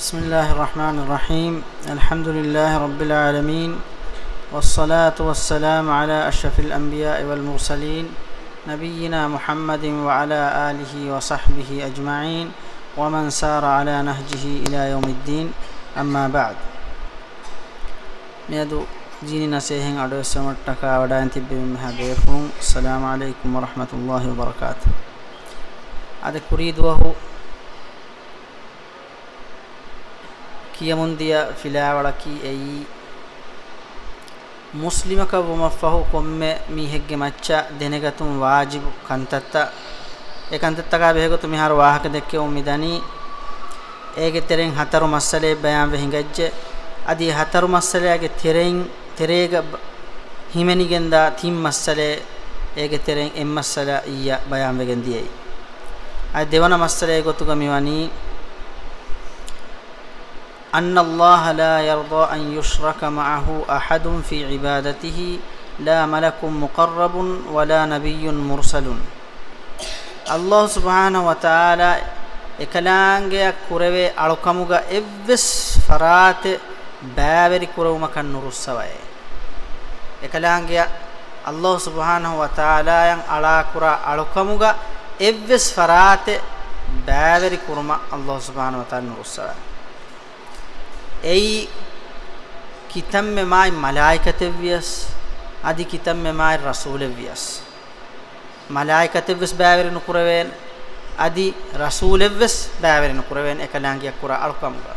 بسم الله الرحمن الرحيم الحمد لله رب العالمين والصلاة والسلام على أشرف الأنبياء والمرسلين نبينا محمد وعلى آله وصحبه أجمعين ومن سار على نهجه إلى يوم الدين أما بعد ميادو دين نسيهن عدو سمتك ودان تبمها بيكم السلام عليكم ورحمة الله وبركاته هذا كريد وهو kiyamundiya filawalaki ei muslimaka wumaffahu komme mihegge macca denegatum wajibu kantatta e kantattaga behegotu mihar wahaka dekke ummidani ege tereng hataru masale bayan ve hingajje adi hataru masalege tereng terega himenigenda tim masale ege tereng em masala iya bayan ve gendiyei ay devana masale gotuga miwani أن الله لا يرضى أن يشرك معه أحد في عبادته لا ملك مقرب ولا نبي مرسل الله سبحانه وتعالى إكلانجيا كوروي ألوكموغا إبس فرات بابري كوروماكا نورسواي إكلانجيا الله سبحانه وتعالى يان ألا كورا ألوكموغا إبس فرات بابري كورما الله سبحانه وتعالى نورسواي ei kitamme mai malaikatevvias adi kitamme mai rasulevvias malaikatevvis baaverinu kuraven adi rasulevvis baaverinu kuraven ekalangiya kura alqamga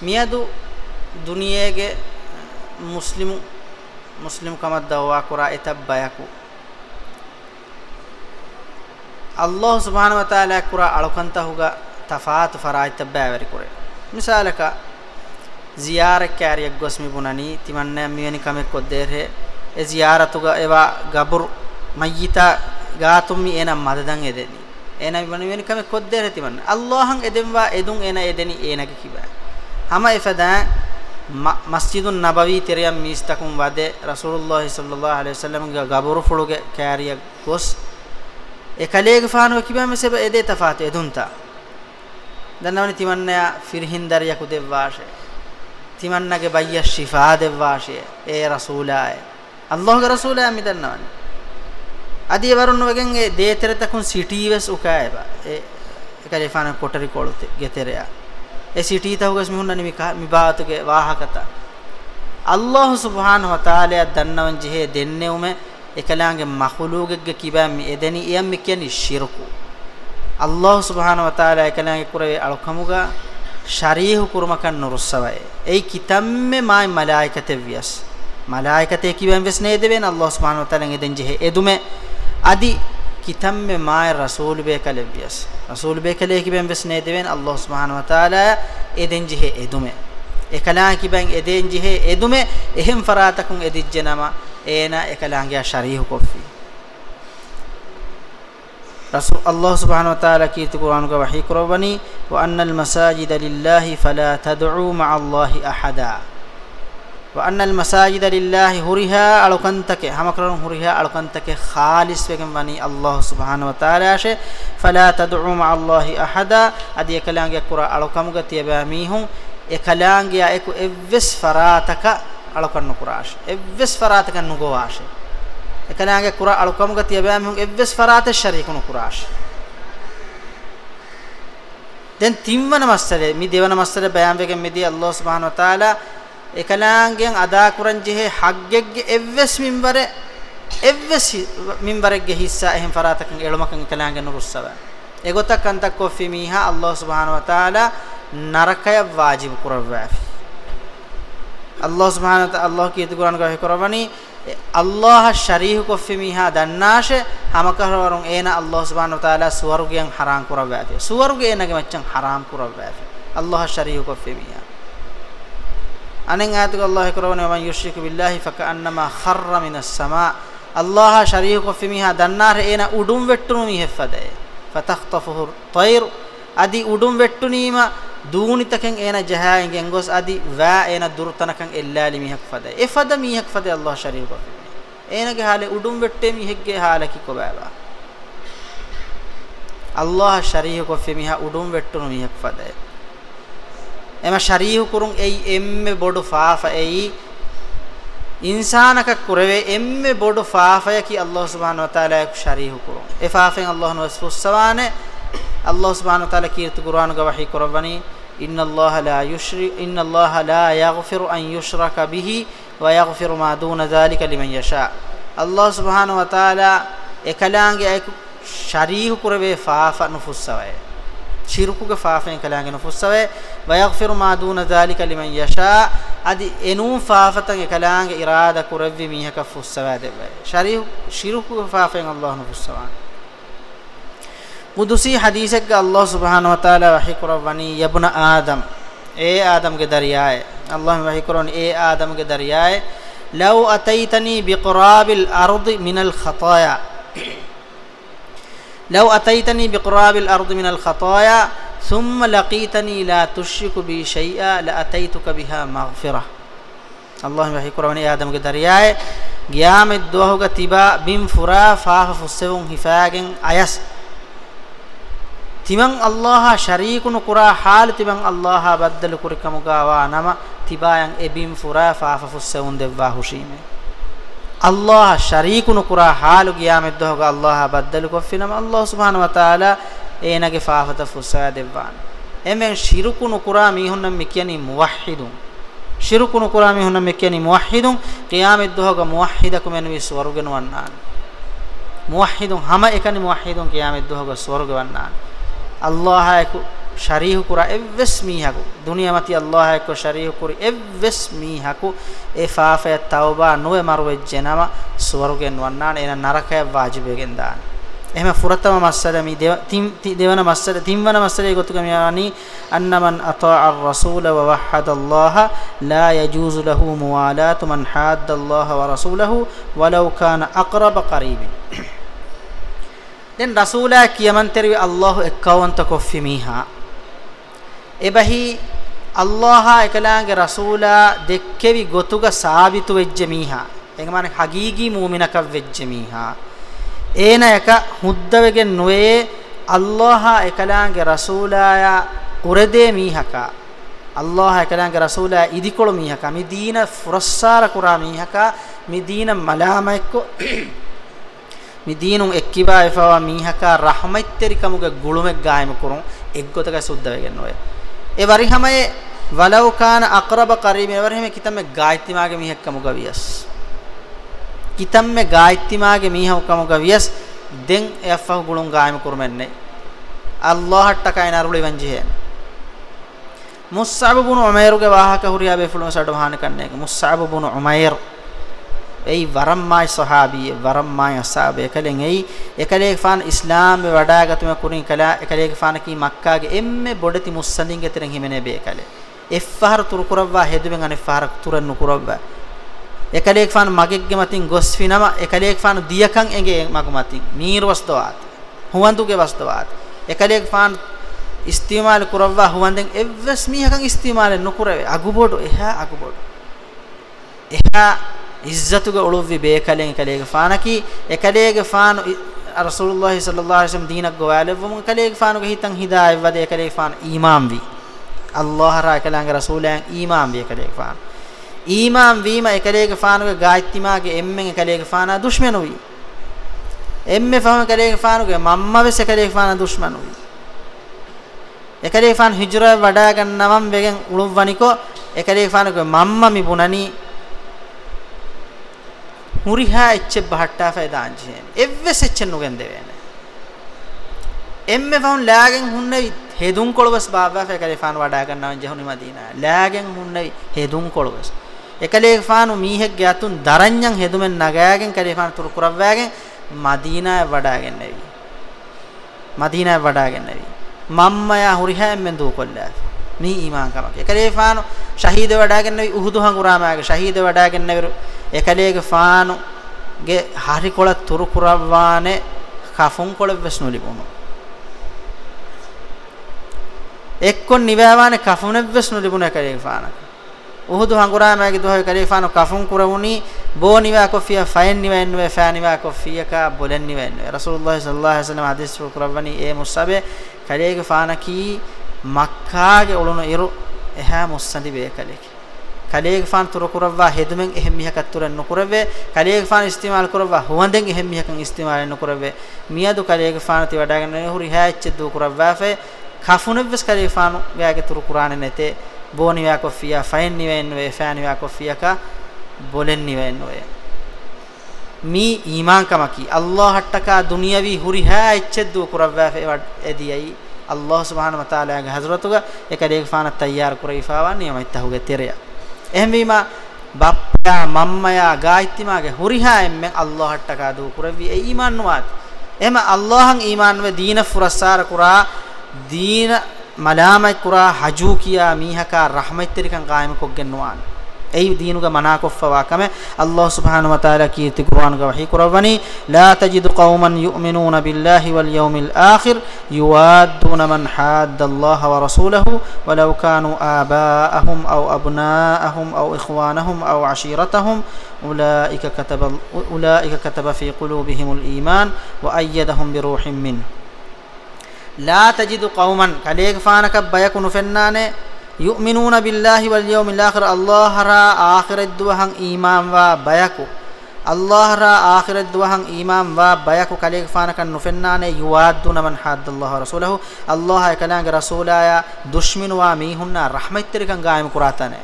miyadu duniyege muslimu muslim kamad dawwa kura etabbayaku Allah subhanahu wa ta'ala kura alqanta huga tafaat faraita baaveri kure misalaka ಜಿಯಾರಕ್ಕೆ ಕ್ಯಾರಿಯಗ್ ಗೊಸ್ ಮಿಬುನನಿ ತಿಮನ್ನ ಮಿಯನಿ ಕಮೆಕ್ ಒದ್ದೇರೆ ಎ ಜಿಯಾರತುಗ ಎವ ಗಬುರ್ ಮಯ್ಯಿತ ಗಾತುಮ್ಮಿ ಏನ ಮದದಂ ಎದೆನಿ ಏನ ಮಿಬನಿ ಮಿಯನಿ ಕಮೆಕ್ ಒದ್ದೇರೆ ತಿಮನ್ನ ಅಲ್ಲಾಹಂ ಎದೆಂವಾ ಎದುಂ ಏನ ಎದೆನಿ ಏನಗೆ ಕಿಬ ಹಮ ಇಫದ ಮಸ್ಜಿದುನ್ ನಬವಿ ತೆರೆಯಂ ಮೀಸ್ತಕುಂ ವದೆ ರಸೂಲುಲ್ಲಾಹಿ ಸಲ್ಲಲ್ಲಾಹು ಅಲೈಹಿ ವಸಲ್ಲಂ ಗ ಗಬುರು ಫುಳುಗೆ ಕ್ಯಾರಿಯಗ್ ಗೊಸ್ ಎ ಕಲೆಗೆ ಫಾನು ಕಿಬ ಮೆಸೆಬ ಎದೆ ತಫಾತು ಎದುಂತ ದನ್ನವನಿ ತಿಮನ್ನ ಫಿರ್ಹಿಂದರಿಯ ಕುದೆವಾಶೆ timannage bayya shifa devwaashe e rasulaaye allahge rasulaaye midannawani adi warunnu wegen e deeteretakun sitives ukaeba e ekale fana kotari kolute getereya e sitita hugas mihunna nimi ka mi baatuge waahakata allah subhanahu wa taala dannawan jehe denneume ekalaange makhluugegge kibami edeni iyam mi kiyani shirku allah subhanahu wa taala ekalaange kurave alkamuga ශරීහු කුරුමකන් නුරුස්සවයි ඒ කිතම්මේ මායි මලායිකතේ වියස් මලායිකතේ කිවෙන් වෙස් නේද වෙන අල්ලාහ් සුබ්හානහු වතාලෙන් එදෙන් ජෙහෙ එදුමෙ අදි කිතම්මේ මායි රසූල් බේකලේ වියස් රසූල් බේකලේ කිවෙන් වෙස් නේද වෙන අල්ලාහ් සුබ්හානහු වතාලා එදෙන් ජෙහෙ එදුමෙ එකලා කිබෙන් එදෙන් ජෙහෙ එදුමෙ එහෙම් ෆරාතකුන් එදිජ්ජනම ඒනා එකලාගේ ශරීහු coffee রাসূল আল্লাহ সুবহান ওয়া তাআলা কি কুরআনকে ওয়াহি করবানি ওয়া আন্নাল মাসাজিদ লিল্লাহি ফালা তাদউ মা আল্লাহি আহাদা ওয়া আন্নাল মাসাজিদ লিল্লাহি হুরিহা আলকান্তকে হামাকরন হুরিহা আলকান্তকে খালিস বেগম বানি আল্লাহ সুবহান ওয়া তাআলা আসে ফালা তাদউ মা আল্লাহি আহাদা আদি একলাঙ্গে কুরআন আলকাম গতি আমি হুম একলাঙ্গে এক এভস ফরাতাকা আলকান্ন কুরআন আসে এভস ফরাতাকা নুগো আসে ekanaange qura alukamuga tiyabaam hun evves farate sharikunu qurash den timwana masale mi devana masale bayam wegen medi allah subhanahu wa taala ekanaangen ada kuran jehe haggegge evves minbare evves minbaregge hissa ehem faratakan elumakan ekanaangen nurussava egotak antak ko fimiha allah subhanahu wa taala narakaya wajib kurawwa allah subhanahu wa taala allah ki qur'an ga kurawani අල්ලාහ ශරීහු කොෆිමිහා දන්නාෂ හමකරවරුන් ඒන අල්ලාහ් සුබ්හානහු තාලා සුවර්ගයෙන් හරාම් කරවෑති සුවර්ගය එනගේ මච්චන් හරාම් කරවෑති අල්ලාහ් ශරීහු කොෆිමිහා අනෙන් ආතුක අල්ලාහ් කරවනේ වමන් යුෂ්රිකු බිල්ලාහි ෆකඅන්නමා ඛර්ර මිනස් සමා අල්ලාහ් ශරීහු කොෆිමිහා දන්නාර ඒන උඩුම් වෙට්ටුනු මිහෙෆදේ ෆතඛ්තෆුහු ත්වයිර් අදි උඩුම් වෙට්ටුනීම duunitakan ena jahaenge engos adi wa ena durtanakan ellali mihak fada e fada mihak fada allah sharir ko ena ge hale udum vette mihegge hala ki ko baba allah sharir ko fe miha udum vettunu mihak fada ema sharir kurun ei emme bodu faafa ei ඉන්සානක කුරවේ එම්මේ බොඩු ෆාෆය කි අල්ලාහ් සුබ්හානහු වතාලා ශරීහු කුරුම් ඒ ෆාෆෙන් අල්ලාහ් නවස් පුස්සවානේ الله سبحانه وتعالى كيرت قرآن وحي قرباني إن الله لا يشرك إن الله لا يغفر أن يشرك به ويغفر ما دون ذلك لمن يشاء الله سبحانه وتعالى එකලාංගේ ශරීහ කුරවේ ෆාෆා නුෆුස්සවය ශිරුකුගේ ෆාෆෙන් කලාංගේ නුෆුස්සවය වයග්ෆිරු මා දුන ذالික ලිමන් යෂා අදි එනුම් ෆාෆතන් එකලාංගේ ඉරාදා කුරවි මීහක ෆුස්සවය දෙවයි ශරීහ ශිරුකුගේ ෆාෆෙන් අල්ලාහ නුෆුස්සවය قدسي حديثك الله سبحانه وتعالى وحكر بني يا ابن آدم اے آدم کے دریائے اللہ وحکرون اے آدم کے دریائے لو اتیتنی بقراب الارض من الخطايا لو اتیتنی بقراب الارض من الخطايا ثم لقيتني لا تشرك بي شيئا لاتيتك بها مغفرة الله وحكرون اے آدم کے دریائے گیام دوہ گتیبا بم فرا فاف فسون حفاگن ایس තිමන් අල්ලාහ ශරීකුනු කුරා හාල තිමන් අල්ලාහ බද්දල කුරිකමුගාවා නම තිබායන් එබිම් ෆුරා ෆාෆෆුස්සුන් දෙවවා හුෂීමේ අල්ලාහ ශරීකුනු කුරා හාලු ගියාමෙද්ද හොග අල්ලාහ බද්දල කොෆිනම අල්ලාහ සුබ්හාන වතාලා ඒනගේ ෆාෆත ෆුස්සා දෙවවාන එමෙන් ශිරුකුනු කුරා මීහුන්නම් මිකියනි මුවහ්හිදුන් ශිරුකුනු කුරා මීහුන්නම් මිකියනි මුවහ්හිදුන් ගියාමෙද්ද හොග මුවහ්හිදකු මෙනවි ස්වර්ගෙනවන්නාන මුවහ්හිදුන් හැම එකනි මුවහ්හිදුන් ගියාමෙද්ද හොග ස්වර්ගෙවන්නාන අල්ලාහ එක ශරීහ කුරා එවස් මීහකු දුනියමති අල්ලාහ එක ශරීහ කුරි එවස් මීහකු ඒ ෆාෆය තවබා නොවේ මරුවේ ජනම ස්වර්ගෙන් වන්නාන එන නරකය වාජිබයෙන් දාන එහෙම ෆුරතම මස්සල මි දෙවන මස්සල තිම්වන මස්සල ගොතුකම යානි අන්නමන් අතා අර් රසූල ව වහද අල්ලාහ ලා යජූසු ලහු මුවාලාතු මන් හාද්ද අල්ලාහ ව රසූලහු වලව් කාන අක්රබ قريب දැන් රසූලා කියමන්තරවි අල්ලාහ් එක්කවන්ත කොෆි මීහා එබහි අල්ලාහ් එකලාගේ රසූලා දෙක්කෙවි ගොතුග සාබිතු වෙච්ච මීහා එගමන හගීගී මූමිනක වෙච්ච මීහා ඒන එක හුද්දවගේ නොයේ අල්ලාහ් එකලාගේ රසූලායා උරදේ මීහකා අල්ලාහ් එකලාගේ රසූලා ඉදිකොළ මීහකා මිදීන ෆුරස්සාර කුරා මීහකා මිදීන මලාමයික්කෝ mi diinun ekkiba efawa mihaka rahmaitteri kamuge gulumek gaime kurun eggotaga sudda wegen noya e warihamaye walau kana aqrab qarib e warihame kitamme gaittimage mihak kamuge wias kitamme gaittimage mihak kamuge wias den efaw gulun gaime kurumenne allah hattaka inaruli wanjihe mus'ab ibn umair ge wahaka huriya be fulun sadhane kanne mus'ab ibn umair ei warammaay sahabi warammaay ashabe ekalen ei ekale fan islam wadagatume kurin kala ekale fan ki makka ge emme bodati mussandin ge teren himene be ekale effahar turkurawwa heduben ane fahar turan nukurawwa ekale fan magegge matin gosfinama ekale fan diyakan enge magumatin mir wastawat huwanduge wastawat ekale fan istimal kurawwa huwanden evves mihakan istimal nukurave agubodu eha agubodu eha ಇಜ್ಜತುಗೆ ಉಳುವಿ ಬೇಕಲೆ ಕಲೆಗೆ ಫಾನಕಿ ಎಕಲೆಗೆ ಫಾನು ರಸೂಲುಲ್ಲಾಹಿ ಸಲ್ಲಲ್ಲಾಹು ಅಲೈಹಿ ವಸಲ್ಲಂ ದೀನಕ್ಕೆ ಗೋವಾಲೆವ್ವಮ ಕಲೆಗೆ ಫಾನುಗೆ ಹಿತಂ ಹಿದಾಯವ್ವದೆ ಎಕಲೆಗೆ ಫಾನು ಈಮಾನ್ ವಿ ಅಲ್ಲಾಹ ರಾ ಎಕಲಾಂಗ ರಸೂಲಾಂ ಈಮಾನ್ ವಿ ಎಕಲೆಗೆ ಫಾನು ಈಮಾನ್ ವೀಮ ಎಕಲೆಗೆ ಫಾನುಗೆ ಗಾಯತ್ತಿಮಾಗೆ ಎಮ್ಮೆಗೆ ಎಕಲೆಗೆ ಫಾನ ದುಶ್ಮನುವಿ ಎಮ್ಮೆ ಫಹಮ ಎಕಲೆಗೆ ಫಾನುಗೆ ಮಮ್ಮವೆ ಸೆಕಲೆಗೆ ಫಾನ ದುಶ್ಮನುವಿ ಎಕಲೆಗೆ ಫಾನು ಹಿಜ್ರಾ ವಡಾ ಗನ್ನವಂ ವೆಗೆನ್ ಉಳುವನಿಕೋ ಎಕಲೆಗೆ ಫಾನುಗೆ ಮಮ್ಮ ಮಿ ಬುನನಿ මුරිහා එච්ච බහට්ටා ෆයදාංජේ එව්වෙස් එච්ච නුගෙන් දෙවෙන එම්මෙ වොන් ලෑගෙන් හුන්නේ හෙදුන් කොළවස් බාබා ෆයකලේ ෆාන් වඩා ගන්නවන් ජහුනි මදීනා ලෑගෙන් හුන්නේ හෙදුන් කොළවස් එකලේ ෆානු මීහෙක් ගැතුන් දරඤ්ඤන් හෙදුමෙන් නගෑගෙන් කලේ ෆාන් තුරු කරවෑගෙන් මදීනා වඩාගෙන නැවි මදීනා වඩාගෙන නැවි මම්මයා හුරිහා එම්මෙන් දූ කොල්ලා මේ ඊමාන් කමක එකලේ ෆානු ශහීද වඩාගෙන නෙවි උහුදු හංගුරාමාගේ ශහීද වඩාගෙන නෙවිරු එකලේගේ ෆානු ගේ හරි කොළ තුරු කුරවානේ කෆුන් කොළ වෙස්නුලිබුණු එක්කොන් නිවැවානේ කෆුන වෙස්නුලිබුණ එකලේ ෆාන උහුදු හංගුරාමාගේ දුහ එකලේ ෆානු කෆුන් කුරවුනි බෝ නිවා කොෆිය ෆයන් නිවෙන් නුවේ ෆෑන් නිවා කොෆියකා බොලෙන් නිවෙන් රසූලුල්ලාහි සල්ලල්ලාහු අලයිහි වසල්ලම හදිස් කුරවණි ඒ මුස්සබේ කලේගේ ෆානකී මක්කාගේ ඔලොන ඉරු එහා මොස්සඳි වේ කලේකි කලේක ෆාන් තුර කරවවා හෙදමෙන් එහෙම් මිහකත් තුරන් නොකරවේ කලේක ෆාන් ඉස්තිමාල් කරවවා හොඳෙන් එහෙම් මිහකන් ඉස්තිමාල් නොකරවේ මියදු කලේක ෆාන් ති වඩාගෙන හුරි හැච්ච දු කරවවා ෆේ කෆුනෙවස් කලේක ෆාන් වෑගේ තුර කුරානේ නැතේ බෝනිවා කොෆියා ෆයින් නිවෙන් වේ ෆෑනිවා කොෆියාක බොලෙන් නිවෙන් වේ මී ඊමාන් කමකි අල්ලාහ් හට්ටකා දුනියවි හුරි හැච්ච දු කරවවා ෆේ එදියයි අල්ලාහ් සුබ්හානහු වතාලාගේ හසරතුග එක දෙක ෆාන තයාර කුරයිෆාවන් නියමිත හුගේ තෙරය එහෙම වීම බප්පා මම්මයා ගායිත්තිමාගේ හුරිහා එම්මෙන් අල්ලාහට ටකා දූ කුරවි ඒ ඊමාන් නුවත් එහෙම අල්ලාහන් ඊමාන් වේ දීන ෆුරස්සාර කුරා දීන මලාමයි කුරා හජූ කියා මීහකා රහමත් තෙරිකන් ගායම කොග්ගෙන් නුවානේ ei deenuga mana koffawa kame allah subhanahu wa taala kiyati qur'anuga wahi kurawani la tajidu qauman yu'minuna billahi wal yawmil akhir yuwadduna man hadda allah wa rasulahu walau kanu aba'ahum aw abna'ahum aw ikhwanahum aw ashiratahum ulaika kataba ulaika kataba fi qulubihimul iman wa ayyadahum bi ruhin min لا تجد قوما كليك فانك بيكون فنانه يؤمنون بالله واليوم الآخر الله را آخر الدوهن إيمان وبيكو الله را آخر الدوهن إيمان وبيكو كليك فانك نفنان يوادون من حد الله رسوله الله يكلانك رسولا دشمن وميهن رحمة تركن قائم قراتنا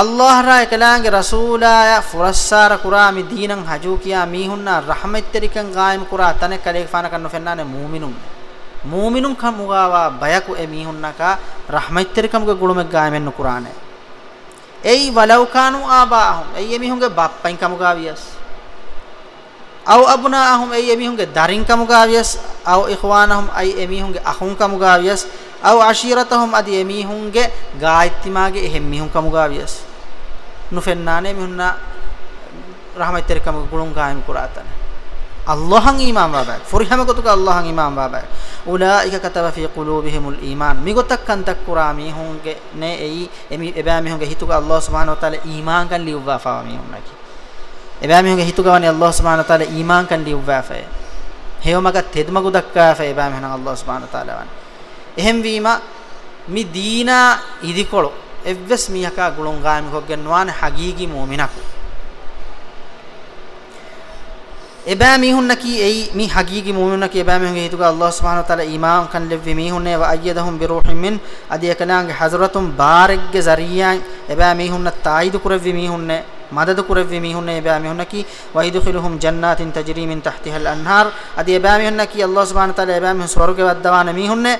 الله را يكلانك رسولا فرسار قرام دينا حجوكيا ميهن رحمة تركن قائم قراتنا كليك فانك نفنان مؤمنون ಮೂಮಿನುಂ ಕಮುಗಾವಾ ಬಯಕು ಎ ಮೀಹುನ್ನಕ ರಹಮೈತ್ತರಿಕಮುಗ ಗುಳುಮೆಗ್ ಗಾಯಮೆನ್ನು ಕುರಾನೆ ಐ ವಲೌಕಾನು ಆಬಾಹುಂ ಐ ಎ ಮೀಹುಂಗೆ ಬಾಪ್ಪೈನ್ ಕಮುಗಾವಿಯಸ್ ಅವು ಅಬುನಾಹುಂ ಐ ಎ ಮೀಹುಂಗೆ ದರಿನ್ ಕಮುಗಾವಿಯಸ್ ಅವು ಇಖ್ವಾನಹುಂ ಐ ಎ ಮೀಹುಂಗೆ ಅಹುಂ ಕಮುಗಾವಿಯಸ್ ಅವು ಅಶೀರತಹುಂ ಅದಿ ಎ ಮೀಹುಂಗೆ ಗಾಯತ್ತಿಮಾಗೆ ಎಹೆಂ ಮೀಹುಂ ಕಮುಗಾವಿಯಸ್ ನುಫೆನ್ನಾನೆ ಮಿಹುನ್ನ ರಹಮೈತ್ತರಿಕಮುಗ ಗುಳುಂ ಗಾಯಂ ಕುರಾತನೆ අල්ලාහන් ඊමාන් වාබක් ෆොරිහමගතුක අල්ලාහන් ඊමාන් වාබක් උලායික කතව ෆී කුලූබිහිමුල් ඊමාන් මිගොතක් කන්තක් කුරා මිහුන්ගේ නේ එයි එමි එබෑ මිහුන්ගේ හිතුක අල්ලාහ සුබ්හානහු වතාලා ඊමාන් කන් ලිව්වා ෆා මිහුන්නකි එබෑ මිහුන්ගේ හිතුකවනේ අල්ලාහ සුබ්හානහු වතාලා ඊමාන් කන් ලිව්වා ෆේ හේවමක තෙදමගු දක්කා ෆේ එබෑ මිහුන් අල්ලාහ සුබ්හානහු වතාලා වන් එහෙම් වීම මි දීනා ඉදිකොළ එව්වස් මියකා ගුලුන් ගාමි කොග්ගෙන් වාන හගීගි මුමිනකු එබෑ මිහුන්න කි එයි මි හගීගි මුමුන කි එබෑ මිහුගේ හේතුක අල්ලාහ් සුබ්හානහු වතාලා ඊමාන් කන් ලෙව්වි මිහුන්නේ වා අයියදහුම් බි රූහින් මින් අදී එකනාගේ හසරතුම් බාරෙග්ගේ සරියන් එබෑ මිහුන්න තායිදු කුරෙව්වි මිහුන්නේ මදද කුරෙව්වි මිහුන්නේ එබෑ මිහුන්න කි වයිදුඛිලුහුම් ජන්නාතින් තජරී මින් තහ්තිහල් අන්හාර් අදී එබෑ මිහුන්න කි අල්ලාහ් සුබ්හානහු වතාලා එබෑ මිහුන් ස්වර්ගය වද්දවාන මිහුන්නේ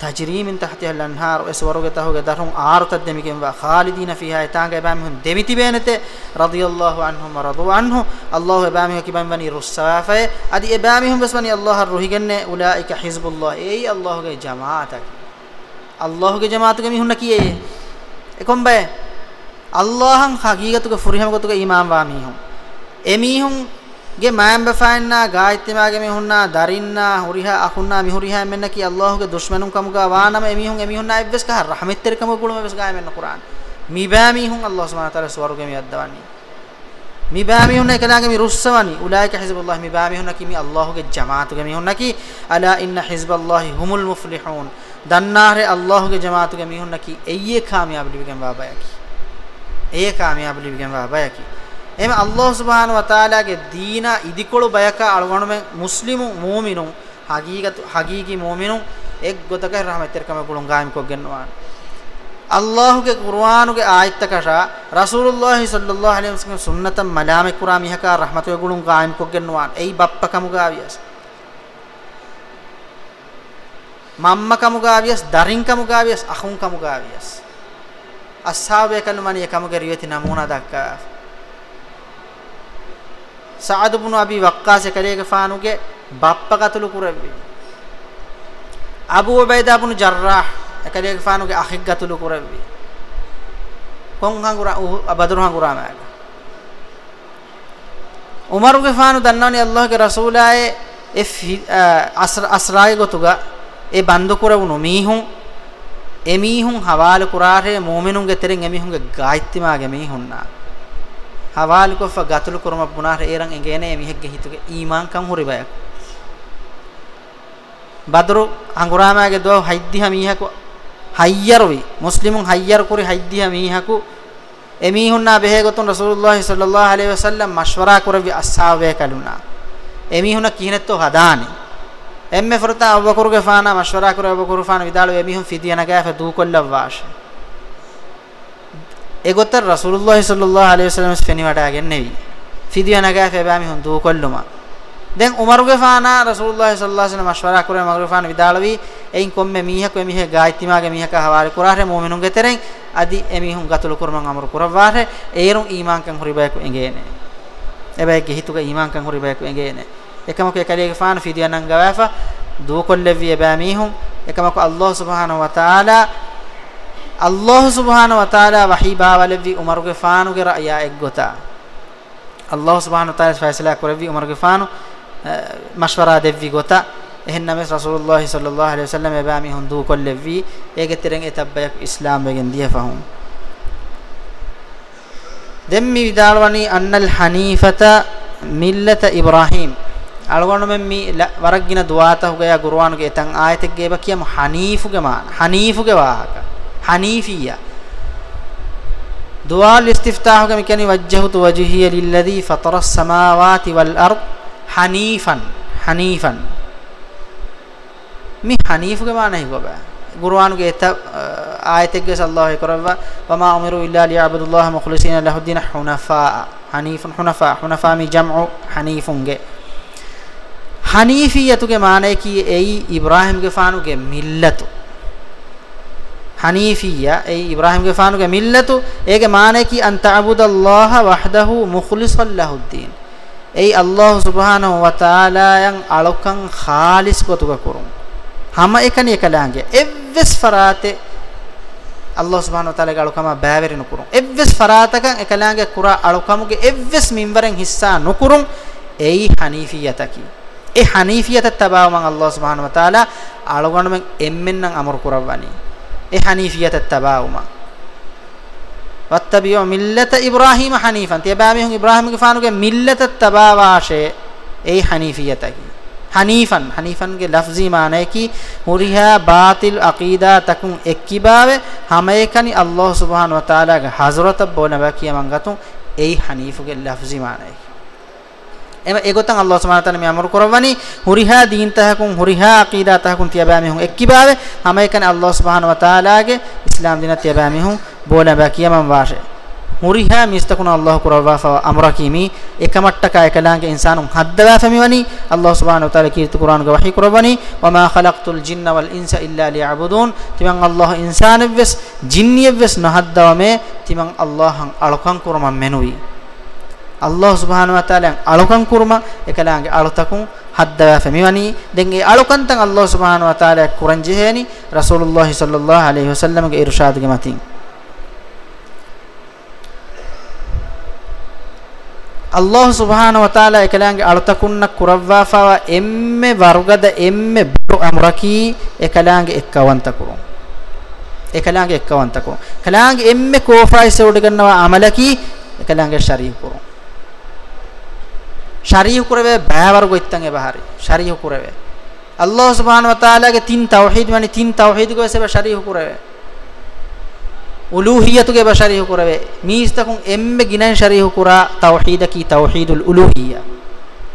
تجري من تحتها الانهار اسوروge tahoge darhun arutat demiken wa khalidina fiha etanga ebam hun demiti benete radiyallahu anhum wa radu anhu allah ebam hun kibam wani rusafa adi ebam hun besmani allah ruhi genne ulaika hizbullah ei allah ge jamaatak allah ge jamaatu ge mihun nakiye ekombe allahn haqiqatu ge furiham gotu ge imam wa mihun emihun ගේ මෑම්බ ෆෑන්නා ගායිත්තිමාගේ මිහුන්නා දරින්නා හුරිහා අකුන්නා මිහුරිහා මෙන්න කී අල්ලාහුගේ දුෂ්මනුන් කමුගා වානම එමිහුන් එමිහුන්නා එවස් කහ රහමෙත්තර කම කුළුම එවස් ගා මෙන්න කුරාන් මිබෑ මිහුන් අල්ලාහ් සුබ්හානහු තාලා ස්වර්ගෙ මියද්දවන්නේ මිබෑ මිහුන් එකලාගේ මි රුස්සවනි උලායික හිස්බුල්ලාහ් මිබෑ මිහුන් කි මි අල්ලාහුගේ ජමාතුගේ මිහුන් කි අලා ඉන්න හිස්බල්ලාහි හුමුල් මුෆ්ලිහූන් දන්නාරේ අල්ලාහුගේ ජමාතුගේ මිහුන් කි එయ్యේ කාමියාබ ලිවිගෙන් වාබයකි ඒ කාමියාබ ලිවිගෙන් වාබයකි එහෙම අල්ලාහ් සුබ්හාන වතාලාගේ දීන ඉදිකොළු බයක අලවණුමෙන් මුස්ලිමු මූමිනු හගීගතු හගීගි මූමිනු එක් ගොතක රහමතරකම පුළුංගාම් කොගෙන්නවා අල්ලාහ්ගේ කුර්ආනුගේ ආයත්තකෂ රසූලුල්ලාහි සල්ලල්ලාහු අලයිහි වසල්ලම් සුන්නතම් මලාමි කුරා මිහකා රහමතේ ගුළුංගාම් කොගෙන්නවා එයි බප්පකමුගාවියස් මම්මකමුගාවියස් දරින්කමුගාවියස් අහුන්කමුගාවියස් අස්සාබේ කල්මණිය කමුගේ රියති නමුනා දක්කා සාද් ඉබ්නු අබි වක්කාස් කලේගෆානුගේ බප්ප කතුළු කුරෙව්වේ අබූ උබයිදා ඉබ්නු ජර්රාහ් කලේගෆානුගේ අහික් කතුළු කුරෙව්වේ කොන් හංගුරා බදරු හංගුරා මෑග උමර් ගෆානු දන්නවනේ අල්ලාහ්ගේ රසූලායේ අස්රාය ගොතුගා ඒ බන්දු කරවුණු මීහුන් එමීහුන් හවාල කුරාරේ මොමිනුන්ගේ තෙරෙන් එමීහුන්ගේ ගායිත්තිමාගේ මීහුන්නා hawali ko fa gatulu kurma bunahar erang engene mihegge hituge iman kan huri bayak badru anguramaage do haiddiha mihaku hayyarwi muslimun hayyar kuri haiddiha mihaku emihunna behegotun rasulullah sallallahu alaihi wasallam mashwara kuravi ashabe kaluna emihuna kihinetto hadani emme furta abakuruge faana mashwara kuravi abakurufaana vidalu emihun fidiyana gafa du kollavash එගොතර රසූලුල්ලාහි සල්ලල්ලාහු අලයිහි වසල්ලම් ස්පෙනිවටාගෙන නෙවි ෆිදියනගා ෆෙබාමි හුඳු කොල්ලුමා දැන් උමරුගේ ෆානා රසූලුල්ලාහි සල්ලල්ලාහු අලයිහි වසල්ලම් මස්වරා කරේ මගරු ෆාන විදාලවි එයින් කොම්මෙ මීහක මීහ ගායිතිමාගේ මීහක හවාරි කුරාහරේ මොමිනුන් ගෙතරෙන් අදි එමිහුන් ගතුළු කුරමන් අමරු කුරවාරේ ඒරුන් ඊමාන්කන් හොරිබයකු එංගේනේ එබැයි ගෙහිතුක ඊමාන්කන් හොරිබයකු එංගේනේ එකමක එකලියගේ ෆාන ෆිදියනන් ගවෑෆා දූ කොල්ලෙවි එබෑ මීහුන් එකමක අල්ලාහ් සුබ්හානහු වතාලා අල්ලාහ් සුබ්හාන වතාලා වහී බාවලවි උමරුගේ ෆානුගේ රායා එක්ගොතා අල්ලාහ් සුබ්හාන වතාලා ෆයිසලා කරවි උමරුගේ ෆානු මස්වරා දෙවි ගොතා එහෙන්නම රසූලුල්ලාහ් සල්ලල්ලාහු අලයිහි වසල්ලම එබාමි හුන්දු කොල්ලෙවි ඒකතරෙන් එතබ්බයක් ඉස්ලාම් වෙගෙන් දියෆහුම් දෙම්මි විදාලවනි අන්නල් හනීෆත මිල්ලත ඉබ්‍රාහීම් අලගොන්න මෙම් මි වරක්ගින දුවාතහුගේ කුර්ආනුගේ එතන් ආයතෙක් ගේබ කියමු හනීෆුගේ මාන හනීෆුගේ වාහක حنيفية دعاء الاستفتاح كما كان وجهت وجهي للذي فطر السماوات والأرض حنيفا حنيفا මේ හනීෆුගේ මානෙහි ගොබ ගුරුවානුගේ එත ආයතෙක්ගේ සල්ලාහ් කරවා වමා උමිරු ඉල්ලා ලියබුදුල්ලාහ මුඛලිසින ලහුද්දීන හුනෆා හනීෆුන් හුනෆා හුනෆා මි ජම්උ හනීෆුන්ගේ හනීෆියතුගේ මානෙ කී එයි ඉබ්‍රාහීම්ගේ ෆානුගේ මිල්ලතු hanifiyya ei ibrahim ge faanu ge millatu ege maane ki an ta'budallaha wahdahu mukhlishan lahuddin ei allah subhanahu wa ta'ala yang alukan khalis kotuga kurum hama ekani ekalaange evves farate allah subhanahu wa ta'ala ge alukama bæverinu kurum evves faratakan ekalaange kura alukamuge evves minwaren hissa nukurum ei hanifiyyataki e hanifiyata tabaw man allah subhanahu wa ta'ala alugonu men emmen nan amur kurawani ඒ හනීෆියත තබාවුම වත්තබියෝ මිල්ලත ඉබ්‍රාහීම හනීෆන් තියබෑමිහුන් ඉබ්‍රාහීමගේ ෆානුගේ මිල්ලත තබාවාෂේ ඒ හනීෆියතයි හනීෆන් හනීෆන්ගේ ලෆ්සි මානය කි හුරිහා බාතිල් අකීදා තකුන් එක්කිබාවේ හැම එකනි අල්ලාහ් සුබ්හානහු වතාලාගේ හසරත බොනබකිය මං ගතුන් ඒ හනීෆුගේ ලෆ්සි මානයයි එම ඒගොතන් අල්ලාහ් සුබ්හානහු තාලා මේ අමරු කරවනි හුරිහා දීන් තහකුන් හුරිහා අකීදා තහකුන් තියබෑ මිහුන් එක්කිබාවේ හැම එකන අල්ලාහ් සුබ්හානහු තාලාගේ ඉස්ලාම් දින තියබෑ මිහුන් බෝලා බෑ කියමන් වාෂේ හුරිහා මිස්තකුන අල්ලාහ් කරවා ෆා අමර කිමි එකමට්ටක එකලාගේ ඉන්සානුන් හද්දවා ෆමිවනි අල්ලාහ් සුබ්හානහු තාලා කීර්ති කුරාන් ගවහි කරවනි වමා ඛලක්තුල් ජින්න වල් ඉන්සා ඉල්ලා ලියබුදුන් තිමන් අල්ලාහ් ඉන්සානෙව්ස් ජින්නියෙව්ස් නොහද්දවමේ තිමන් අල්ලාහන් අලකන් කරමන් මෙනුයි අල්ලාහ් සුබ්හානහු වතාලයන් අලුකම් කුරුම එකලාගේ අලුතකුන් හද්දවා ෆමිවනි දැන් ඒ අලුකම් තන් අල්ලාහ් සුබ්හානහු වතාලය කුරංජේනි රසූලුල්ලාහි සල්ලල්ලාහු අලයිහි වසල්ලමගේ ඉර්ෂාදගේ මතින් අල්ලාහ් සුබ්හානහු වතාලා එකලංගේ අලතකුන්න කුරවවාෆා එම්මේ වර්ගද එම්මේ බුරු අමරකි එකලංගේ එක්කවන්තකෝ එකලංගේ එක්කවන්තකෝ කලංගේ එම්මේ කෝෆායිස උඩ ගන්නවා අමලකි එකලංගේ ශරීකෝ ಶರೀಹು ಕುರವೆ ಬ್ಯಾವರ್ಗು ಇತ್ತಂಗೆ ಬಹಾರಿ ಶರೀಹು ಕುರವೆ ಅಲ್ಲಾಹ್ ಸುಬ್ಹಾನ್ ವತಾಲಾಗೆ ತಿನ್ ತೌಹೀದ್ ಮನೆ ತಿನ್ ತೌಹೀದ್ಗೆ ಬೆಸೆಬ ಶರೀಹು ಕುರವೆ ಉಲೂಹಿಯತುಗೆ ಬ ಶರೀಹು ಕುರವೆ ಮೀಸ್ತಕುಂ ಎಮ್ಮೆ ಗಿನನ್ ಶರೀಹು ಕುರ ತೌಹೀದ ಕಿ ತೌಹೀದುಲ್ ಉಲೂಹಿಯ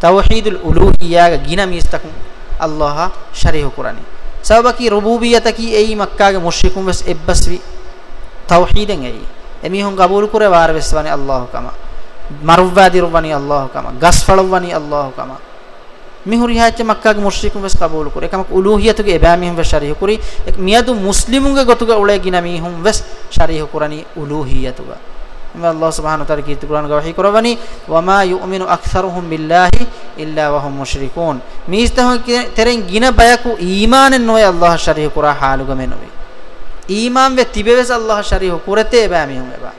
ತೌಹೀದುಲ್ ಉಲೂಹಿಯಾಗ ಗಿನ ಮೀಸ್ತಕುಂ ಅಲ್ಲಾಹ ಶರೀಹು ಕುರನಿ ಸಬಕಿ ರುಬೂಬಿಯತಕಿ ಏಯಿ ಮಕ್ಕಾಗೆ ಮುಷ್ರಿಕುಂ ಬೆಸ್ ಎಬ್ಬಸ್ವಿ ತೌಹೀದೆಂ ಏಯಿ ಎಮೀಹುಂ ಕಬೂಲ್ ಕುರೆ ವಾರವೆಸ್ವನೆ ಅಲ್ಲಾಹು ಕಮಾ මරුවාදිරුවනි අල්ලාහ් කම ගස්ෆලවනි අල්ලාහ් කම මිහුරි හැච්ච මක්කාගේ මුස්ලිකුන් වෙස් කබූල් කුර එකමක උලූහියතුගේ එබෑමිහුන් වෙස් ශරීහ කුරි එක් මියදු මුස්ලිමුන්ගේ ගොතුගේ උලේ ගින මිහුන් වෙස් ශරීහ කුරනි උලූහියතුගා මේ අල්ලාහ් සුබ්හානහු තාලා කීති කුරාන ගවහී කරවනි වමා යුමිනු අක්සරුහුම් බිල්ලාහි ඉල්ලා වහුම් මුෂ්රිකූන් මිස්තහන් තෙරෙන් ගින බයකු ඊමානෙන් නොය අල්ලාහ් ශරීහ කුරා හාලුගමෙනොවේ ඊමාන් වේ තිබෙවස් අල්ලාහ් ශරීහ කුරතේ බෑමිහුන් එබා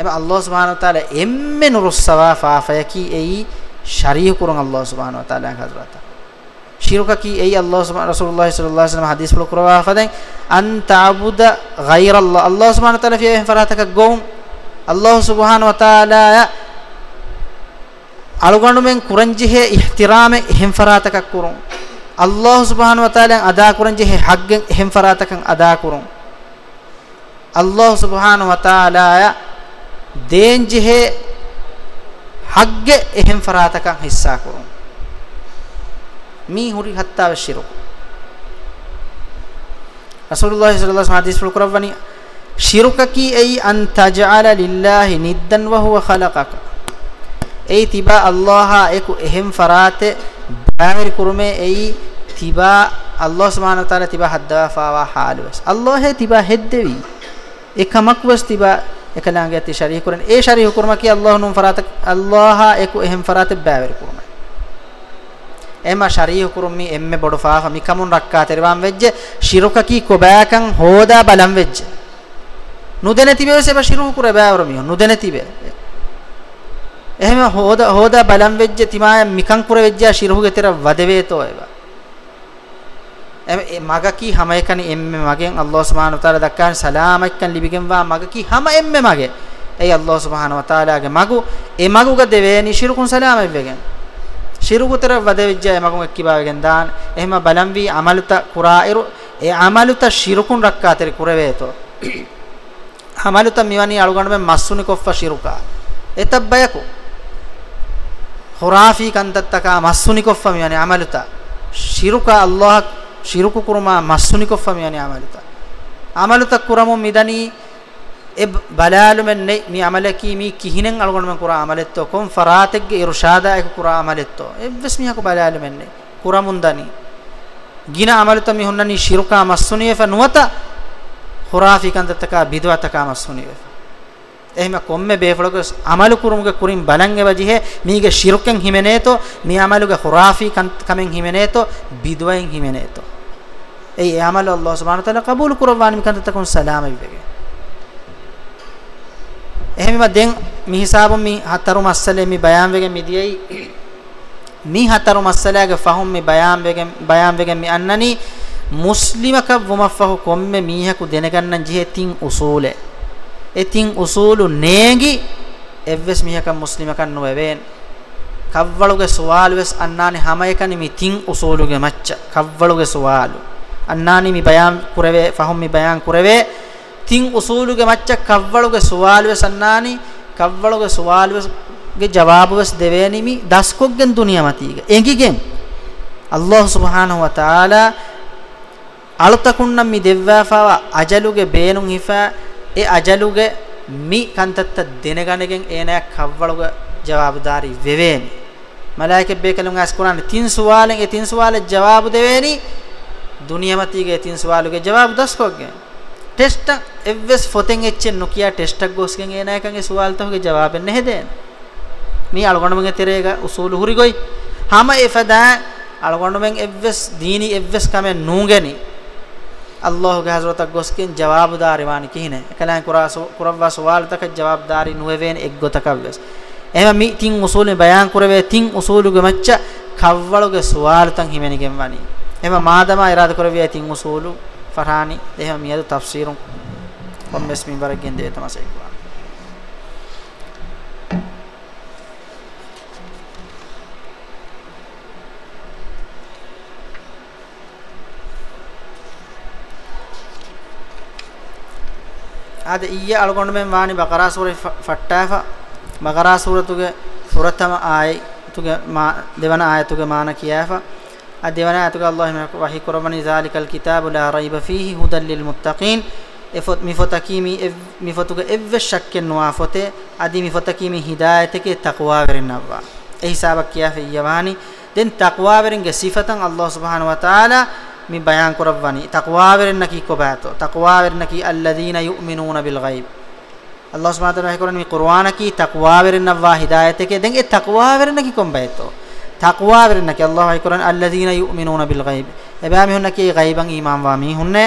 এমা আল্লাহ সুবহানাহু ওয়া তাআলা এমমে নুরুস সাওয়াফা ফায়াকি এই শারিহ কুরং আল্লাহ সুবহানাহু ওয়া তাআলা হযরত শিরকা কি এই আল্লাহ রাসূলুল্লাহ সাল্লাল্লাহু আলাইহি ওয়াসাল্লাম হাদিস বল করবা ফাদাই আন তাবুদা গায়রাল্লাহ আল্লাহ সুবহানাহু ওয়া তাআলা ফি ফারাতাকা গৌম আল্লাহ সুবহানাহু ওয়া তাআলা අලුගණුමෙන් කුරංජිහෙ ඉහ්තිරාමෙ හෙම්ෆරාතකක් කුරුම් අල්ලාහ් සුබ්හානහු වතාලෙන් අදා කුරංජිහෙ හග්ගෙන් හෙම්ෆරාතකන් අදා කුරුම් අල්ලාහ් සුබ්හානහු වතාලා දේන් ජෙහෙ හග්ගෙ එහෙම් ෆරාතකන් හිස්සා කරමු මී හුරි හත්තාව ශිරු රසූලුල්ලාහි සල්ලල්ලාහු අලයිහි වසල්ලම් හදීස් පුරකරවනි ශිරුකකි අයි අන් තජ්අල ලිල්ලාහි නිද්දන් ව හුව ඛලකක ඒ තිබා අල්ලාහ එකු එහෙම් ෆරාතේ බෑවරි කුරුමේ ඒ තිබා අල්ලාහ් සුබ්හානහු තාලා තිබා හද්දවා ෆාවා හාලුස් අල්ලාහ් තිබා හෙද්දෙවි එකමක් වස් තිබා ekalaange ati sharih kuran e sharih kurma ki allah num farat allah eku ehem farat baaver kurma ema sharih kurmi emme bodu faafa mi kamun rakka terwam vejje shiruka ki kobaakan hoda balam vejje nudene tibe seba shiruh kure baaver mi nudene tibe එහෙම හොද හොද බලම් වෙච්ච තිමාය මිකං කුර වෙච්ච ශිරහුගේ තර වදවේ තෝ ඒවා මග කි හැම එකනි එම්මෙ මගෙන් අල්ලාහ් සුබ්හානහු වතාලා දක්කාන සලාමෙක්කන් ලිබිගෙන් වා මග කි හැම එම්මෙ මගේ ඒ අල්ලාහ් සුබ්හානහු වතාලාගේ මගු ඒ මගුග දෙවේනි ශිරුකුන් සලාමෙවෙගෙන් ශිරුකුතර වදෙවිජ්ජය මගුන් එක්කිබාවෙගෙන් දාන එහෙම බලම් වී අමලත කුරායිරු ඒ අමලත ශිරුකුන් රක්කාතර කුරවේතෝ අමලත මිවනි අලුගණ්ඩ මෙ මස්සුනි කොෆ්ෆා ශිරුකා එතබ්බයකෝ خرافي كانت تكا مسوني كفم يعني عملتا شرك الله শিরুকু কুরমা মাসুনি কফা মিয়ানি আমালুতা আমালুতা কুরামু মিদানি এ বালালু মেন নেই মি আমালে কি মি কিহিনেন আলগন মে কুরা আমালেত তো কম ফরাতেক গে ইরশাদা এক কুরা আমালেত তো এ বেস মি হাকু বালালু মেন নেই কুরামুন্দানি গিনা আমালুতা মি হন্নানি শিরুকা মাসুনি ফা নুওতা খুরাফি কান্তা তাকা বিদওয়া তাকা মাসুনি ফা එහෙම කොම්මෙ බේෆලක අමල කුරුමුගේ කුරින් බලන්ගේ වජිහෙ මීගේ ශිරුකෙන් හිමෙනේතෝ මී අමලුගේ ඛුරාෆි කමෙන් හිමෙනේතෝ බිදවයෙන් හිමෙනේතෝ ඒ අමල අල්ලාහ් සුබ්හානහු තාලා කබූල් කුරවානි මිකන්ත තකුන් සලාම විබගේ එහෙම දැන් මි හිසාබු මි හතරු මස්සලේ මි බයාම් වෙගෙන් මිදියයි මි හතරු මස්සලාගේ ෆහුම් මි බයාම් වෙගෙන් බයාම් වෙගෙන් මි අන්නනි මුස්ලිමක වමෆහු කොම්මෙ මීහකු දෙනගන්නන් ජිහෙතින් උසූලේ etin usulu neengi evves mihakan muslimakan noweven kavvaluge suwalues annani hamayekani mi tin usuluge macca kavvaluge suwalu annani mi bayan kurave fahum mi bayan kurave tin usuluge macca kavvaluge suwalues annani kavvaluge suwalues ge jawabues deveni mi daskoggen duniya matiga engigen Allah subhanahu wa ta'ala alutakunnam mi devvafawa ajaluge beenun hifa ඒ අජලුගේ මි කන්තත්ත දෙනගණගෙන් ඒනයක් කවවලුග ජවාබ්දාරි වෙවේනි මලායිකෙ බේකලුන් අස් කුරාන තින් සුවාලෙන් ඒ තින් සුවාලේ ජවාබ් දෙවේනි දුනියමතිගේ තින් සුවාලුගේ ජවාබ් දස්කොග්ගේ test එව්ස් ෆොතෙන් එච්චෙන් නොකිය test එක ගොස්ගෙන් ඒනයකන් ඒ සුවාල්තවගේ ජවාබෙන් නැහෙදෙන් මේ අලගොණමගේ තෙරේක උසූලු හුරිගොයි හැම එෆදා අලගොණමෙන් එව්ස් දීනි එව්ස් කමෙන් නූගනේ ಅಲ್ಲಾಹ್ ಗೆ ಹಜರತ ಗೊಸ್ಕಿನ್ ಜವಾಬ್ದಾರಿ ವಾನಿ ಕಿಹಿನೆ ಕಲಾಂ ಕುರಾಸು ಕುರವ್ವ ಸವಾಲ್ ತಕ ಜವಾಬ್ದಾರಿ ನುವೆವೇನ್ ಎಗ್ ಗೊತಕವ್ಯಸ್ එහෙම මි තින් උසූලෙ බයන් කරවේ තින් උසූලුගේ මච්ච කව්වලුගේ සුවාල් තන් හිමෙනිගෙන් වනි එහෙම මාදම ඉරාද කරවේ තින් උසූලු ෆරහානි එහෙම මියදු තෆ්සීරුන් කොම්මස් මින් වරගෙන් දේ තමසෙක්වා ade iyya algonde men wani baqara sura fattafa baqara sura tuge suratama ay tuge ma devana ay tuge mana kiyafa ad devana ay tuge allah me wahi qurbani zalikal kitabu la raiba fihi hudan lil muttaqin efot mifotakimi mifotuge evve shakken nuafote adi mifotakimi hidayateke taqwa verinnawa e hisabak kiyafa iyyawani den taqwa veringe sifatan allah subhanahu wa ta'ala මේ බයන් කරවවනි තක්වා වෙරන්නකි කොබෑතෝ තක්වා වෙරන්නකි අල්ලදීන යුමිනූන bill ගයිබ් අල්ලාහ් සුබ්හානහු වතාලා කරන්නේ කුර්ආනකි තක්වා වෙරන්නවා හිදායතකේ දැන් ඒ තක්වා වෙරන්නකි කොම්බෑතෝ තක්වා වෙරන්නකි අල්ලාහ් කරන්නේ අල්ලදීන යුමිනූන bill ගයිබ් එබෑමි හොන්නකි ගයිබන් ඊමාන් වාමි හොන්නේ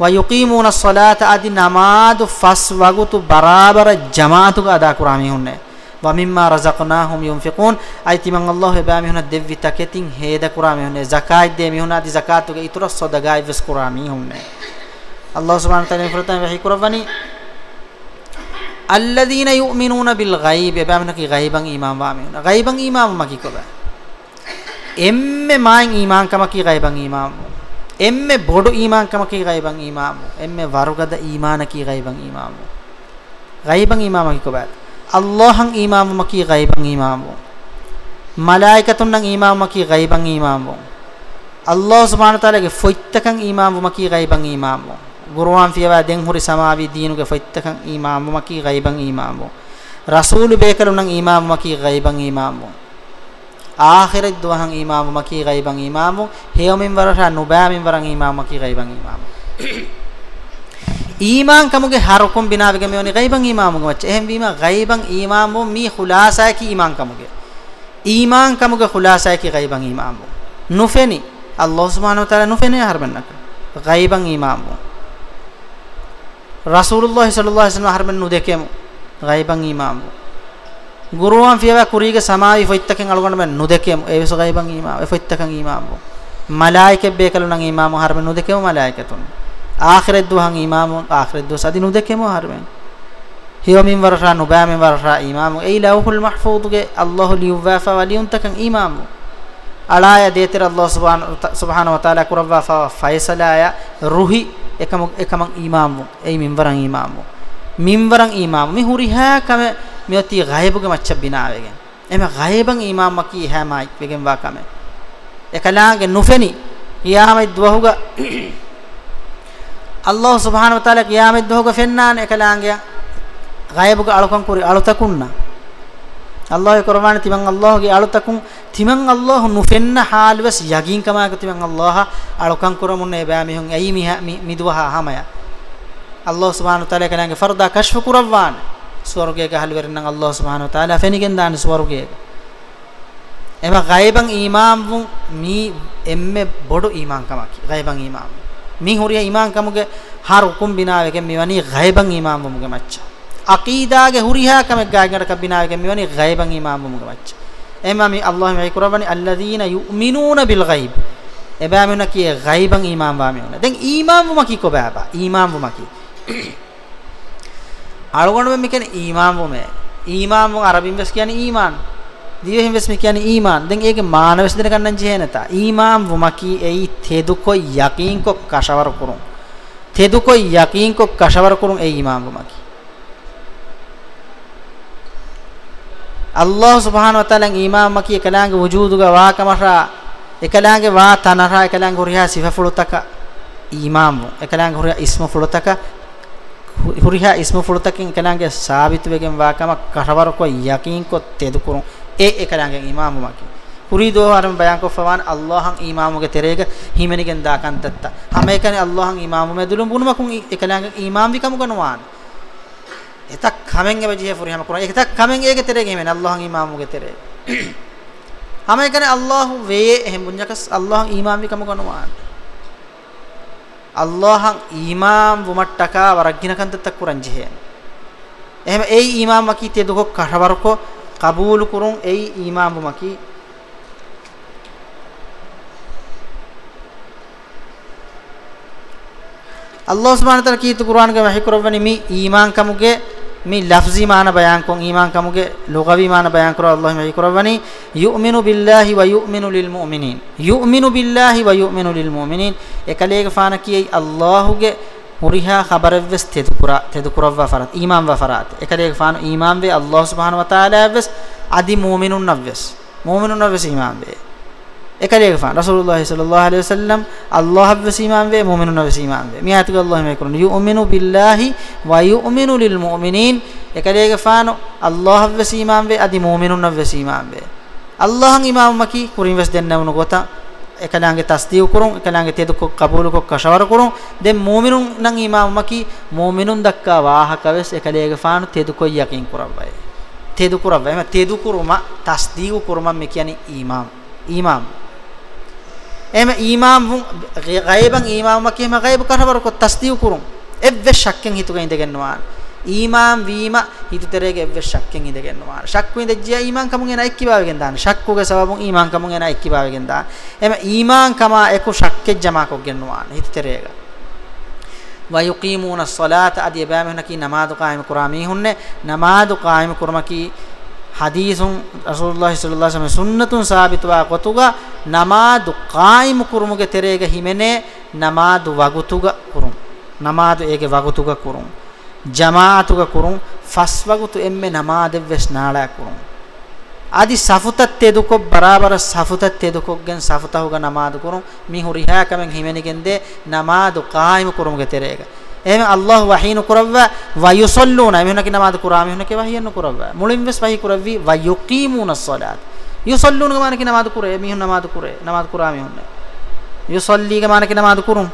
වයුකීමූන සලාත আদি නමාදු ෆස් වගුතු බරාබර ජමාතුක අදා කුරාමි හොන්නේ wa mimma razaqnahum yunfiqun ayti man allah ba mi huna devvi taketin heda kurami hunne zakat de mi huna di zakatu ge itura sodaga ivs kurami hunne allah subhanahu wa ta'ala furtan wa hikurawani alladhina yu'minuna bil ghaib ba mi ki ghaiban iman wa mi huna ghaiban iman ma ki ko ba emme main iman kama ki ghaiban iman emme bodu iman kama ki ghaiban iman emme warugada iman ki ghaiban iman ghaiban iman ma ki ko ba അള്ളാഹും ഈമാമുമക്കി ഗൈബങ് ഈമാമോ മലായക്കത്തുണ്ടങ് ഈമാമുമക്കി ഗൈബങ് ഈമാമോ അള്ളാഹു സുബാനത്താലക്ക് ഫൊയ്ത്തക്കങ് ഈമാമുമക്കി ഗൈബങ് ഈമാമോ ගුරුවන් ෆියවා දෙන් හුරි සමාවි දීනුගේ ෆොයිත්තකන් ඊමාමුමකී ගයිබන් ඊමාමු රසූලු බේකලුණන් ඊමාමුමකී ගයිබන් ඊමාමු ආඛිරත් දුවහන් ඊමාමුමකී ගයිබන් ඊමාමු හේවමින් වරහ නුබෑමින් වරන් ඊමාමුමකී ගයිබන් ඊමාමු ඊමාන් කමුගේ හරකොම් බිනාවගේ මෙවනි ගයිබන් ඊමාමුගේ වච්ච එහෙන් වීම ගයිබන් ඊමාමු මී ખુලාසය කි ඊමාන් කමුගේ ඊමාන් කමුගේ ખુලාසය කි ගයිබන් ඊමාමු නුෆෙනි අල්ලාහ් සුබ්හානහු තාලා නුෆෙනි හරබන්නක ගයිබන් ඊමාමු රසූලුල්ලාහ් සල්ලල්ලාහු අලයිහි වසල්ලම් හරබන් නුදකෙමු ගයිබන් ඊමාමු ගුරුවන් ෆියවා කුරීගේ සමාවි ෆොයිත්තකෙන් අලුගන්න බෑ නුදකෙමු ඒවස ගයිබන් ඊමාමු ෆොයිත්තකන් ඊමාමු මලායිකෙබ්බේ කලුණන් ඊමාමු හරබන් නුදකෙමු මලායිකතුන් ආඛිරත් දුහන් ඉමාමුන් ආඛිරත් දුස අදිනු දෙකෙම හරවෙන් හියමින් වරරා නුබෑමින් වරරා ඉමාමු ඒ ලෞහුල් මහ්ෆූදුගේ අල්ලාහ් ලියුවාෆා වලියුන්තකන් ඉමාමු අලාය දේතර අල්ලාහ් සුබ්හාන සුබ්හාන වතාලා කුරවාෆා ෆයිසලාය රුහි එකම එකම ඉමාමු ඒ මින්වරන් ඉමාමු මින්වරන් ඉමාමු මේ හුරිහා කම මෙති ගායබුගේ මච්ච බිනාවෙගෙන් එම ගායබන් ඉමාම්ම කී හැමයි වෙගෙන් වාකම එකලාගේ නුෆෙනි යාමයි දවහුගා අල්ලාහ් සුබ්හානහු වතාලා කියාමෙත් දොහක ෆෙන්නාන එකලාංගයා ගයබුක අලකන් කුරි අලතකුන්නා අල්ලාහ් කුර්ආන තිමන් අල්ලාහ්ගේ අලතකුන් තිමන් අල්ලාහ් නුෆෙන්න හාල්වස් යගින් කමාක තිමන් අල්ලාහ් අලකන් කුරමුන්න ඒ බෑ මිහුන් ඇයි මිහ මිදුවහා හමය අල්ලාහ් සුබ්හානහු වතාලා එකලාංගේ ෆර්දා කෂ්ෆ කුරවාන ස්වර්ගයේ ගහල් වෙරනන් අල්ලාහ් සුබ්හානහු වතාලා ෆෙනිගෙන් දාන ස්වර්ගයේ එම ගයබන් ඊමාම් වුන් මී එම්මේ බොඩු ඊමාම් කමක් ගයබන් imam min huriya iman kamuge har hukum binawegen miwani ghaiban imam muge macca aqida ge huriha kamek gaagada ka binawegen miwani ghaiban imam muge macca emami allah me kurabani alladhina yu'minuna bil ghaib ebamuna ki ghaiban imam wa meuna den imam mu maki ko baba imam mu maki alugonu me ken imam mu me imam mu arabin bes yani iman දිවෙහින් වෙස්මි කියන්නේ ඊමාන්. දැන් ඒකේ මාන වෙස් දෙන ගන්නන් ජීහෙනතා. ඊමාම් වමකි එයි තෙදු කො යකීන් කො කෂවර කුරුම්. තෙදු කො යකීන් කො කෂවර කුරුම් ඒ ඊමාම් වමකි. අල්ලාහ් සුබ්හානහු වතාලන් ඊමාම් මකි එකලාගේ වජූදුග වාකමරා එකලාගේ වා තනරා එකලාගේ හුරියා සිෆෆුලතක ඊමාම් එකලාගේ හුරියා ඉස්ම ෆුලතක හුරිහා ඉස්ම ෆුලතකින් කනංගේ සාබිත වෙගෙන් වාකම කරවර කො යකින් කො තෙදු කුරුන් e ekalangen imamu maki purido haram bayan ko fawan allahan imamu ge terega himenigen da kan tatta hame kane allahan imamu medulum bunuma kun ekalangen imam vikam gonwan etak kamen ge beje furi hama kun etak kamen ege terega himen allahan imamu ge terega hame kane allahu ve ehem bunjakas allahan imam vikam gonwan අල්ලාහන් imam වුමට්ටකා වරග්ගිනකන්තත් කුරංජේ එහෙම ඒ ඊමාම් වකීතේ දුක කටවරකෝ قبول كرون أي إيمان بمكي අල්ලාහ් සුබ්හානහු තාලා කීතු කුර්ආන් ගේ වහී කරවන්නේ මේ ඊමාන් කමුගේ මේ ලෆ්සි මාන බයන් කොන් ඊමාන් කමුගේ ලුගවි මාන බයන් කරව අල්ලාහ් මේ කරවන්නේ යුමිනු බිල්ලාහි වයුමිනු ලිල් මුමිනින් යුමිනු බිල්ලාහි වයුමිනු ලිල් මුමිනින් එකලේක ෆාන කියයි අල්ලාහ්ගේ muriha khabaravves tedukura tedukuravva farat imanva farat ekadek faanu imanve allah subhanahu wa taala avves adi mu'minun navves mu'minun navves imanve ekadek faanu rasulullah sallallahu alaihi wasallam allah avves imanve mu'minun navves imanve miyatu allah me kurun yu'minu billahi wa yu'minu lil mu'minin ekadek faanu allah avves imanve adi mu'minun navves imanve allahn imamaki kurinves dennavunu gota ekalaange tasdiu kurun ekalaange tedu ko qabul ko kashawar kurun den mu'minun nan imam maki mu'minun dakka wahakaves ekalege faanu tedu ko yakin kurabbai tedu kurabbai ma tedu kuruma tasdiu kuruma me yani imam imam ema imam gaiban imam maki ma gaib kashawar ko tasdiu kurun evve shakken hituga indegennuan imam වීම හිතතරේක එව්ව ශක්කෙන් ඉඳගෙන මාන ශක් විඳජ්ජිය ඊමාම් කමුන් එන එක්කිභාවයෙන් දාන ශක්කුගේ සබබුන් ඊමාම් කමුන් එන එක්කිභාවයෙන් දාන එම ඊමාම් කමා එකු ශක්කෙ ජමා කොගෙන වාන හිතතරේක වයුකීමූන සලාත අදී බෑමනකී නමාදු කායිම කුරාමී හුන්නේ නමාදු කායිම කුරමකී හදීසුන් රසූලුල්ලාහි සල්ලල්ලාහු අලයිහි වසල්ලම් සුන්නතුන් සාබිතවා කොතුගා නමාදු කායිම කුරුමුගේ තෙරේක හිමනේ නමාදු වගුතුගා කුරුම් නමාදු ඒගේ වගුතුගා කුරුම් ජමාතුක කුරුන් ෆස්වගුතු එම්මෙ නමාදෙව්වස් නාලා කුරුන් আদি সাফুতাত্তে দুকব বরাবর সাফুতাত্তে দুকগেন সাফুতাহুগ নামাজ কুরুম মি হুরিহা কামেন হিমেনিগেন্দে নামাজ কায়েম কুরুম গেতেরেগা එහෙම අල්ලාහ් වහීන කරවවා වයුසල්ලූන එහෙම නැකි නමාද කුරා මෙහෙම නැකි වහියන්න කරවවා මුලින් වෙස් වහී කරවවි වයුකීමුන සලාත් යුසල්ලූන ගමන කි නමාද කුරේ මෙහෙම නමාද කුරේ නමාද කුරා මෙහෙම යුසල්ලී ගමන කි නමාද කුරුම්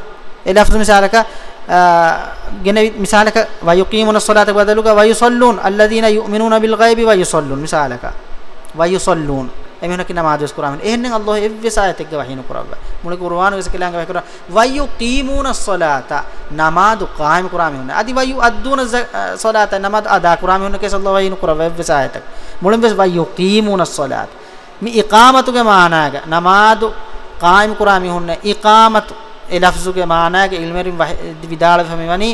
ඒ ලෆ්ස් මිසාලක ගෙන මිසාලක වයුකීමුන الصලාත බදලුක වයුසල්ලූන් අල්ලදීන යුමිනූන බිල් ගයිබි වයුසල්ලූන් මිසාලක වයුසල්ලූන් එමෙන්න කින මාදස් කුරාමෙන් එහෙන්නම් අල්ලාහ් එව්වසායත් එක්ක වහින කුරාව මුල කුර්ආන වෙස කියලා ගව කරා වයුකීමුන الصලාත නමාදු قائم කුරාමෙන් උන අදි වයු අද්දුන صලාත නමාද අදා කුරාමෙන් උන කේස අල්ලාහ් වහින කුරාව එව්වසායත් මුලින් වෙස වයුකීමුන الصලාත මි ඉකාමතුගේ මානාග නමාදු قائم කුරාමෙන් උන ඉකාමතු ඒ ලෆ්සුගේ මානාගේ ඉල්මරින් විදාල ෆමෙවනි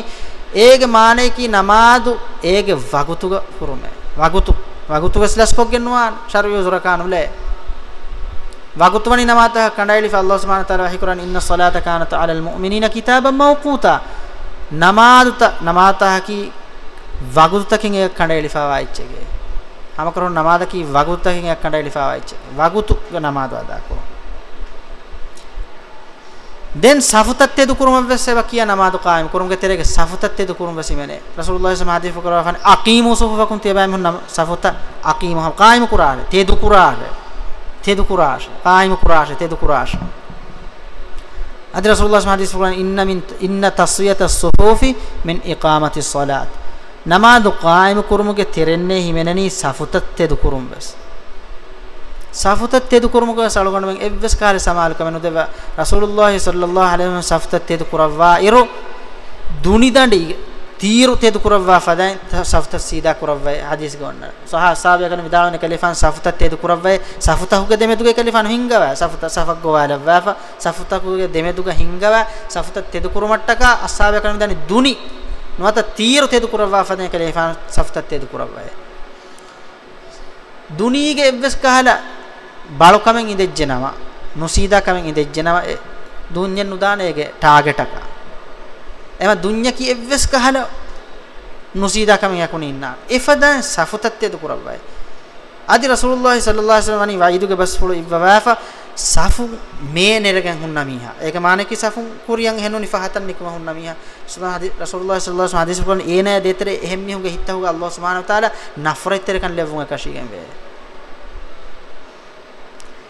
ඒගේ මානේ කි නමාදු ඒගේ වගතුග හුරුමෙ වගතු වගතුග ස්ලස්කොක් ගෙන්නුවා ශර්විය සුරකානුලේ වගතුමනි නමාත කණ්ඩායලි ෆල්ලාහ් සුබ්හානහු තාලා වහී කුරාන ඉන්න සලාත කානත අලල් මුමිනීන කිතාබම් මව්කූතා නමාදුත නමාතහකි වගුතකින් එක කණ්ඩායලිෆාවා ඉච්චගේ හැම කරුණ නමාදකි වගුතකින් එක කණ්ඩායලිෆාවා ඉච්චගේ වගුතු නමාදවා දාකෝ den safutat dukurum ves seva kiya namaz qaim kurumge terege safutat dukurum ves imene rasulullah sallallahu alaihi wasallam fan aqimu sufufakum tibaim hun safuta aqimu hal qaim qur'an te dukuraj te dukuraj qaim qur'an te dukuraj adi rasulullah sallallahu alaihi wasallam inna min inna tasiyata as-sufufi min iqamati as-salat namaz qaim kurumge terenne himenani safutat dukurum ves ಸಾಫುತತ್ ತೆದು ಕುರುಮುಗ ಸಳಗೊಂಡ ಮಂಗ ಎವ್ವೆಸ್ ಕಾಲ ಸಮಾಲಕ ಮೆನುದೆವ ರಸೂಲುಲ್ಲಾಹಿ ಸಲ್ಲಲ್ಲಾಹು ಅಲೈಹಿ ವಸಲ್ಲಂ ಸಾಫುತತ್ ತೆದು ಕುರವ್ವಾ ಇರು ದುನಿದಂಡಿ ತೀರು ತೆದು ಕುರವ್ವಾ ಫದೈ ಸಾಫುತತ್ ಸೀದಾ ಕುರವ್ವೆ ಹದೀಸ್ ಗೊಂಡ ಸಹ ಸಾಬೆಗನ ವಿದಾವನ ಕಲಿಫಾನ್ ಸಾಫುತತ್ ತೆದು ಕುರವ್ವೆ ಸಾಫುತಹುಗೆ ದೆಮೆದುಗೆ ಕಲಿಫಾನ್ ಹಿಂಗವ ಸಾಫುತ ಸಾಫಗ್ಗೋ ಅಲವ್ವಾ ಫ ಸಾಫುತಹುಗೆ ದೆಮೆದುಗೆ ಹಿಂಗವ ಸಾಫುತತ್ ತೆದು ಕುರುಮಟ್ಟಕ ಅಸಾಬೆಗನ ವಿದಾನಿ ದುನಿ නොත තීර තෙදු කරවා ෆදේ කලේ ෆාන් සෆ්තත් තෙදු කරවා දුනීගේ එවස් කහලා ಬಾಳುಕಮೆಂ ಇಂದೆಜ್ಜೆನವ ನುಸೀದಾ ಕಮೆಂ ಇಂದೆಜ್ಜೆನವ ದುನ್ಯನ್ ನುದಾನೆಗೆ target ಅಕ එම දුඤ්ඤකි එව්වස් කහල නුසීදාකම යකුණ ඉන්නා එෆදා සෆතත්තේ දුකරවයි আদি রাসূলুল্লাহ সাল্লাল্লাহু আলাইহি ওয়াসাল্লাম ওয়াইদুকে বসফুল ইবাফা সাফু মে নেরগেন হুন্না মিহা এক মানে কি সাফু কুরিয়াং হেনু নিফাহাতান নিকমা হুন্না মিহা সুবহান আদি রাসূলুল্লাহ সাল্লাল্লাহু আলাইহি ওয়াসাল্লাম হাদিস কোন এ না দেতরে এহেম মিহুগে হিত্তাহুগে আল্লাহ সুবহানাহু ওয়া তাআলা নাফরাইতের কান লেবুঙ্গা কাশিগেন বে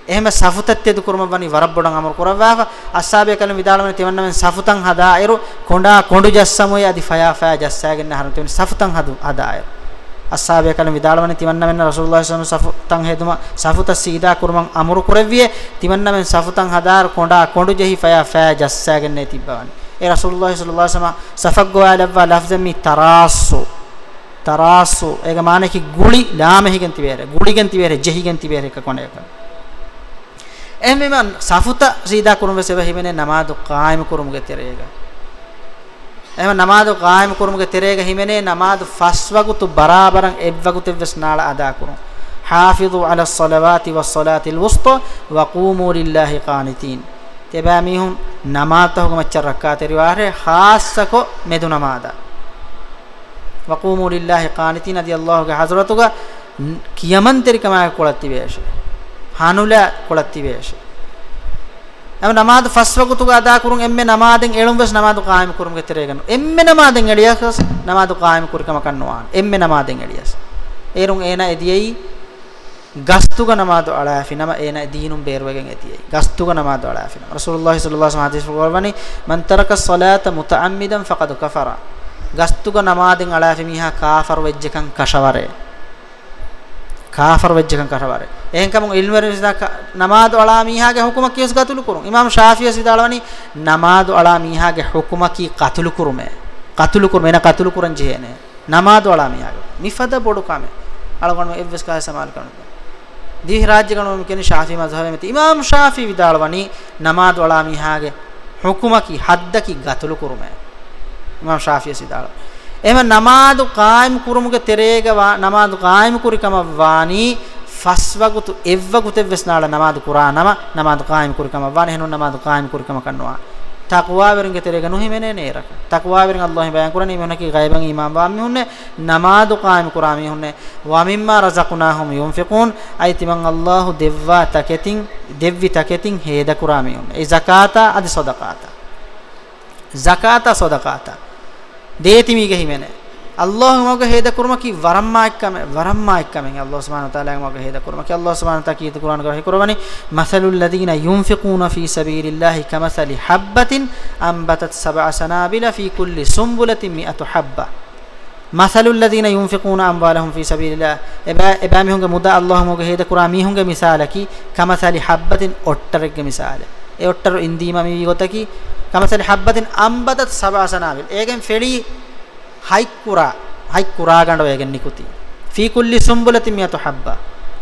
එහෙම සෆුතත් යදු කුරුම වනි වරබ්බොඩන් අමර කරවවා අස්සාබේ කලම විදාලමන තෙවන්නම සෆුතන් හදා අයරු කොණ්ඩා කොණ්ඩු ජස්සමෝය අදි ෆයා ෆයා ජස්සාගෙන හරන තෙවන සෆුතන් හදු අදා අයරු අස්සාබේ කලම විදාලමන තෙවන්නම රසූලුල්ලාහ සම සෆුතන් හේතුම සෆුත සීදා කුරුමන් අමර කරවිය තෙවන්නම සෆුතන් හදාර කොණ්ඩා කොණ්ඩු ජහි ෆයා ෆයා ජස්සාගෙන තිබ්බවන් ඒ රසූලුල්ලාහ සල්ලල්ලාහු අලයිහි වසල්ලම සෆග්ගෝ ලබ්වා ලෆ්දමි තරාස්සු තරාස්සු ඒක මානකි ගුලි ලාමහිගෙන් තිබේර ගුලිගෙන් තිබේර ජහිගෙන් තිබේර එක කොණේක ehmema safuta sida kurum veseva himene namadu qaim kurum ge terega ehma namadu qaim kurum ge terega himene namadu faswagu tu barabaran evwagu tevves nala ada kurum hafizu ala salawati was salati al wusta wa qumu lillahi qanitin teba mihum namata hogama charrakka teriware hassako medu namada wa qumu lillahi qanitin adi allah ge hazratuga kiyaman terikama kolattivesh හනුල කොලතිවේශ එම නමාද ෆස්වගුතු ගදා කුරුන් එම්මෙ නමාදෙන් එළුම්වස් නමාදු කායම කුරුම් ගෙතරේ ගන්න එම්මෙ නමාදෙන් එළියස් නමාදු කායම කුරුකම කන්නවාන එම්මෙ නමාදෙන් එළියස් ඒරුන් ඒන එදියයි ගස්තුග නමාදු අලාෆිනම ඒන දීනුම් බේරුවගෙන් එතියි ගස්තුග නමාදු අලාෆිනම රසූලුල්ලාහි සල්ලල්ලාහු අලයිහි වසල්ලම් වර්වනි මන් තරක සලාත මුතඅම්මිදන් ෆකද් කෆරා ගස්තුග නමාදෙන් අලාෆිමිහා කාෆර් වෙජ්ජකන් කෂවරේ කාෆර් වෙච්චකම් කටවරේ එහෙන්කම ඉල්මර විසදා නමාද වලා මීහාගේ හුකුම කියස් ගතුළු කුරුම් ඉමාම් ශාෆිය සිදාලවනි නමාද වලා මීහාගේ හුකුම කී කතුළු කුරුමේ කතුළු කුරුම එන කතුළු කුරන් ජේනේ නමාද වලා මීහාගේ මිෆද බොඩු කමේ අලගොන එවස් කා සමාල් කරනවා දීහ රාජ්‍ය ගණම කියන ශාෆි මස්හබේ මෙති ඉමාම් ශාෆි විදාලවනි නමාද වලා මීහාගේ හුකුම කී හද්දකි ගතුළු කුරුමේ ඉමාම් ශාෆිය සිදාලවනි එහෙම නමාදු කායිම කුරුමුගේ තෙරේග නමාදු කායිම කුරිකම වානි ෆස්වගුතු එව්වගුතු වෙස්නාල නමාදු කුරා නම නමාදු කායිම කුරිකම වානි හෙනු නමාදු කායිම කුරිකම කන්නවා තක්වා වරුන්ගේ තෙරේග නොහිමනේ නේරක තක්වා වරුන් අල්ලාහ් බයන් කුරණි මෙන්නකි ගයිබන් ඊමාම් වාමි හුන්නේ නමාදු කායිම කුරා මි හුන්නේ වමිම්මා රසකුනාහුම් යුන්ෆිකුන් අයිති මන් අල්ලාහ් දෙව්වා තකෙතින් දෙව්වි තකෙතින් හේද කුරා මි හුන්නේ ඒ zakat අද සදකාත zakat සදකාතා ದೇತಿ ಮೀಗೆ ಹಿಮೆನೆ ಅಲ್ಲಾಹ್ ಮಗ ಹೇದ ಕುರ್ಮಕಿ ವರಮ್ಮ ಇಕ್ಕಮೆ ವರಮ್ಮ ಇಕ್ಕಮೆ ಅಲ್ಲಾಹ್ ಸುಬ್ಹಾನಹು ತಆಲಾ ಮಗ ಹೇದ ಕುರ್ಮಕಿ ಅಲ್ಲಾಹ್ ಸುಬ್ಹಾನಹು ತಆಲಾ ಕೀತ ಕುರಾನ್ ಗಹ ಕುರ್ಮನಿ ಮಸಲುಲ್ ಲದೀನ ಯುನ್ಫಿಕೂನ ಫೀ ಸಬೀಲಿಲ್ಲಾಹಿ ಕಮಸಲಿ ಹಬ್ಬತಿನ್ ಅಂಬತತ್ ಸಬಅ ಸನಾಬಿಲ ಫೀ ಕುಲ್ಲಿ ಸುಂಬುಲತಿನ್ ಮಿಅತು ಹಬ್ಬ ಮಸಲುಲ್ ಲದೀನ ಯುನ್ಫಿಕೂನ ಅಂವಾಲಹುಂ ಫೀ ಸಬೀಲಿಲ್ಲಾ ಎಬಾ ಎಬಾ ಮಿಹುಂಗೆ ಮುದ ಅಲ್ಲಾಹ್ ಮಗ ಹೇದ ಕುರಾ ಮಿಹುಂಗೆ ಮಿಸಾಲಕಿ ಕಮಸಲಿ ಹಬ್ಬತಿನ್ ಒಟ್ಟರಿಗೆ ಮಿಸಾಲೆ ಎ ಒಟ್ಟರು ಇಂದೀಮ ಮಿ ಗೊತಕಿ කමසල් හබ්බතින් අම්බතත් සබාසනාවිල් ඒකෙන් ෆෙලි හයිකුරා හයිකුරා ගණ්ඩ වේගෙන් නිකුති ෆී කුල්ලි සුම්බලති මියතු හබ්බා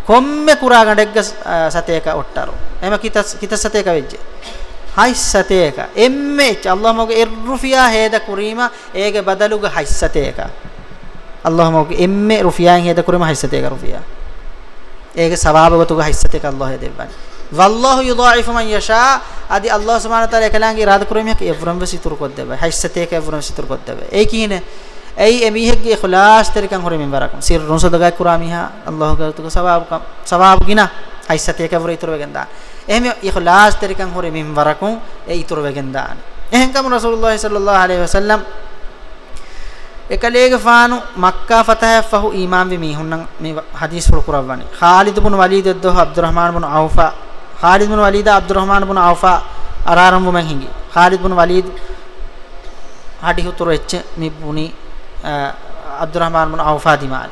කොම්මේ කුරා ගණ්ඩෙක්ග සතේක ඔට්ටරු එම කිතස් කිතස් සතේක වෙජ්ජ හයිස් සතේක එම්මේ අල්ලාහ් මොගේ ඉර්රුෆියා හේද කුරීම ඒගේ බදලුග හයිස් සතේක අල්ලාහ් මොගේ එම්මේ රුෆියාන් හේද කුරීම හයිස් සතේක රුෆියා ඒගේ සවාබවතුග හයිස් සතේක අල්ලාහ් දෙවන්නේ wallahu yudha'ifu man yasha adi allah subhanahu wa ta'ala ekalange irada kurumihak evram vesituru koddebe haissateeka evram vesituru koddebe ei kihine ei emihekge ikhlas terikan hore minbarakam sirrun sadaga kuramiha allah gatuka sawab sawab gina haissateeka evre ituru vegenda ehme ikhlas terikan hore minbarakum ei ituru vegenda ehenkam rasulullah sallallahu alaihi wasallam එකලේග ෆානු Mecca ෆතහෆහු ඊමාම් වි මීහුන්නම් මේ හදීස් වල කරවන්නේ ખાલિદ බුන් වලීද් දොහ Abdurrahman bin අවෆා Khalid bin Walid Abdurrahman bin ಆಫಾ ಅರಾರಂಭು ಮೆಹಿಂಗಿ ಖಾಲಿದ್ ಬಿನ್ ವಲೀದ್ ಹಾಟಿ ಹುತ್ತುರು ಹೆಚ್ಚೆ ಮಿಬ್ಬುನಿ ಅಬ್ದುರಹಮಾನ್ ಬಿನ್ ಆಫಾ ದಿಮಾಲ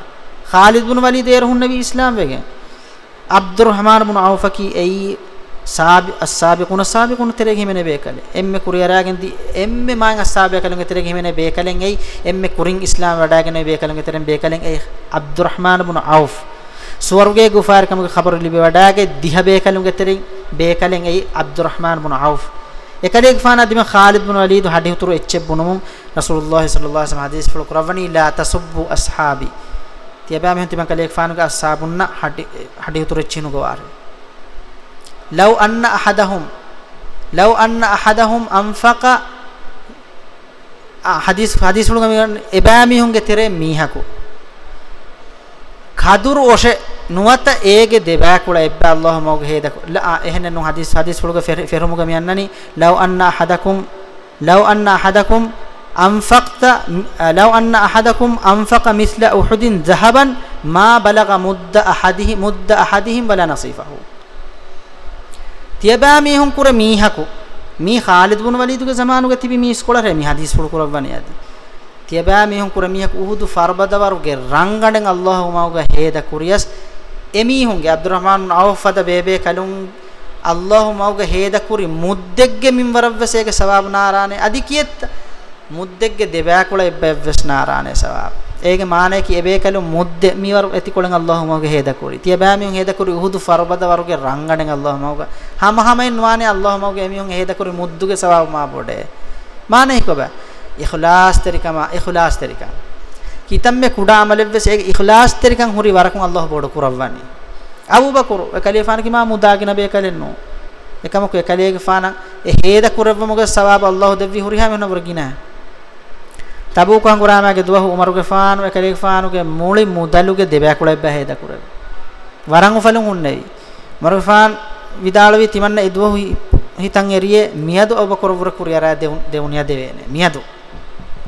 ಖಾಲಿದ್ ಬಿನ್ ವಲೀದ್ ಏರು ಹುನ್ನವಿ ಇಸ್ಲಾಂ ವೇಗೆ ಅಬ್ದುರಹಮಾನ್ ಬಿನ್ ಆಫಕಿ ಐ ಸಾಬಿ ಅಸ್ಸಾಬಿಕುನ ಸಾಬಿಕುನ ತೆರೆಗೆ ಹಿಮೆನೆ ಬೇಕಲೆ ಎಮ್ಮೆ ಕುರಿಯರಾಗಿಂದಿ ಎಮ್ಮೆ ಮಾಂಗ ಅಸ್ಸಾಬಿಕಲಂಗೆ ತೆರೆಗೆ ಹಿಮೆನೆ ಬೇಕಲೆಂಗೆ ಎಮ್ಮೆ ಕುರಿಂಗ್ ಇಸ್ಲಾಂ ವಡಾಗನೆ ಬೇಕಲೆಂಗೆ ತೆರೆಗೆ ಬೇಕಲೆಂಗೆ ಅಬ್ದುರಹಮಾನ್ ಬಿನ್ ಔಫ್ ස්වර්ගයේ ගුෆාර කමක ખબર ලිබි වඩාගේ දිහ බේකලුන්ගේ තෙරින් බේකලෙන් ඇයි අබ්දුරහ්මාන් බුන අවුෆ් එකදෙක් ෆානා දිම ખાලිද් බුන වලීද් හඩි උතුරු එච්චෙබ් බුනමුම් රසූලුල්ලාහි සල්ලල්ලාහු අලයිහි වසල්ලම් හදීස් ෆල කුරවනි ලා තසබ්බු අස්හාබි තියබෑ මෙහන් තිම කලෙක් ෆානුගේ අස්හාබුන්න හඩි හඩි උතුරු එච්චිනු ගවාර ලව් අන්න අහදහුම් ලව් අන්න අහදහුම් අන්ෆක හදීස් හදීස් වලුගම එබෑ මිහුන්ගේ තෙරේ මීහකෝ කදුරු ඔෂ නුවත ඒගෙ දෙබෑකුල එබ්බ අල්ලාහ මොග හේදක එහෙන නු හදිස් හදිස් වලක ෆෙරමුග මියන්නනි ලව් අන්න අහදකුම් ලව් අන්න අහදකුම් අන්ෆක්ත ලව් අන්න අහදකුම් අන්ෆක මිස්ල උහුදින් ධහබන් මා බලග මුද්ද අහදිහි මුද්ද අහදිහිම් වල නසීෆහු තියබා මීහුන් කුර මීහකු මී ખાලිද් බුන් වලීදුගේ සමානුග තිබි මී ස්කොලරේ මී හදිස් වලක රවණේ යදී තියබෑ මිහුන් කුර මිහක උහුදු ෆර්බදවරුගේ රංගණෙන් අල්ලාහුමාවගේ හේද කුරියස් එමිහුන්ගේ අබ්දුරහමාන් අවෆද බේබේ කලුන් අල්ලාහුමාවගේ හේද කුරි මුද්දෙග්ගේ මින්වරවසේගේ සවාබ් නාරානේ අදි කියෙත් මුද්දෙග්ගේ දෙබෑ කුල එබ්බෙවස් නාරානේ සවාබ් ඒගේ මානේ කි එබේ කලු මුද්ද මිවර ඇති කුලන් අල්ලාහුමාවගේ හේද කුරි තියබෑ මිහුන් හේද කුරි උහුදු ෆර්බදවරුගේ රංගණෙන් අල්ලාහුමාවගේ හම හමෙන් වානේ අල්ලාහුමාවගේ මිහුන් හේද කුරි මුද්දුගේ සවාබ් මා බොඩේ මානේ කොබෑ ඉඛලාස් තරිකම ඉඛලාස් තරිකම් කිතම් මේ කුඩා අමලෙව්වස් ඒ ඉඛලාස් තරිකම් හුරි වරකුන් අල්ලාහ බෝඩ කුරවන්නේ අබුබකර් ඒ කලිෆාන කිමා මුදාගෙන බේ කලෙන්නෝ එකම කු එකලේක ෆාන ඒ හේද කුරව මොග සවාබ අල්ලාහ දෙවි හුරි හැම නබර ගිනා තබු කන් ගුරාමගේ දුවහ උමරුගේ ෆාන එකලේක ෆානුගේ මූලි මුදලුගේ දෙබෑ කුලෙබ්බ හේද කුරව වරන් උෆලුන් උන්නේ මරුගේ ෆාන විදාලවි තිමන්න එදුව හිතන් එරියේ මියදු ඔබ කරවර කුරියරා දෙවුනියා දෙවේනේ මියදු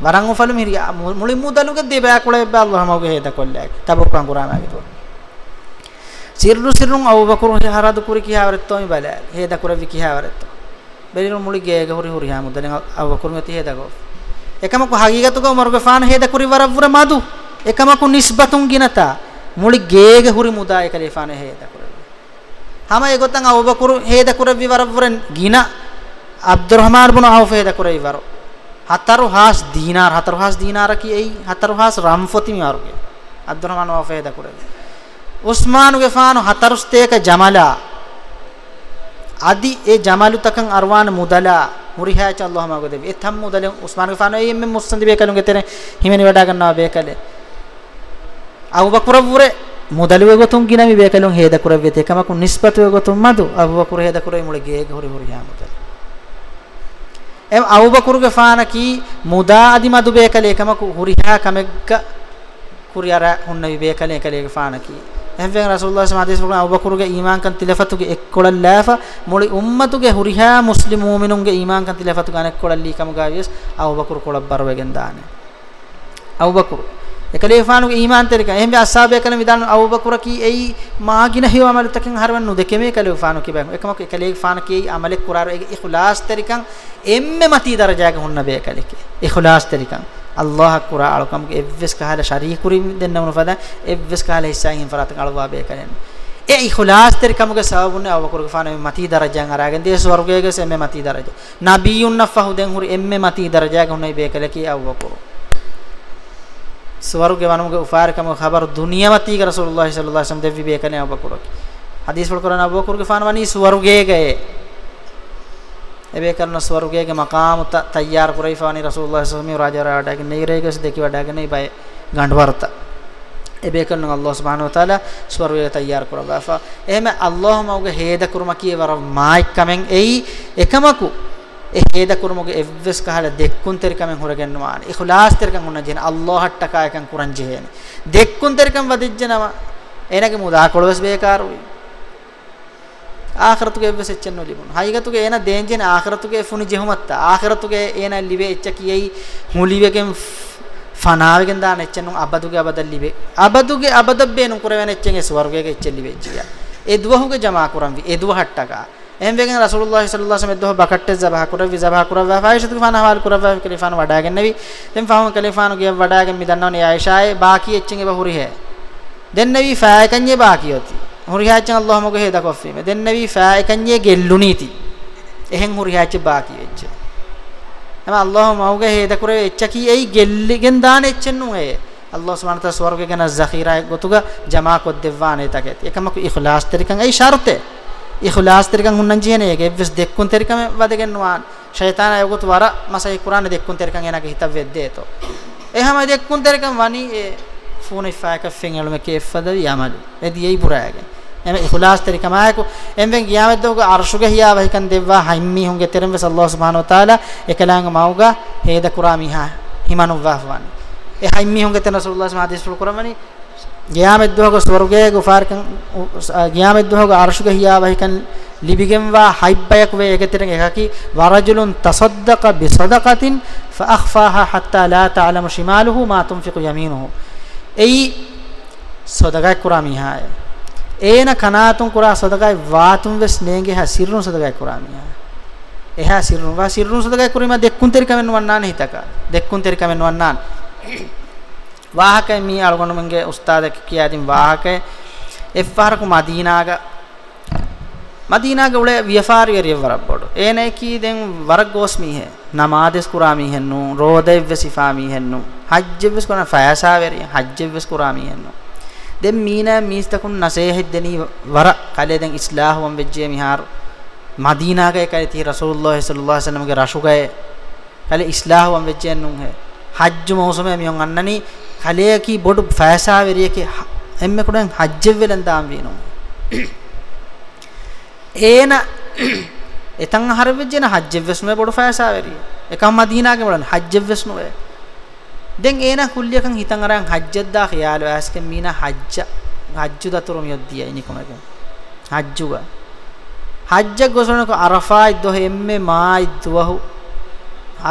වරන් උෆලු මිරිය මුලින් මුදලුගේ දෙබෑ කුලේ බෑ අල්ලාහ මගේ හේත කොල්ලක් තබුක්කන් කුරානාගේ තෝ සිරු සිරුන් අවබකරු හරදු කුරි කියාවරත්තෝ මි බලය හේත කුරවි කියාවරත්තෝ බෙලිරු මුලිගේ ගහුරි හුරි හා මුදලෙන් අවබකරු මති හේත ගෝ එකම කු හගීගතුක මර්ග ෆාන හේත කුරි වරවුර මාදු එකම කු නිස්බතුන් ගිනතා මුලිගේ ගහුරි මුදා එකලේ ෆාන හේත කුරි හැම එකතන් අවබකරු හේත කුරවි වරවුරන් ගින අබ්දුරහමාන් බුන අවෆ හේත කුරි වරෝ හතරහස් දීනාර හතරහස් දීනාර කියයි හතරහස් රම්ෆොති මිවර්ගේ අබ්දුරහමාන් වෆේද කුරේ උස්මානු ගෆානු හතරුස්තේක ජමලා අදි ඒ ජමලු තකන් අරවාන මුදලා මුරිහාච අල්ලාහ් මගදෙ එතම් මුදලෙන් උස්මාන් ගෆානු එයි මෙ මුස්සන්දි බේකලුන් ගෙතෙන හිමෙනි වඩා ගන්නවා බේකලේ අබුබකර වුරේ මුදලුවේ ගොතුන් ගිනමි බේකලුන් හේද කුරවෙත එකමකු නිස්පතුවේ ගොතුන් මදු අබුබකර හේද කුරේ මුලගේ ගොරි හොරි යාමුතලා එම් අවුබකුරුගේ ෆානකි මුදා අදි මදු බේකලේ කම කුරිහා කමෙග්ග කුරියර හොන්න විබේකලේ කලේ ෆානකි එම්වෙන් රසූලුල්ලාහ සමාදේශ පුරන අවුබකුරුගේ ඊමාන්කන් තිලෆතුගේ එක්කොළල් ලෑෆ මුලි උම්මතුගේ හුරිහා මුස්ලිම් මුමිනුන්ගේ ඊමාන්කන් තිලෆතු ගණක් කොළල් ලී කම ගාවියස් අවුබකුරු කොළබ් බරවගෙන් දානේ අවුබකුරු එකලේෆානුගේ ඊමාන් තරික එහෙම බි අස්සාබය කරන විදාන අවබකුර කී එයි මාගින හිව අමල තකින් හරවන් නුද කෙමේ කලේෆානු කිබෑම එකමක එකලේෆාන කී අමල කුරාර ඉඛලාස් තරිකන් එම්මෙ මති දරජයක හොන්න බය කලේක ඉඛලාස් තරිකන් අල්ලාහ කුරා අලකම් එව්ස් කහල ශරීහ කුරින් දෙන්නවන ෆදා එව්ස් කහල ඉස්සයින් ෆරාතන් අලවා බය කලේන ඒ ඉඛලාස් තරිකමක සවබුන අවබකුර ෆාන මති දරජයන් අරගෙන දේ ස්වර්ගයේ ගෙස එම්මෙ මති දරජ නබියුන් නෆහු දෙන් හුරි එම්මෙ මති දරජයක හොන්නයි බය කලේකී අවබකුර ಸ್ವರ್ಗೆ ವನಮುಗೆ ಉಫಾರಕಮ ಖಬರ್ ದುನಿಯಾವತಿ ರಸೂಲುಲ್ಲಾಹಿ ಸಲ್ಲಲ್ಲಾಹು ಅಲೈಹಿ ವಸಲ್ಲಂ ದೇವಿ ಬೇಕನೆ ಅಬಕುರಕ್ಕೆ ಹದೀಸ್ ಬಳ್ಕರನ ಅಬಕುರಗೆ ಫಾನ್ವನಿ ಸ್ವರ್ಗೆ ಗಯೆ එබේකරන ස්වර්ගයේ මකාම තයාර කුරයි ෆානි රසූලුල්ලාහි සමි රාජරාඩගේ නීරේකස් දෙකි වඩාගෙන ඉබයි ගණ්ඩවරත එබේකරන අල්ලාහ් සුබ්හානහු වතාලා ස්වර්ගයේ තයාර කරවවා එහෙම අල්ලාහ් මවගේ හේද කුරුම කීවර මායික් කමෙන් එයි එකමකු e heda kurumuge evves kahala dekkun terikamen horagennumaani ikhlas terikam unna jena allah hattaka ekan kuran jeheni dekkun terikam vadijjenama enage muda kolves bekaru ආඛරතුගේ එවස් එච්චන් නොලිබුන. හයිගතුගේ එන දේන්ජෙන ආඛරතුගේ ෆුනි ජෙහුමත්ත. ආඛරතුගේ එන ලිවේ එච්ච කියයි මුලිවකෙන් ෆනාවෙන් දාන එච්චන් උන් අබදුගේ අබදල් ලිවේ. අබදුගේ අබදබ්බේනු කරවෙන එච්චන් ඒ ස්වර්ගයේ එච්චන් ලිවේ ජියා. ඒ දුවහුගේ ජමා කරන් වි. ඒ දුවහට්ටකා. එම් වේගෙන රසූලුල්ලාහි සල්ලල්ලාහු අලයිහි වසල්ලම් බකට්ටේ සබහ කරව විසබහ කරව ෆායිෂතු ෆාන හවල් කරව කලිෆාන වඩාගෙන නෙවි දැන් ෆාම කලිෆාන ගිය වඩාගෙන මිදන්නවනේ ආයිෂායි බාකි එච්චින් එබ හුරිහෙ දැන් නෙවි ෆායකන්යේ බාකියෝති හුරිහාච්චන් අල්ලාහම ගහේ දකොෆීම දැන් නෙවි ෆායකන්යේ ගෙල්ලුනීති එහෙන් හුරිහාච්ච බාකි වෙච්ච එම අල්ලාහම මවගේ හේද කරේ එච්චකී එයි ගෙල්ලිගෙන් දාන එච්චන්නු වේ අල්ලාහ් සුබ්හානහු තාලා ස්වර්ගගෙන ਜ਼ඛීරා ගොතුග ජමා කොද්දෙවානේ තකෙත් එකමක ඉඛලාස් තරිකන් ඒ ෂර්තේ ඉඛලාස් තරිකන් හුන්නන් ජීහනේ ගෙව්ස් දෙක්කුන් තරිකම වදගෙන්නවාන් ෂයිතාන අයගොත් වර මසයි කුරාන දෙක්කුන් තරිකන් එනක හිතව වෙද්දේතෝ එහම දෙක්කුන් තරිකන් වනි ඒ ෆෝන ෆයික ෆින් එළුම කේෆද යමල් එදී ඒ පුරාගේ එම ඉඛලාස් තරිකම ආයකු එම්ෙන් ගියාමෙද්ද උග අර්ෂුගේ හියා වහිකන් දෙවවා හයිම්මි හුන්ගේ තෙරම් වෙස අල්ලාහ් සුබ්හානහු තාලා එකලාංග මවුගා හේද කුරා මිහා හිමනු වහවන් ඒ හයිම්මි හුන්ගේ තෙන රසූලුල්ලාහ් සම හදීස් පුල් කුරාමනි ගියාමෙද්දෝග ස්වර්ගයේ ගුෆාරකන් ගියාමෙද්දෝග අර්ශුග හියාවහිකන් ලිබිගෙන් වා හයිබ්බයක් වේ එකතරෙන් එකකි වරජුලුන් තසද්දක බිසදකතින් ෆඅඛෆාහා හත්තා ලා තඅලමු ශිමාලුහු මා තුන්ෆිකු යමීනුහු එයි සදගයි කුරාමිහාය ඒන කනාතුන් කුරා සදගයි වාතුන් වෙස් නේගේ හැ සිරුන් සදගයි කුරාමිහාය එහා සිරුන් වා සිරුන් සදගයි කුරීම දෙක්කුන් තෙරිකමෙන් වන්නාන හිතක දෙක්කුන් තෙරිකමෙන් වන්නාන ವಾಹಕ ಮೀ ಅಳಗೊಂಡು ಮಂಗೆ ಉಸ್ತಾದಕ್ಕೆ ಕಿಯಾದಿಂ ವಾಹಕ ಎಫ್ಫಾರಕು ಮದೀನಾಗ ಮದೀನಾಗ ಉಳೆ ವ್ಯಫಾರಿಯರಿಗೆ ವರಬ್ಬೋಡು ಏನೇ ಕೀದೆಂ ವರಗೋಸ್ ಮೀಹೆ ನಮಾದೆಸ್ ಕುರಾಮಿ ಹೆನ್ನು ರೋದವ್ಯ ಸಿಫಾಮಿ ಹೆನ್ನು ಹಜ್ಜವ್ಯಸ್ ಕುರ ಫಯಸಾವೆರಿ ಹಜ್ಜವ್ಯಸ್ ಕುರಾಮಿ ಹೆನ್ನು ದೆಂ ಮೀನ ಮೀಸ್ತಕುನ್ ನಸೇಹಿದ್ದನಿ ವರ ಕಲೆದೆಂ ಇಸ್ಲಾಹುವಂ ವೆಜ್ಜೆ ಮಿಹಾರು ಮದೀನಾಗ ಕೈತಿ ರಸೂಲುಲ್ಲಾಹ ಸಲ್ಲಲ್ಲಾಹು ಅಲೈಹಿ ವಸಲ್ಲಂ ಗೆ ರಶುಗೈ ಕಲೆ ಇಸ್ಲಾಹುವಂ ವೆಜ್ಜೆ ನುಂ ಹೆ ಹಜ್ ಮೌಸುಮೆ ಮಿಯೊಂ ಅನ್ನನಿ ಹಲೆಯಕಿ ಬೊಡು ಫಾಸಾವೆರಿಯಕಿ ಎಮ್ಮೆ ಕೂಡ ಹಜ್ಜೆವೆಲಂದಾಂ ವೀನು ಏನ එතන් හරවෙජන හජ්ජෙවස්නුවේ බොඩු ෆෑසාවරිය. එකම් මදීනාගේ බලන්න හජ්ජෙවස්නුවේ. දැන් ඒන කුල්ලියකන් හිතන් අරන් හජ්ජද්දා ඛයාල වෑස්කෙන් මීන හජ්ජ හජ්ජු දතුරුම යොද්දිය ඉනිකමක. හජ්ජුව. හජ්ජ ගොසනක අරෆා ඉද්දෝ හෙම්මේ මා ඉද්දවහු.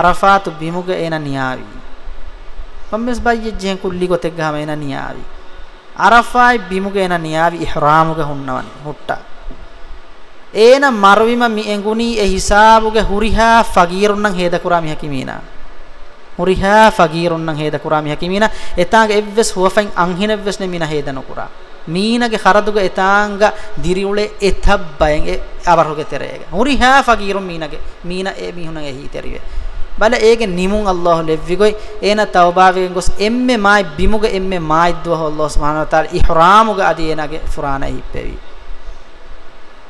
අරෆාතු බිමුග ඒන නියාවී. mammes bayye jen kulli gotek gahama ena niyavi arafai bimuge ena niyavi ihramuge hunnawani hutta ena marvima mi enguni e hisabuge huriha fagirun nan heda kurami hakimina huriha fagirun nan heda kurami hakimina etaange evves huwafain anhinevves ne mina heda nokura මීනගේ කරදුග එතාංග දිරිඋලේ එතබ්බයෙන් ඒ අවරුගේ තරේග හුරිහා ෆගීරු මීනගේ මීන ඒ මිහුණගේ හීතරිවේ bala ege nimun allah levvigoi ena tawbagen gos emme mai bimuga emme mai dwa allah subhanahu wa taala ihramuga adi enage furana hippevi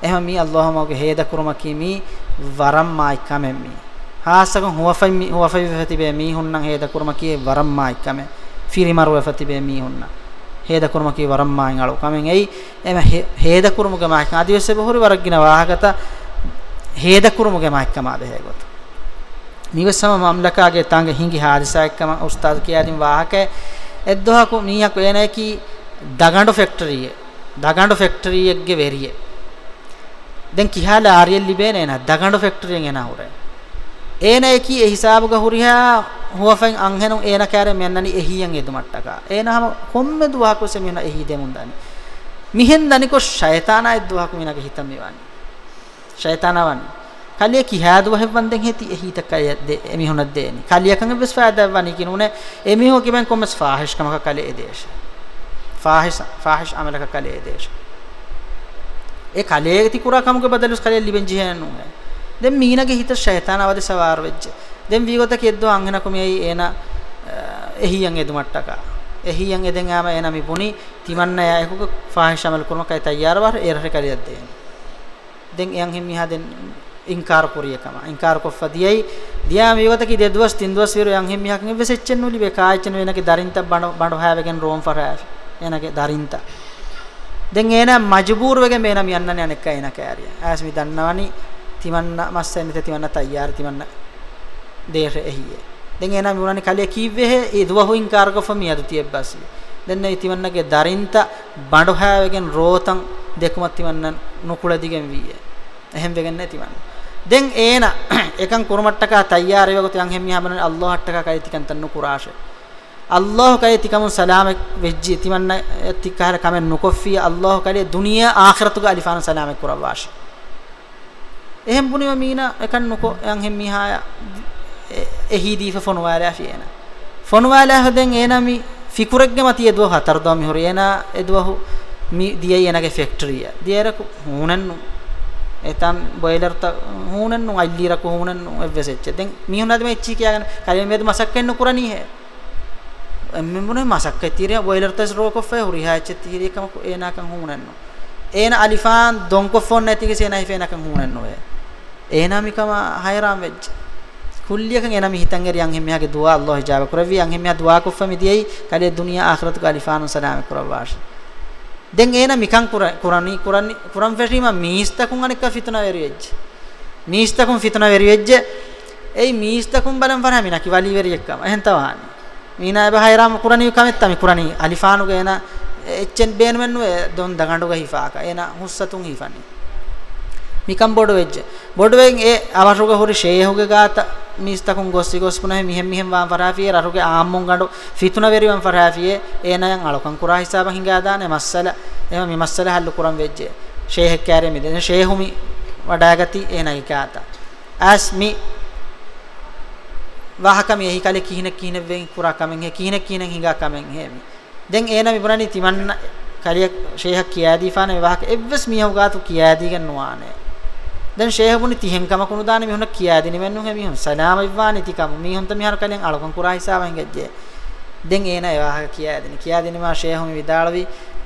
ehmi allah mauge heda kurumaki mi varam mai kamemmi haasagun huwafai mi huwafai fatibe mi hunnan heda kurumaki varam mai kame firimaru fatibe mi hunnan heda kurumaki varam mai ngalu kamen ei ema heda kurumuga mai kan adi wesse bohuri waragina wahagata heda kurumuga mai kamade hegot නිවසම මම්ලකාගේ තංග හිඟි හාදිසා එක්කම උස්තාද් කියාදින් වාහක එද්දොහ කු මීයක් වේනයි කි දගඬ ෆැක්ටරිය දගඬ ෆැක්ටරිය එකගේ වෙරිය දැන් කිහාල ආරියල් ලිබේ නේන දගඬ ෆැක්ටරියෙන් එන හොරේ ඒනයි කි ඒ හිසාබ ගහුරියා හොවෆෙන් අංහෙනු ඒන කෑරෙ මෙන්නනි එහියන් එදුමට්ටක ඒනහම කොම්මෙදු වාකොසෙ මෙන්න එහි දෙමුන් දනි මිහෙන් දනිකො ෂයතානා එද්දුවක් මිනගේ හිතම් මෙවන්නේ ෂයතානවන්නේ කලිය කිහාද වහෙවන්දෙන් හේති එහිතක එමි හොනක් දෙන්නේ කලියකන් bus ෆායදවනි කිනුනේ එමි හෝ කිමෙන් කොමස් ෆාහිෂ් කමක කලේ එදේශ ෆාහිෂ් ෆාහිෂ් අමලක කලේ එදේශ ඒ කලේ තිකුරා කමක බදලුස් කලේ ලිබෙන් ජිහනු දැන් මීනගේ හිත ෂයතාන අවදි සවාර වෙච්ච දැන් වීගත කෙද්දෝ අංගන කොමයි එන එහියන් එදුමට්ටකා එහියන් එදෙන් ආම එනමි පුනි තිමන්න යයිකුක ෆාහිෂමල් කරනකයි තයාරවර එරහ කරියද්දේ දැන් එයන් හිමිහා දැන් ඉන්කාර පුරියකම ඉන්කාර කොෆදීයි දියා මේවතකි දෙදවස් තින්දවස් විරු යන් හිමියක් නෙවෙ සෙච්චෙන්නු ලිබේ කායචන වෙනකේ දරින්ත බඬ බඬ හැවගෙන රෝම් ෆරෑෆ් එනකේ දරින්ත දැන් එන මජබූර් වෙගෙ මේනම් යන්න යන එක එන කෑරිය ඈස් මි දන්නවනි තිමන්න මස් එන්න තිමන්න තයාර තිමන්න දේහ එහියේ දැන් එන මුණනි කලිය කීවේ හේ ඒ දුවහු ඉන්කාර කොෆම යදු තියබ්බසි දැන් ඒ තිමන්නගේ දරින්ත බඬ හැවගෙන රෝතන් දෙකම තිමන්න නුකුල දිගෙන් වීය එහෙම් වෙගෙන නැතිවන්නේ දැන් ඒන එකන් කුරුමට්ටක තයාරේ වගතු යන් හෙම්මිය හබන අල්ලාහට්ටක කයිතිකන් තන්නු කුරාෂ අල්ලාහ කයිතිකම සලාම වෙජ්ජි තිමන්න එතිකාර කමෙන් නොකොෆී අල්ලාහ කලේ දුනියා ආඛරතුග අලිෆාන සලාම කුරවාෂ එහෙම් බුනිව මීනා එකන් නොකො යන් හෙම්මිහාය එහි දීෆ ෆොනවාලා ෆියන ෆොනවාලා හදෙන් ඒනමි ෆිකුරග්ගේ මතිය දුව හතර දොම් හොරේනා එදුවහු මි දියයනගේ ෆැක්ටරිය දියරකු හුනන්නු එතම් බොයිලර් ත හුනන් නු අල්ලීර කො හුනන් නු එවසෙච්ච දැන් මිහුනාද මේ ඉච්චි කියාගෙන කලින් මේද මසක් වෙන්න කුරණී හැ එම්මුනේ මසක් කතිරිය බොයිලර් තස් රෝකෝ ෆේ හුරිහාච්ච තිරිය කම ඒනාකන් හුනන් නු ඒන අලිෆාන් දොන්කෝ ෆොන් නැති කෙසේ නැයි ෆේනකන් හුනන් නු ඒනාමිකම හයරම් වෙච්ච kulliyakan enami hitangeri yang hemmiage dua Allah hijab kuravi yang hemmiha dua kuffa midiyai kale dunya akhirat ko alifanu salam kurawash දැන් එන මිකන් කුරණි කුරණි කුරම් ෆැෂීම මිස්තකුන් අනික ෆිතන වෙරියෙජ් මිස්තකුන් ෆිතන වෙරියෙජ් ඒ මිස්තකුන් බලන් වරහමින කිවලි වෙරියක්කම එහෙන් තවහන් මීනා බහයරාම කුරණි කමෙත්තමි කුරණි අලිෆානුගේ එන එච්චෙන් බේනමන් දොන් දගඬුගේ හිෆාක එන හුස්සතුන් හිෆන්නේ මිකම් බොඩ වෙජ්ජ බොඩවෙන් ඒ අවරුග හොරි ෂේහුගේ ගාත මිස්තකුන් ගොස්සි ගොස්පුන මිහෙම් මිහෙම් වාන් ෆරාෆිය රරුගේ ආම්මුන් ගඬු ෆිතුන වෙරිවන් ෆරාෆිය ඒනයන් අලකන් කුරා හිසාබන් හිඟා දාන මස්සල එහම මි මස්සල හල්ලු කුරම් වෙජ්ජ ෂේහක් කෑරේ මිදෙන ෂේහුමි වඩාගති ඒනයි ගාත ඇස් මි වාහකම එහි කලේ කිහින කිහින වෙන් කුරා කමෙන් හේ කිහින කිහින හිඟා කමෙන් හේමි දැන් ඒන විබරණි තිමන්න කලිය ෂේහක් කියාදී ෆාන විවාහක එව්වස් මියව ගාතු කියාදී ගන්නවානේ දැන් ෂේහුනි 30න් කම කුණු දාන මිහුන කියා දෙනි මෙන්නු හැමි හොන් සලාම විවානිති කම මිහුන් තම මිහර කලෙන් අලකන් කුරා හිසාවෙන් ගැජ්ජේ දැන් ඒන එවාහ කියා දෙනි කියා දෙනි මා ෂේහුනි විදාලවි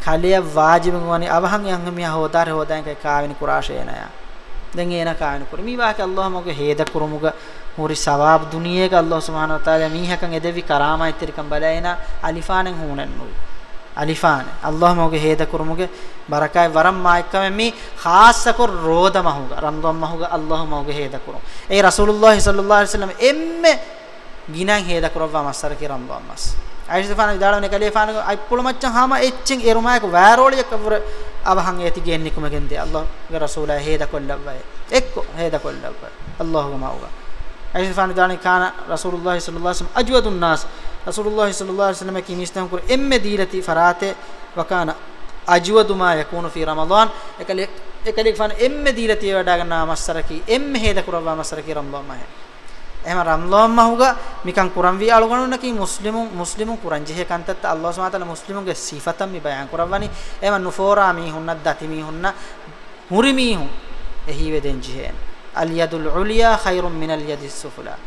කලිය වාජිබ ගවනි අවහන් යන් මිහ හොදාර හොදාන් කයි කාවිනි කුරා ෂේනය දැන් ඒන කාවිනි කුර මී වාක අල්ලාහ මගේ හේද කුරුමුග හොරි සවාබ් දුනියේක අල්ලාහ සුබ්හානහු තාලා මීහකන් එදෙවි කරාමයි තිරිකම් බලයින අලිෆානෙන් හුනන්නු alifane allah moge heda kurumuge barakai waram ma ikkame mi khassa kur roda mahuga ramdam mahuga allah moge heda kurum ei rasulullah sallallahu alaihi wasallam emme ginan heda kurwa masar ki ramdam mas aisha fana dalone kale fana ai pulumaccha hama etchen eruma ek waroli ekavur avahan eti genni kumagende allah ge rasula heda kollabba ekko heda kollabba allahumma uga aisha fana dalone kana rasulullah sallallahu alaihi wasallam ajwadun nas রাসূলুল্লাহ সাল্লাল্লাহু আলাইহি ওয়াসাল্লাম কি নিস্তাম করে এমমে দিলাতি ফারাতে ওয়াকানা ajwadu ma yakunu fi ramadan ekale ekale fan emme dila tie wada ganna masaraki emme heda kurawa masaraki ramadan ma එහෙම රම්ලෝම් මහුගා මිකන් කුරන් වී අලුගණුනකී මුස්ලිමුන් මුස්ලිමුන් කුරන් ජෙහ කන්තත් අල්ලාහ් සුබ්හානහු තාලා මුස්ලිමුන්ගේ සිෆතම් මි බයන් කරවනි එහෙම නුෆෝරා මි හුන්නත් දති මි හුන්න මුරි මි හුන් එහි වෙදෙන් ජෙහ අල් යදුල් උලියා ඛයිරුම් මිනල් යදිස් සුෆලා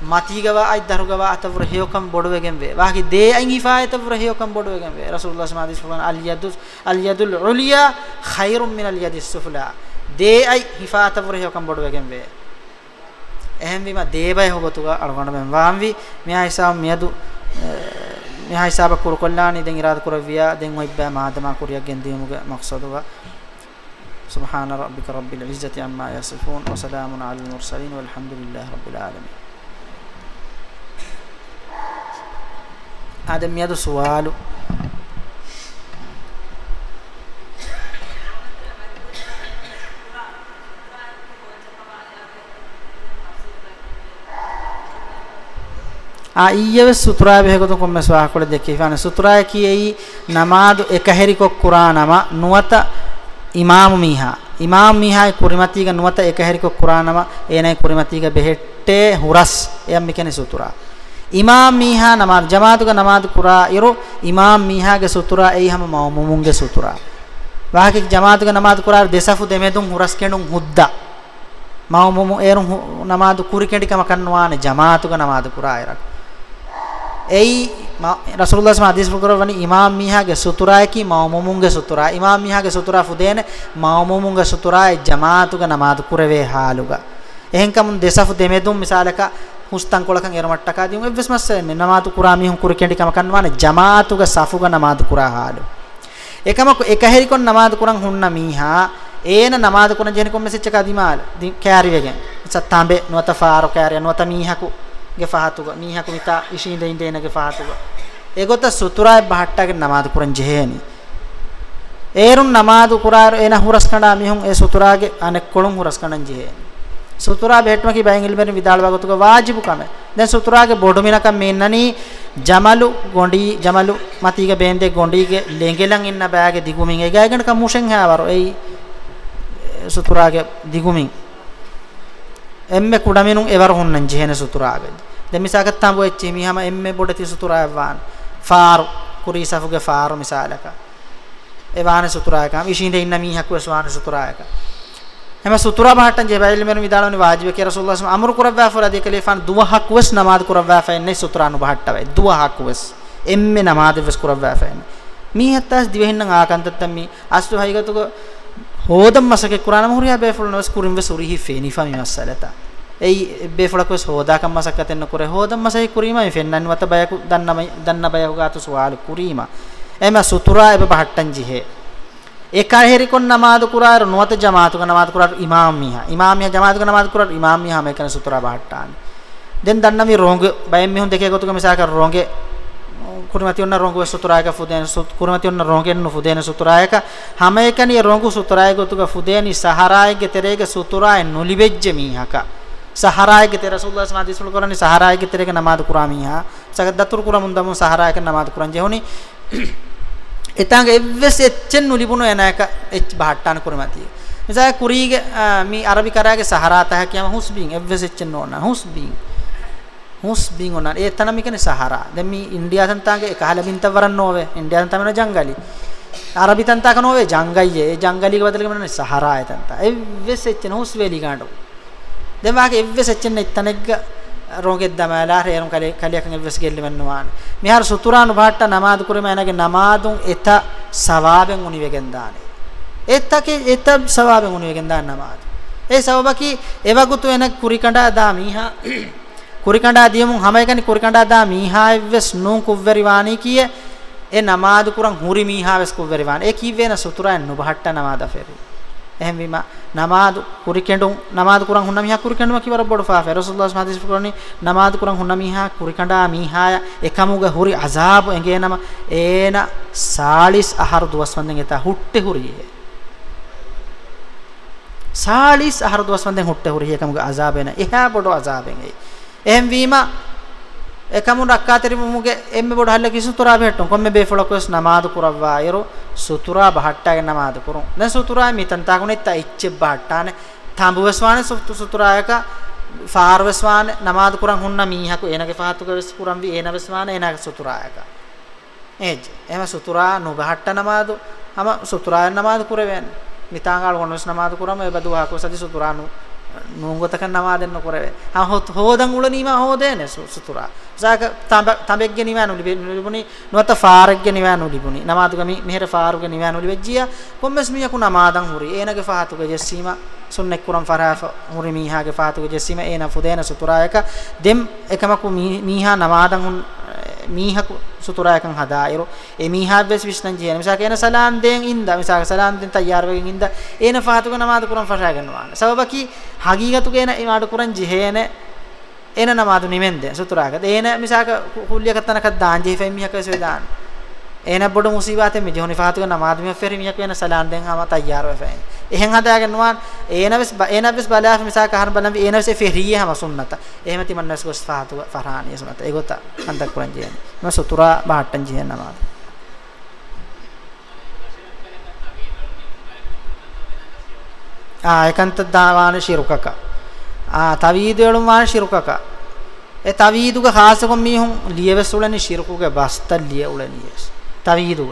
matigawa ay darugawa atavur heyokam bodwegen ve wagi de ay ifayatavur heyokam bodwegen ve rasulullah sallallahu alaihi wasallam al yadus al yadul ulya khairun min al yadis sufla de ay ifayatavur heyokam bodwegen ve ehem vima debay hogotuga algonda men wamvi meya hisab miyadu meya hisab kur kollani den irad kuravia den hoibba maadama kuriya gendimuga maqsaduga سبحان ربك رب العزة عما يصفون وسلام على المرسلين والحمد لله رب العالمين آدميادو سوالو ආයේ සුත්‍රා බෙහෙකතු කොම්ම සවාහකොල දෙකේ ෆාන සුත්‍රා කියයි නමාදු එකහෙරි කොක් කුරානම නුවත ඉමාමු මීහා ඉමාම් මීහායි කුරිමතිග නුවත එකහෙරි කොක් කුරානම එනයි කුරිමතිග බෙහෙට්ටේ හුරස් එයම් මිකනේ සුත්‍රා ඉමාම් මීහා නමාත් ජමාතුක නමාත් කුරා ඉරු ඉමාම් මීහාගේ සුතුරා එයි හැම මවමුමුන්ගේ සුතුරා වාහකේ ජමාතුක නමාත් කුරා දෙසෆු දෙමෙදුන් හුරස් කෙනුන් හුද්දා මවමුමු එරුන් නමාත් කුරි කෙඩිකම කන්නවාන ජමාතුක නමාත් කුරා ඉරක් එයි රසූලුල්ලාහ් සම හදීස් පුකරවනි ඉමාම් මීහාගේ සුතුරා කි මවමුමුන්ගේ සුතුරා ඉමාම් මීහාගේ සුතුරා ෆුදේන මවමුමුන්ගේ සුතුරා ජමාතුක නමාත් කුරවේ හාලුගා එහෙන්කම් දෙසෆු දෙමෙදුන් මිසාලක හුස්තන් කොලකන් එරමට්ටකාදී උන් එවස් මස්සේ මෙ නමාතු කුරා මිහුන් කුර කෙන්ඩි කම කන්වානේ ජමාතුග සෆුග නමාතු කුරා හාඩු එකම එක හෙරිකොන් නමාතු කුරන් හුන්න මීහා ඒන නමාතු කුරන් ජෙනිකොන් මෙසෙච් එක අදිමාල කෑරි වෙගෙන් සත්තාඹේ නුවත ෆාරු කෑරි නුවත මීහකු ගේ ෆාතුග මීහකු මිතා ඉෂින්ද ඉන්ද එනගේ ෆාතුග ඒගොත සුතුරායි බහට්ටගේ නමාතු කුරන් ජෙහෙනි ඒරුන් නමාතු කුරා එන හුරස්කණ්ඩා මිහුන් ඒ සුතුරාගේ අනෙක් කොළුන් හුරස්කණන් ජෙහෙනි සුතුරා බෙහෙට්ම කි බයෙන් ඉල්බෙන විදාල වගතුක වාජිබු කම දැන් සුතුරාගේ බොඩු මිනකම් මෙන්නනි ජමලු ගොඬි ජමලු මතීගේ බෙන්දේ ගොඬිගේ ලෙංගෙලන් ඉන්න බෑගේ දිගුමින් ඒ ගෑගෙන කමුෂෙන් හැවරෝ එයි සුතුරාගේ දිගුමින් එම්මෙ කුඩමිනුන් එවර හොන්නන් ජෙහෙන සුතුරාගේ දැන් මිසකට තඹ වෙච්චි මිහම එම්මෙ බොඩ ති සුතුරා වාන් ෆාරු කුරීසෆුගේ ෆාරු මිසාලක එවාන සුතුරායකම ඉෂින්ද ඉන්න මීහකුව ස්වාන සුතුරායකම එම සුතුරා බහටන් ජෙබයිල් මෙරු විදාලවනි වාජිබ කිය රසූලුල්ලාහ් සම අමරු කරවවා ෆරා දෙකලේ ෆාන දුවහක් වස් නමාද කරවවා ෆෙන්නේ සුතුරානු බහට්ටවයි දුවහක් වස් එම්මේ නමාද වස් කරවවා ෆෙන්නේ මී හත්තාස් දිවෙහෙන්න ආකන්තත්තම් මී අස්තු හයිගතක හෝදම් මසක කුරාන මුහුරියා බේෆුල් නවස් කුරින් වස් උරිහි ෆේනි ෆමි මස්සලත ඒ බේෆුලක වස් හෝදාකම් මසක තෙන්න කර හෝදම් මසයි කුරීමයි ෆෙන්නන් වත බයකු දන්නම දන්න බයව ගාතු සුවාල කුරීම එම සුතුරා එබ බහට්ටන් ජිහේ ekar herikon namaz kurar nuwata jamaatu ka namaz kurar imamiha imamiha jamaatu ka namaz kurar imamiha me kana sutura bahattan den danna mi ronge bayem mihun dekhe gotuka misa kar ronge kurmati onna rongu suturayaka fuden sut kurmati onna rongen nu fuden suturayaka hama ekani rongu suturayaka gotuka fudeni saharayage terege suturay nulibejje mihaka saharayage te rasulullah sallallahu alaihi wasallam korani saharayage terege namaz kuramiha sagat datur kuramun damun saharayaka namaz kuran jehuni එතංග එවස් එච්චෙන්නු ලිබුණු එනක එච් බහට්ටාන කුරමතිය මෙසාය කුරීගේ මි අරබි කරාගේ සහරා තහ කියම හුස්බින් එවස් එච්චෙන්න ඕන හුස්බින් හුස්බින් ඕන ඒ තනම කියන්නේ සහරා දැන් මි ඉන්දියාසන් තාගේ එකහල බින්ත වරන් නොවේ ඉන්දියාසන් තමන ජංගලි අරබි තන්තක නොවේ ජංගයියේ ඒ ජංගලික බදලකම නේ සහරා එතන්ත එවස් එච්චෙන හුස් වේලි ගන්නඩෝ දැන් වාගේ එවස් එච්චෙන්න එතනෙක්ගේ රෝගෙත් දමලා හේරුම් කලේ කලියකන් එල්වස් ගෙල්ලවන්නවාන මිහාර සුතුරානු බාට්ට නමාදු කුරම එනගේ නමාදුන් එත සවාබෙන් උනි වෙගෙන් දානේ එත්තකේ එත සවාබෙන් උනි වෙගෙන් දාන නමාදු ඒ සවබකි එවගුතු එන කුරිකණ්ඩා දා මීහා කුරිකණ්ඩා දියමුන් හැම එකනි කුරිකණ්ඩා දා මීහා එවස් නූන් කුව්වරි වානි කියේ ඒ නමාදු කුරන් හුරි මීහා වෙස් කුව්වරි වාන ඒ කිව්වේ න සුතුරාන් නුබහට්ට නමාදා ෆෙරේ ehem wima namad kurikendun namad kuran hunna miha kurikendun ki war bodu fa fa rasulullah sallallahu alaihi wasallam namad kuran hunna miha kurikanda miha ekamuga huri azab enge nama ena salis ahar duwas wanden eta hutte huri salis ahar duwas wanden hutte huri ekamuga azab ena eha bodu azab enge ehem wima ekamun rakkateri mumuge emme bodu halle kisun tura behetton komme be folak wes namaz kurawwa yero sutura bahatta ge namaz kurun ne sutura mi tanta kun itta icche bahatta ne thambu weswane sutu sutura yaka faar weswane namaz kuran hunna mi haku enage fahatu ge wes kuran vi ena weswane enage sutura yaka ej ema sutura nu bahatta namaz ama sutura namaz kurewen mitangal gonus namaz kuram e badu haku sadi sutura nu නුංගතක නමාදෙන්න කරවේ හොත් හොදන් උලනීම හොදේනේ සුතුරා ዛක තඹෙක්ගේ නිවැන උලිබුනි නුවත ෆාරක්ගේ නිවැන උලිබුනි නමාතුගමි මෙහෙර ෆාරුගේ නිවැන උලිබෙජ්ජියා කොම්මස් මියකු නමාදන් හුරි ඒනගේ ෆාතුගේ ජස්සීමා සුන්නෙක් කුරම් ෆරාෆ හුරි මීහාගේ ෆාතුගේ ජස්සීමා ඒන ෆුදේන සුතුරායක දෙම් එකමකු මීහා නමාදන් හුන් මීහකු සුතුරායකන් හදායරු ඒ මීහා bus විශ්නන් ජීන මිසක ඒන සලාම් දෙන් ඉඳ මිසක සලාම් දෙන් තයාර වෙකින් ඉඳ ඒන ෆාතුගේ නමාද කුරම් ෆරා ගන්නවා සබබකි හගීගතුගේ ඒන ඉමාඩ කුරන් ජිහේනේ එන නමාදු නිමෙන්ද සුතුරාගද එන මිසාක කුල්ලියක තනක දාංජේ ෆෙම් මිහක සෙදාන එන බොඩ මුසීබාතෙ මිජ හොනි ෆාතුක නමාදු මිහ ෆෙරි මිහක වෙන සලාන් දෙන් හම තයාර වෙෆෙන් එහෙන් හදාගෙන නුවන් එනවස් එනවස් බලාෆ මිසාක හරන් බලම් එනවස් ෆෙරිය හම සුන්නත එහෙම තිමන්නස් ගොස් ෆාතු ෆරහානිය සුන්නත ඒගොත අන්තක් පුරන් ජේන ම සුතුරා බාට්ටන් ජේන නමාදු ආ ඒකන්ත දාවාන ශිරුකකා ආ තවීදවලුම් වාන් ශිරුකක ඒ තවීදුග ખાસකොම් මීහුන් ලියවස් උලනි ශිරුකුගේ බස්තල් ලිය උලනියස් තවීදුග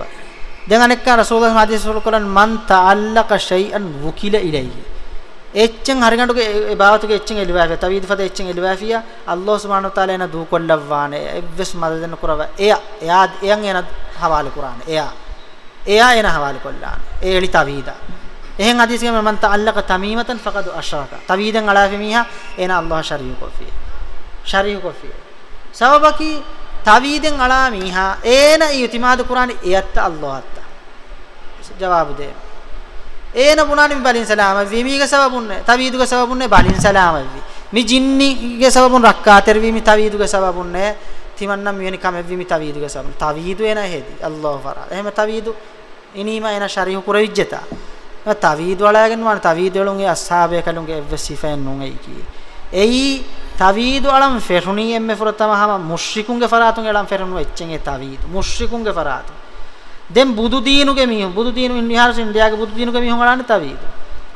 දැන් අනෙක් රසූලුල්ලාහ හදීස් වල කරන් මන් තඅල්ලක ෂයිඅන් වුකිල ඉලයි එච්චෙන් හරිගඬුගේ ඒ බාවතුගේ එච්චෙන් එලිවාෆිය තවීදු ෆද එච්චෙන් එලිවාෆිය අල්ලාහ් සුබ්හානහු තාලා එන දූ කොල්ලවානේ එවස් මදදන කරව එය එයා එයන් එන හවාල කුරාන එයා එයා එන හවාල කොල්ලාන ඒ එලි තවීදා එහෙන් හදීස් ගෙම මන් තල්ලක තමීමතන් ෆකද් අෂරක තවීදන් අලා ෆමීහා එන අල්ලාහ් ශරීහු කොෆී ශරීහු කොෆී සවබකි තවීදන් අලා මීහා එන යතිමාද කුරානි එයත් අල්ලාහ්ත් ජවාබ් දෙ එන පුනානි බලින් සලාම වීමීග සවබුන්නේ තවීදුග සවබුන්නේ බලින් සලාම වී මි ජින්නිගේ සවබුන් රක්කා තෙරවීමි තවීදුග සවබුන්නේ තිමන්නම් මෙවැනි කම එව්විමි තවීදුග සවබුන් තවීදු එන හේදි අල්ලාහ් වරා එහෙම තවීදු ඉනීම එන ශරීහු කුරවිජ්ජතා තවීද් වලයන් වන තවීද් වලුන්ගේ අස්හාබය කලුන්ගේ එවසිෆෙන් නුන් එයි කී එයි තවීද් වලම් ෆෙරුණී එම්මෙ ෆරතම හම මුෂ්රිකුන්ගේ ෆරාතුන් එලම් ෆෙරුණු එච්චෙන් ඒ තවීද් මුෂ්රිකුන්ගේ ෆරාතු දැන් බුදු දීනුගේ මිහුන් බුදු දීනු ඉන්දියාවේ ඉන්දියාගේ බුදු දීනුගේ මිහුන් වලන්න තවීද්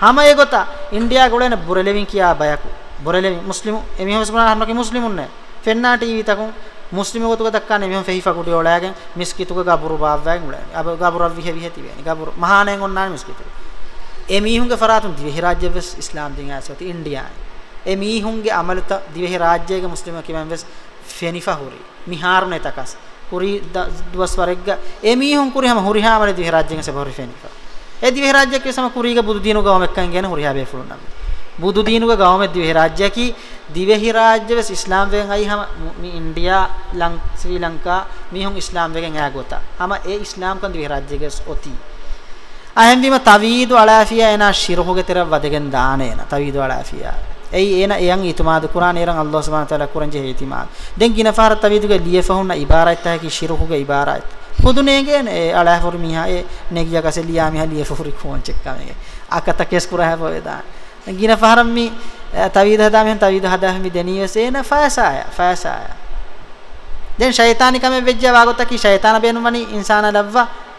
හම ඒගොත ඉන්දියා ගොලෙන බුරලෙවින් කියා බයකු බුරලෙවි මුස්ලිමු එමිහොස් ගුණ හන්නකේ මුස්ලිමුන් නැ ෆෙන්නා ටීවී තකුන් මුස්ලිම ගොතුක දක්කන්නේ මෙහෙම ෆෙහිෆා කුටි ඔලෑගෙන් මිස්කිතුක ගබුරු බාව්වැන් උලෑ අබ ගබුරු විහෙ විහෙති වෙන ගබුරු මහානෙන් ඔන්නාන මිස්කිතුක ඒ මීහුන්ගේ ෆරාතුන් දිවෙහි රාජ්‍ය වෙස් ඉස්ලාම් දින් ඇසති ඉන්දියායි ඒ මීහුන්ගේ අමලත දිවෙහි රාජ්‍යයේ මුස්ලිම කිමන් වෙස් ෆෙනිෆා හුරි මිහාර්නේ තකස් හුරි දවස් වරෙග්ග ඒ මීහුන් කුරි හැම හුරි හැමලේ දිවෙහි රාජ්‍යයෙන් සබරි ෆෙනිෆා ඒ දිවෙහි රාජ්‍යයේ සම කුරිගේ බුදු දිනුව ගාමෙක්කන් කියන හුරි හැබේ ෆුලුන් නම් බුදු දිනුව ගාමෙ දිවෙහි රාජ්‍යකි දිවෙහි රාජ්‍ය වෙස් ඉස්ලාම් වෙන් අයි හැම ඉන්දියා ලං ශ්‍රී ලංකා මීහුන් ඉස්ලාම් වෙන් ඈ ගොතා හැම ඒ ඉස්ලාම් කන් Dhivehi රාජ්‍යයේ ඔතී ahem bima tawidu alafiya ena shiruhuge tera wadegen daanena tawidu alafiya ei ena eyan itumad qur'an eran allah subhanahu wa taala qur'an je itimad den gina fahar tawiduge liyefahunna ibarat ta ki shiruhuge ibarat hudunege ne alafur miha e negiya kase liya miha liyefuri konchek kamege akata kes qur'an ha boeda gina faharam mi tawid hada men tawid hada mi deniyese ena faasaya faasaya den shaytanikame vejja wagota ki shaytana benumani insana lavva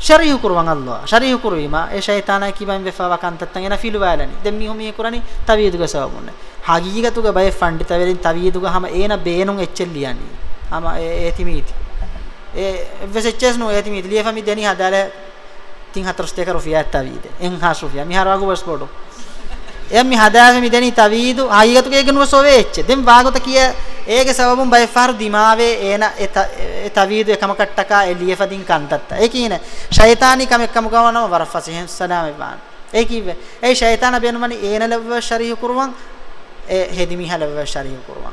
ශරීහු කරවන් අල්ලා ශරීහු කරවීමා ඒ ෂයිතානා කිබන් වෙෆාව කන්තත්තන් එන ෆිලු වලනි දැන් මි හොමී කරණි තවියදුග සවමුන්න හගීගතුග බය ෆණ්ඩි තවෙලින් තවියදුග හැම ඒන බේනුන් එච්චෙල් ලියන්නේ හැම ඒතිමීති ඒ වෙසෙච්චස් නෝ ඒතිමීති ලියෆමි දෙනි හදාල තින් හතරස් දෙක රුෆියා තවියද එන් හාස් රුෆියා මි හරවගු බස්පොඩෝ එම් මි හදාගමි දෙනි තවීදු ආයගතු කේගනුව සොවේච්ච දෙම් වාගත කිය ඒගේ සබබුන් බයිෆාරු දිමාවේ එන ඒ තවීදු එකම කට්ටකා එලියෆදින් කන්තත්ත ඒ කියන ෂයිතානි කම එකම ගවනම වරෆසිහෙන් සදාම වේවාන් ඒ කිව්වේ ඒ ෂයිතාන බෙනුමනි ඒන ලව්ව ශරීහ කුරුවන් ඒ හෙදිමි හලව්ව ශරීහ කුරුවන්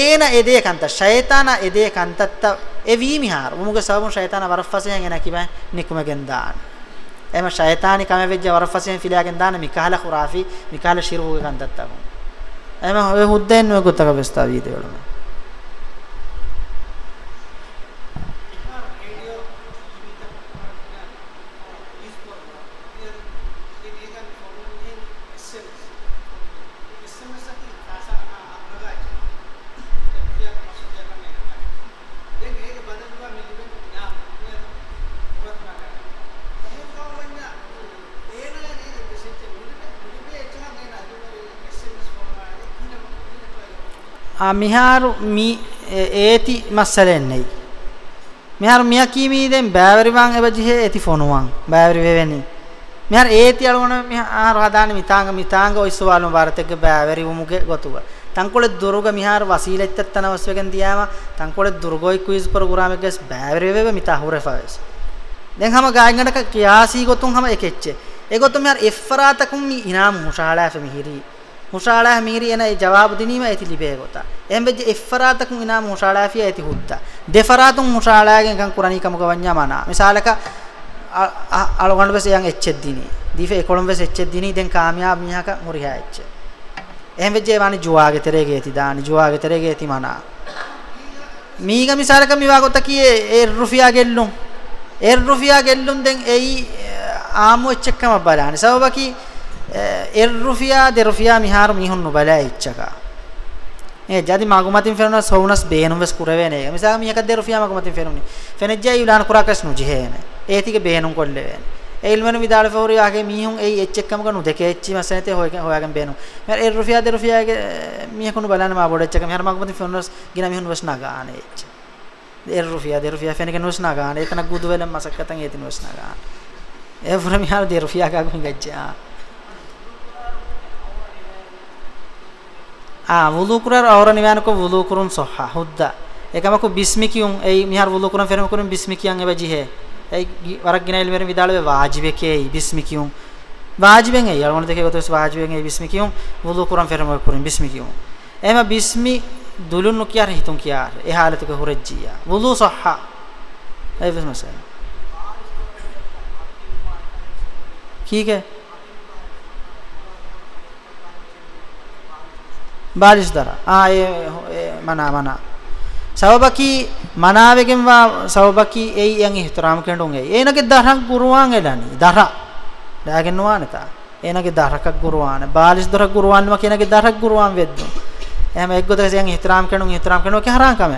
ඒන එදේ කන්ත ෂයිතාන එදේ කන්තත්ත එවීමිහාර මුමුගේ සබබුන් ෂයිතාන වරෆසිහෙන් එන කිබ නිකුමගෙන් දාන එම ෂයතානි කම වෙජ්ජ වරෆසෙන් ෆිලාගෙන් දාන මිකහල ඛුරාෆි මිකහල ශිරුගේ ගන්දත්තම එම හොය හුද්දෙන් නුගතක වෙස්තාවීතේ වලම මිහාරු මි ඒති මස්සලෙන් නෙයි මිහාරු මියා කීමී දෙන් බෑවරි වන් එවජිහෙ ඒති ෆොනුවන් බෑවරි වෙවෙනි මිහාර ඒති අලුණ මිහාර හදාන මිතාංග මිතාංග ඔයිසවාලුම ಭಾರತಕ್ಕೆ බෑවරි උමුගේ ගොතුව තංකොල දුරුග මිහාර වසීලෙත් තනවස්වෙගෙන් දියාම තංකොල දුරුගොයි ක්විස් ප්‍රෝග්‍රෑමකස් බෑවරි වෙව මිතා හුරෙෆස් දැන් හැම ගායනකට කියාසී ගොතුන් හැම එකෙච්චේ ඒ ගොතුන් මිහාර එෆරාතකුම් ඉනාම් මුෂාලාෆ මිහිරි මුෂාලාහ මිහිරි එන ඒ ජවාබ් දිනීම ඒති ලිබේ ගොතා එම්බෙජ ඉෆරාතකුන් ඉනා මුෂාලාෆිය ඇති හුද්දා දෙෆරාතුන් මුෂාලාගෙන් කන් කුරානී කමක වඤ්ඤා මනා මිසාලක අලොගන්න වෙස යන් එච්චෙද් දිනි දීෆේ කොළඹ වෙස එච්චෙද් දිනි දැන් කාමියා මිහක මුරිහා එච්ච එම්බෙජ වානි ජුවාගේ තරේගේ ඇති දානි ජුවාගේ තරේගේ ඇති මනා මීග මිසාලක මිවා ගොත කියේ ඒ රුෆියා ගෙල්ලුම් ඒ රුෆියා ගෙල්ලුම් දැන් එයි ආමු එච්චකම බලානි සබබකි ඒ රුෆියා දෙ රුෆියා මිහාරු මිහුන්නු බලා එච්චකා ඒ jadi magumatin feruna sounas beenumves kurevene misaga mihaka de rufiya magumatin feruni fenejja yulan kurakas nujihene ඒතික බේනුම් කොල්ලෙවෙන එල්මනු විදාල ෆෝරිය ආගේ මීහුන් ඒ එච් එක්කම ගනු දෙකේ එච් මසනතේ හොයගෙන හොයාගෙන බේනු මම ඒ රුෆියා ද රුෆියාගේ මීහකුණු බලන්න මා බොඩ එච් එක මම මගමති ෆොනස් ගිනා මීහුන් වස්නා ගාන එච් ඒ රුෆියා ද රුෆියා ෆෙනක නුස්නා ගාන එතන ගුදු වෙලම් මසකතන් ඒතින වස්නා ගාන ඒ ෆොරමියාර ද රුෆියා ගාගුන් ගච්චා আ ওযু করার আওরা নিবানকো ওযু করুন সহা হুদ্দা একামাকো বিসমি কিউং এই মিহার ওযু করুন ফেরম করুন বিসমি কিয়াং এবা জিহে এই ওরাক গিনাইল মেরে বিদালবে ওয়াজিবে কে এই বিসমি কিউং ওয়াজিবেন এই আরমন দেখে গতস ওয়াজিবেন এই বিসমি কিউং ওযু করুন ফেরম করুন বিসমি কিউং এমা বিসমি দুলুন কিয়ার হিতুং কিয়ার এ হালতকে হুরজিয়া ওযু সহা এই বিসমি কি কে බාරිස් දරා ආ ඒ මනා මනා සවබකි මනාවෙකින් වා සවබකි එයි යන් ඉහතරාම කෙඬුන් එයි එනගේ දරක් ගුරුවාන් එළනි දරා ඩාගෙන නොවනතා එනගේ දරකක් ගුරුවාන බාරිස් දරක් ගුරුවාන්ම කෙනගේ දරක් ගුරුවාන් වෙද්දු එහෙම එක්ගොතකස යන් ඉහතරාම කෙඬුන් ඉහතරාම කෙඬෝ කේ හරාම් කම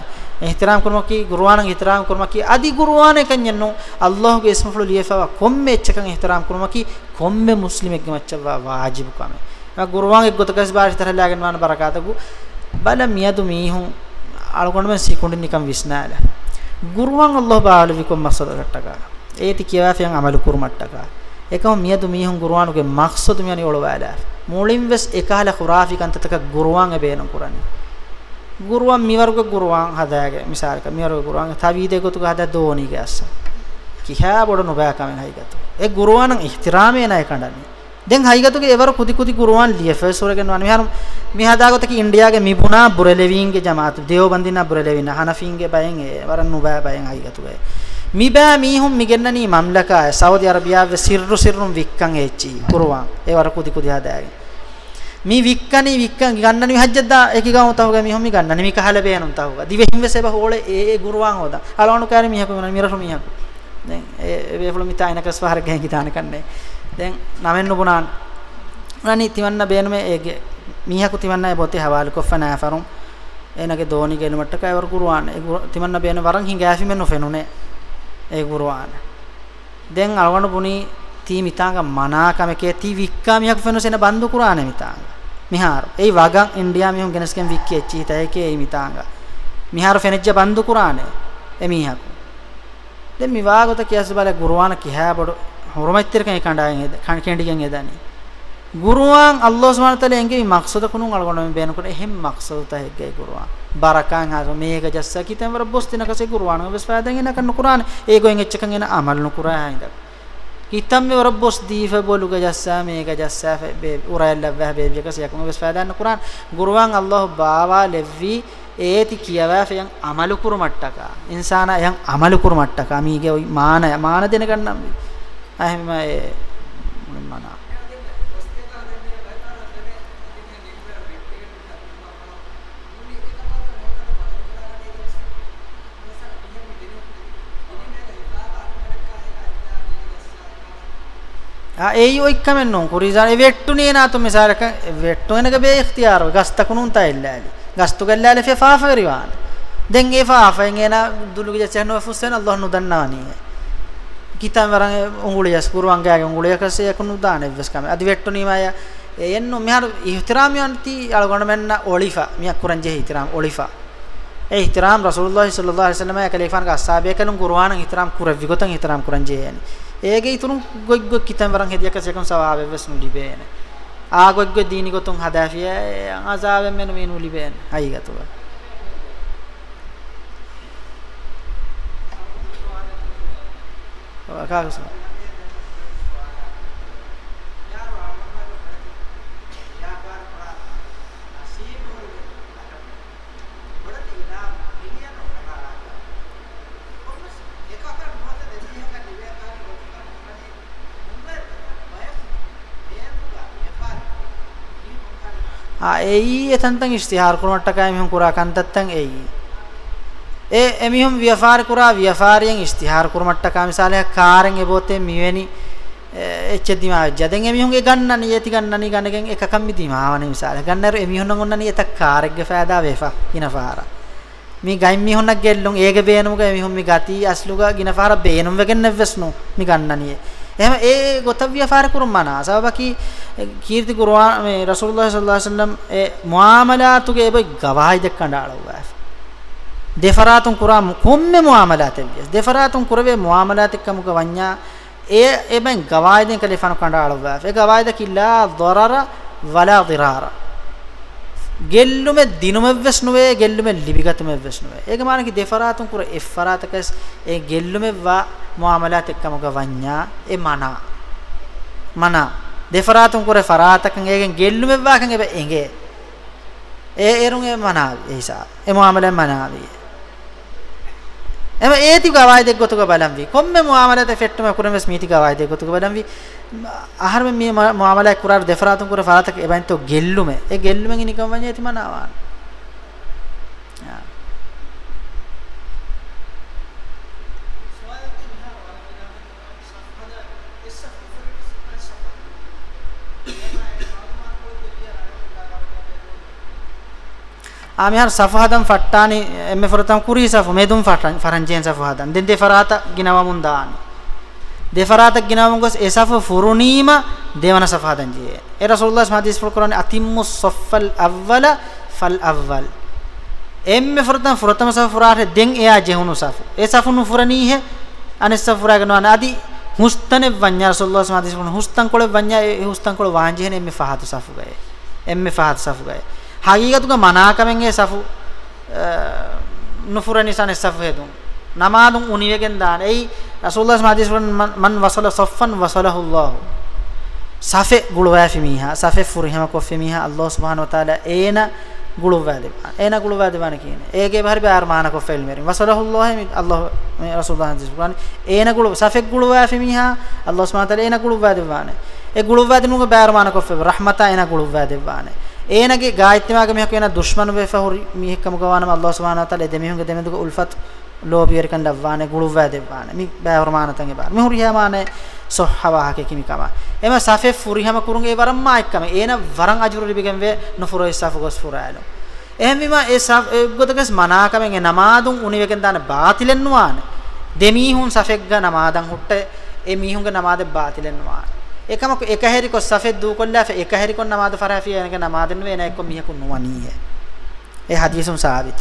ඉහතරාම කරමු කි ගුරුවාන ඉහතරාම කරමු කි අදි ගුරුවාන කන්යන්නෝ අල්ලාහ්ගේ ඉස්මුෆුල් ලියෆා කොම්මෙච්චකන් ඉහතරාම කරමු කි කොම්මෙ මුස්ලිමෙක්ගේ මච්චවා වාජිබ් කමේ ගුරුවාගේ ගොතකස් භාෂිතර ලාගෙන වාන බරකාතකු බල මියදු මීහුන් අලකොණ්ඩ මෙන් සිකුණ්ඩ නිකම් විස්නාල ගුරුවන් අල්ලාහ් බාලවිකම් මක්සද රට්ටක ඒති කියවා ෆියන් අමල කුරුමට්ටක එකම මියදු මීහුන් ගුරුවානුගේ මක්සද මියනි ඔලවාලා මුලින් වෙස් එකහල ඛුරාෆිකන් තතක ගුරුවන් බේන කුරණි ගුරුවන් මිවර්ග ගුරුවන් හදාගේ මිසාරක මිවර්ග ගුරුවන් තවීදේ ගොතුක හදා දෝනි ගැස්ස කිහා බොඩ නොබෑ කමෙන් හයිගතු ඒ ගුරුවානන් ඉහ්තිරාමේ නයි කණ්ඩන්නේ දැන් හයිගතුගේ එවර කුදි කුදි ගුරුවන් ලියෆර්සෝර ගෙනවන මෙහර මේ හදාගතක ඉන්දියාගේ මිබුනා බුරෙලෙවින්ගේ ජමාතු දේවබන්දිනා බුරෙලෙවින හනෆින්ගේ බයෙන් එවර නුබෑ බයෙන් හයිගතුගේ මිබෑ මීහුම් මිගෙන්නනී මම්ලකාය සෞදි අරබියාවේ සිර්රු සිර්රුම් වික්කන් එච්චි ගුරුවන් එවර කුදි කුදි හදාගෙන මේ වික්කනි වික්කන් ගන්නනි හජ්ජද්දා ඒකිගම තවග මිහුම් මිගන්නනි මිකහල බේනුම් තවග දිවෙහිම් වෙසබ හොලේ ඒ ගුරුවන් හොදා අලවණු කාරේ මිහකු මිරසු මිහකු දැන් ඒ වේෆලු මිතා එනකස් වහර ගෙන් කිතාන කන්නේ දැන් නවෙන්න පුනාන් උනනි තිවන්න බේනමේ ඒගේ මීහකු තිවන්න පොතේ හවාලු කොෆනා ෆරුම් එනගේ දෝනි ගෙනුමට කයවර කුරුවාන ඒ තිවන්න බේන වරන් හිඟාෆි මෙන්නු ෆෙනුනේ ඒ කුරුවාන දැන් අලවණ පුනි තී මිතාග මනාකමකේ තී වික්කා මිහකු ෆෙනුසෙන බන්දු කුරාන මිතාග මිහාර ඒ වගන් ඉන්දියා මිහුන් ගෙනස්කෙන් වික්කේ චීතයකේ ඒ මිතාග මිහාර ෆෙනෙජ්ජ බන්දු කුරාන එ මිහකු දැන් මිවාගත කියස් බල කුරුවාන කිහා බඩෝ hurumaittirken ikandaen eda kankendigen edani guruwan allah subhanahu wa taala engi maqsad kunun algonam ben kur ehem maqsad ta hegge guruwan barakan ha mega jassa kitem war bostina kase guruwan bes faden ina kan qur'an ego eng echkan ina amal nu qur'an inda kitam me war bos difa boluga jassa mega jassa fe be urayalla wah be be kase yakun bes faden qur'an guruwan allah bawa levvi ඒති කියවෑ යම් අමලු කුරුමට්ටක ඉන්සානා යම් අමලු කුරුමට්ටක මීගේ මාන මාන දෙන ගන්නම් එහෙම ඒ මොනවා ඒයි ඔයික්කමෙන් non කුරිසාර වෙට්ටුනේ නාතු මිසාරක වෙට්ටු වෙනක බේ ඉක්තියාර ගස්තකුනුන් තයිල්ලාලි ගස්තු ගල්ලාලි ෆාෆා රිවාන දැන් ඒ ෆාෆෙන් එන දුලුගේ ජසහන ෆුස්සෙන් අල්ලාහ් නුදන්නානී kitan waran unguliyas kurwangage unguliyakas yakunu danevves kame adi vettuniimaya enno mihar ihtiramiyanti algona menna olifa miyak kuranje ihtiram olifa e ihtiram rasulullah sallallahu alaihi wasallam yakalifan ka ashabe kalun kurwanan ihtiram kuravvi gotan ihtiram kuranje yani ege itunu gog gog kitan waran hediyakas yakun sawabeves nulibene a gog gog dini gotun hadafiya azabe menu menu libene hayigatwa ಕಾಗಸ ඒ එතනතන් ඉස්තිහාර කුණට්ටකයම කුරා කන්තත්තන් ඒයි ඒ එමිහුම් ව්‍යාපාර කුරා ව්‍යාපාරියෙන් ඉස්තිහාර කුරමට්ටකා මිසාලයක් කාරෙන් එබෝතේ මිවෙනි එච්චදිම ජදෙන් එමිහුන්ගේ ගන්න නියති ගන්න නි ගණගෙන් එකකම් මිදීම ආවනේ මිසාල ගන්නර එමිහුන් නම් ඔන්න නියත කාරෙග්ග ෆෑදා වේෆා කිනපාර මේ ගයින් මිහුන්නක් ගෙල්ලුන් ඒගේ බේනමුක එමිහුන් මේ ගති අස්ලුගා ගිනපාර බේනම් වෙගෙන් නැවස්නු මි ගන්න නියේ එහෙම ඒ ගොතව්‍ය ෆාර කුරුම්මනා සබකි කීර්ති කුර්ආන් මේ රසූලුල්ලාහ සල්ලල්ලාහු අලයිහි වසල්ලම් ඒ මුආමලාතුගේ බයි ගවායි දෙක්කඬාලුවා දෙෆරාතුන් කුරා කොම්මේ මුආමලාතෙන් වියස් දෙෆරාතුන් කුරවේ මුආමලාතිකම ගවඤ්ඤා ඒ එබෙන් ගවායදෙන් කලේ ෆන කණ්ඩාලවා ඒ ගවායද කිලා දරර වලා දිරාර ගෙල්ලුම දිනුමෙවස් නොවේ ගෙල්ලුම ලිබිගතමෙවස් නොවේ ඒක මාන කි දෙෆරාතුන් කුර එෆරාතකස් ඒ ගෙල්ලුමෙවා මුආමලාතිකම ගවඤ්ඤා ඒ මනා මනා දෙෆරාතුන් කුර ෆරාතකන් ඒගෙන් ගෙල්ලුමෙවා කන් එබ එගේ ඒ එරුන් ඒ මනාවි ඒ හිසාව ඒ මුආමලෙන් මනාවි එම ඒති ගවායිදෙක් ගොතුක බලම් වී කොම්මෙ මුආමලත ෆෙට්ටම කුරමස් මීති ගවායිදෙක් ගොතුක බලම් වී අහරම මේ මුආමලයි කුරාර දෙෆරාතුන් කුර ෆාතක එබන්තෝ ගෙල්ලුම ඒ ගෙල්ලුමෙන් නිකම් වඤ්ඤේ තිමනාවාන amihar safahadan fattani emme forotam kuri safu medum fattan faranjen safahadan den de farata ginawamun daani de farata ginawamun gos e safu furunima devana safahadan je e rasulullah hadis fur qurani atimmu saffal awwala fal awwal emme forotam forotam safu furate den eya jehunu safu e safu nu furani he anes safu furagan adi hustane vanya rasulullah hadis fur hustan kole vanya e hustan kole vanjehne emme fahatu safu gaye emme fahatu safu gaye ಹಗೀಗತುಗ ಮನಾಕಮೆಂಗೆ ಸಫು ನುಫುರನಿಸನೆ ಸಫು ಹೆದು ನಮಾದು ಉನಿವೆಗೆನ್ ದಾನ I ರಸೂಲುಲ್ಲಾಹ್ ಹದೀಸ್ ಮನ್ ವಸಲ ಸಫನ್ ವಸಲಹುಲ್ಲಾಹ್ ಸಫೆ ಗುಳುವಾಫಿಮಿಹ ಸಫೆ ಫುರ್ಹಿಮ ಕೊಫಿಮಿಹ ಅಲ್ಲಾಹ್ ಸುಬ್ಹಾನಹು ವತಾಲ ಏನ ಗುಳುವಾದಿಬಾನ ಏನ ಗುಳುವಾದಿಬಾನ ಕೀನೆ ಏಗೆ ಬಹರ್ ಬಿ ಅರ್ಮಾನ ಕೊಫೆಲ್ ಮೇರಿ ವಸಲಹುಲ್ಲಾಹ್ ಅಲ್ಲಾಹ್ ರಸೂಲುಲ್ಲಾಹ್ ಹದೀಸ್ ಕುರಾನ್ ಏನ ಗುಳು ಸಫೆ ಗುಳುವಾಫಿಮಿಹ ಅಲ್ಲಾಹ್ ಸುಬ್ಹಾನಹು ವತಾಲ ಏನ ಗುಳುವಾದಿಬಾನ ಎ ಗುಳುವಾದಿನುಗ ಬಿ ಅರ್ಮಾನ ಕೊಫೆ ರಹಮತ ಏನ ಗುಳುವಾದಿಬಾನ ඒනගේ ගායත්‍යමාග මෙහක වෙන දුෂ්මන වෙෆා හුරි මිහෙක්කම ගවානම අල්ලාහ් සුබ්හානහු තාලා දෙමිහුගේ දෙමෙදුක උල්ෆත් ලෝබියර් කන් දවානේ ගුළුවෑ දෙවානේ මි බෑවරමාන තංගේ බාර මි හුරියාමානේ සොහ්හවාහක කිමි කම එම සෆේ ෆුරිහම කුරුන්ගේ වරම් මායික්කම ඒන වරන් අජුරු ලිබිගෙන් වේ නොෆුරෝ ඉස්සාෆ ගොස් ෆුරායලු එහෙම විම ඒ සෆ ගොතකස් මනාකමෙන් ඒ නමාදුන් උනිවෙකෙන් දාන බාතිලෙන් නුවානේ දෙමීහුන් සෆෙක්ග නමාදන් හුට්ට ඒ මීහුන්ගේ නමාද බාතිලෙන් නුවානේ එකම එකහෙරි කොස් සෆෙද් දූ කොල්ලා ෆේ එකහෙරි කොන් නමාද ෆරහ ෆිය එනක නමාද නෙවේ නෑ එක්ක මිහකු නොවනීය ඒ හදීසුම් සාබිත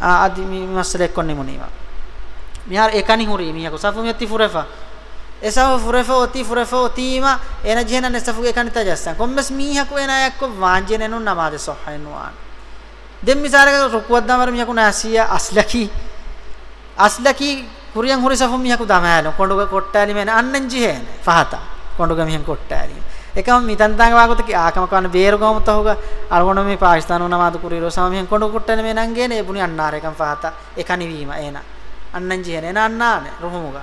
ආ අදි මි මස්ලෙක් කොන් නෙමුනීවා මිහාර එකනි හුරි මිහකු සෆු මෙති ෆුරෙෆා එසව ෆුරෙෆෝ ති ෆුරෙෆෝ තීමා එන ජෙන නසෆු එකනි තජස්සන් කොම්බස් මිහකු එන අයක්ක වාංජෙන නුන් නමාද සොහයිනුවාන් දෙම් මිසාරක රුකුවක් දාමර මිහකු නාසියා අස්ලකි අස්ලකි huriyan hurisafu mihaku damaano konduga kottali mena annanji hena fahata konduga mihan kottali ekam mitantanga wagota ki akama kana beeru gamata hoga algona me pakistan una madu kuriro sama mihan konduga kottali mena angene ebuni annara ekam fahata ekani wima ena annanji hena ena annane rohumuga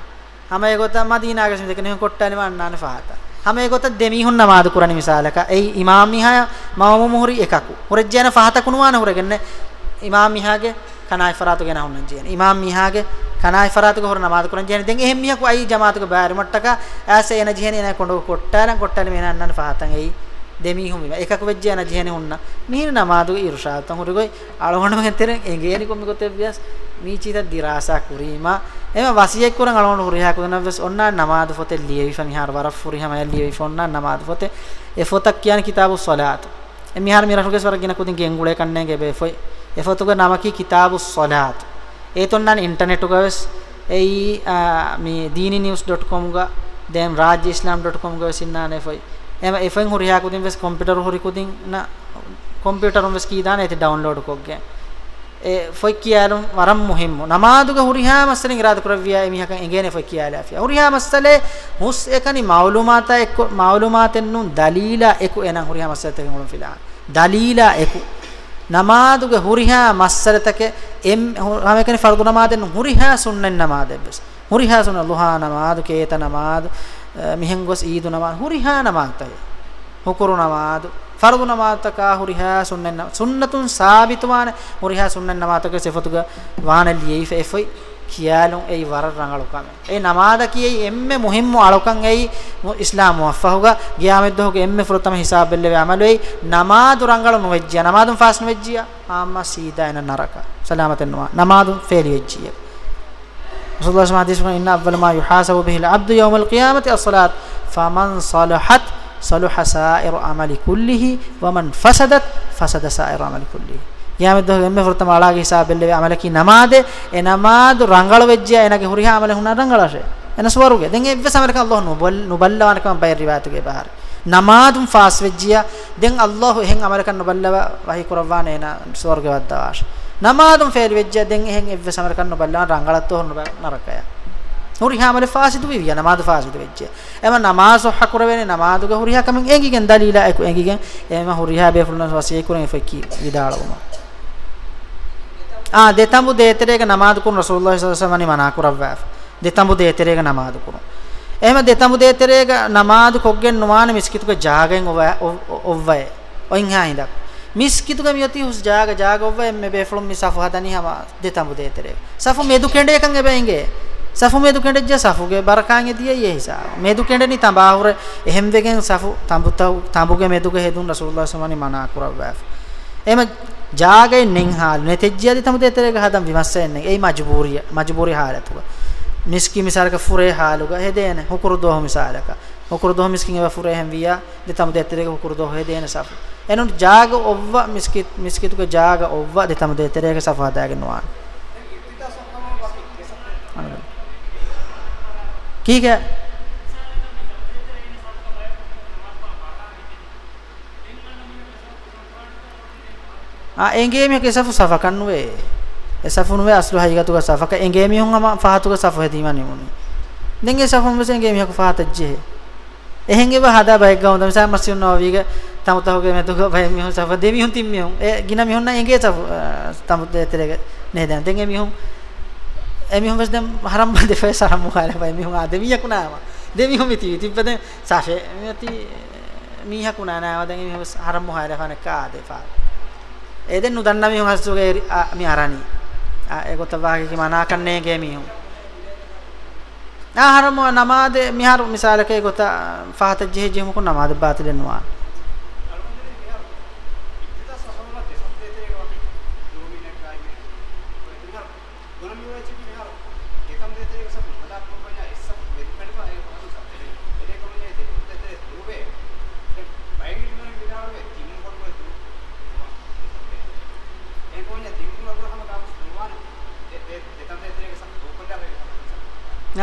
hama egota madina agas midekene mihan kottali ma annane fahata hama egota demihun namadu kurani misalaka ei imam miha mawmu muhuri ekaku hurejjana fahata kunwana huregenne imam mihage කනායි ෆරාතු ගැන හුන්නන් කියන ඉමාම් මිහාගේ කනායි ෆරාතුක හොර නමාද කරන් කියන දැන් එහෙම මිහකු අයි ජමාතුක බෑරි මට්ටක ඇස එන ජීහන එන කොඬ කොට්ටාරන් කොට්ටාල මේ නන්නන පහතන් එයි දෙමි හුම් ඉව එකක වෙජ්ජ යන ජීහන හුන්න මීර නමාදු ඉර්ෂාතන් හොරගොයි අලවණම ගෙතර එංගේනි කොම්ම කොතේ බියස් මේ චීත දිරාසා කුරීමා එම වසියෙක් කරන් අලවණ හොරියා කුදන වෙස් ඔන්නා නමාද ෆොතේ ලියවි ෆමිහාර වරෆ් ෆුරිහම ලියවි ෆොන්නා නමාද ෆොතේ ඒ ෆොතක් කියන කිතාබු සලාත් එමිහාර මිරහුගේ ස්වරගෙන කුදින් ගෙන් ගුලේ කන්නේ ගේ බේ ෆොයි එෆතුග නමකි කිතාබු සලාත් ඒතොන් නන් ඉන්ටර්නෙට් උගවස් එයි මේ dininews.com ග දැන් rajislam.com ගවස් ඉන්නාන එෆයි එම එෆෙන් හොරියා කුදින් වෙස් කම්පියුටර් හොරි කුදින් න කම්පියුටර් උන් වෙස් කී දාන ඒති ඩවුන්ලෝඩ් කොග්ගේ ඒ ෆොයි කියාලුම් වරම් මුහිම් නමාදුග හුරිහා මස්සලින් ඉරාද කරවියා එමිහක එගේන ෆොයි කියාලා ෆියා හුරිහා මස්සලේ හුස් එකනි මාලුමාතා එක්ක මාලුමාතෙන් නුන් දලීලා එකු එනං හුරිහා මස්සලත් එකන් උලම් ෆිලා දලීලා එකු ನಮಾದುಗೆ ಹುರಿಹಾ ಮಸ್ಸರತಕ್ಕೆ ಎಂ ಆಮೇಲೆ ಫರ್ದು ನಮಾದನ್ನು ಹುರಿಹಾ ಸುಣ್ಣೆನ್ ನಮಾದ ಎಬ್ಬಸ್ ಹುರಿಹಾ ಸುಣ್ಣ ಲುಹಾ ನಮಾದು ಕೇತ ನಮಾದು ಮಿಹಂಗೊಸ್ ಈದು ನಮಾದು ಹುರಿಹಾ ನಮಾತಾಯಿ ಹುಕುರು ನಮಾದು ಫರ್ದು ನಮಾತಕ ಹುರಿಹಾ ಸುಣ್ಣೆನ್ ಸುನ್ನತುನ್ ಸಾಬಿತುವಾನ ಹುರಿಹಾ ಸುಣ್ಣೆನ್ ನಮಾತಕ ಸಿಫತುಗ ವಾನಲ್ಲಿ ಎಫ್ ಎಫ್ කියාලුන් ඒ වර රංගලුකම ඒ නමාද කියේ එම්මෙ මුහිම්මු අලුකන් ඒ ඉස්ලාම් මුවෆහුගා ගියාමෙද්දෝක එම්මෙ ෆෘතම හිසාබෙල්ල වැමලෙයි නමාදු රංගල නොවෙජ්ජිය නමාදුන් ෆාස් නොවෙජ්ජිය ආම්මා සීදා එන නරක සලාමතෙන්නවා නමාදුන් ෆේලි වෙජ්ජිය රසූලුල්ලාහ් සමා හදීස් කුන ඉන්න අවවල මා යුහාසබු බිහිල් අබ්දු යවමල් ඛියාමති අස්සලාත් ෆමන් සලහත් සලහ සායිරු අමලි කුල්ලිහි වමන් ෆසදත් ෆසද සායිරු අමලි කුල්ලිහි යාමෙ දහ ගෙම්මෙ ෆරතම අලාගේ හිසාබෙල්ලේ අමලකි නමාද එ නමාද රංගල වෙජ්ජා එනගේ හුරිහා අමල හුනා රංගලාෂේ එන ස්වරුගේ දැන් එව්ව සමරක අල්ලාහ් නුබල් නුබල්ලවනකම බය රිවාතුගේ බහර නමාදුම් ෆාස් වෙජ්ජියා දැන් අල්ලාහ් එහෙන් අමරකන් නුබල්ලව වහී කුරවාන එන ස්වර්ගේ වද්දවාෂ නමාදුම් ෆේල් වෙජ්ජියා දැන් එහෙන් එව්ව සමරකන් නුබල්ලව රංගලත් හොන්න නරකය හුරිහා අමල ෆාසිදු විවිය නමාද ෆාසිදු වෙජ්ජියා එම නමාස හකුර වෙනේ නමාදුගේ හුරිහා කමෙන් එංගිගෙන් දලීලා එංගිගෙන් එම හුරිහා බේ ෆුල්නස් වසිය කුරෙන් ෆෙකි විදාලවම ආ දෙතඹු දෙතරේක නමාද කුරු රසූලුල්ලාහි සල්ලල්ලාහු අලයිහි මනා කරවවා දෙතඹු දෙතරේක නමාද කුරු එහෙම දෙතඹු දෙතරේක නමාද කොග්ගෙන් නොමාන මිස්කිතුක ජාගෙන් ඔව්වයි ඔයින් හා ඉඳක් මිස්කිතුක මියති හුස් ජාග ජාග ඔව්වයි මේ බේෆලොම් මිසෆු හදනි හම දෙතඹු දෙතරේ සෆු මෙදු කෙඬේ එකන් එබැයින්ගේ සෆු මෙදු කෙඬේ ජ සෆුගේ බරකාන් එදියේ යේ හිසාව මෙදු කෙඬේ නි තඹාහුර එහෙම් වෙගෙන් සෆු තඹුතව තඹුගේ මෙදුගේ හෙදුන් රසූලුල්ලාහි සල්ලල්ලාහු අලයිහි මනා කරවවා එහෙම ජාගේ නෙන් හාල නෙතෙජ්ජියදි තමු දෙතරේක හදම් විමස්සෙන්නේ ඒ මජබූරිය මජබූරි හාලතුග මිස්කි මිසාලක ෆුරේ හාලුග හෙදේන හුකුරු දෝහ මිසාලක හුකුරු දෝහ මිස්කින් එව ෆුරේ හැම් වියා දෙ තමු දෙතරේක හුකුරු දෝහ හෙදේන සප එනු ජාග ඔව්ව මිස්කි මිස්කිතුක ජාග ඔව්ව දෙ තමු දෙතරේක සප හදාගෙන නවා කීක ආ එංගේමියක සෆු සෆකන් නුවේ එසෆු නුවේ අස්ලු හයිගතුක සෆක එංගේමියුන් අම ෆාතුක සෆ හැදීම නෙමුනි දැන් ඒ සෆුන් වශයෙන් එංගේමියක ෆාතජ්ජේ එහෙන් ඒව හදා බයික් ගවුන් තමයි සමස්සියුන් නෝවිගේ තම තවගේ මෙතුක බයි මිහුන් සෆ දෙවිහුන් තිම්මියුන් ඒ ගින මිහුන් නම් එංගේ සෆ තම දෙතරේ නේ දැන් දැන් එමිහුන් එමිහුන් වස් දැන් හරම් බඳ ෆේසරම් මුඛාලේ බයි මිහුන් ආදමියක් නාම දෙමිහුන් මිති තිබ්බද සාෂේ මිති මීහකුණා නාව දැන් එමිහුන් හරම් මුඛාලේ කන කාදේ ෆා ඒදෙන් උදන්න මිහුන් හස්සුගේ මි ආරණි ඒකත වාගේ මනා කන්නේ ගේ මිහුන් ආහරම නමාද මිහරු මිසාලකේ ගොත ෆාතජ්ජේ ජෙමුකු නමාද බාතිලනවා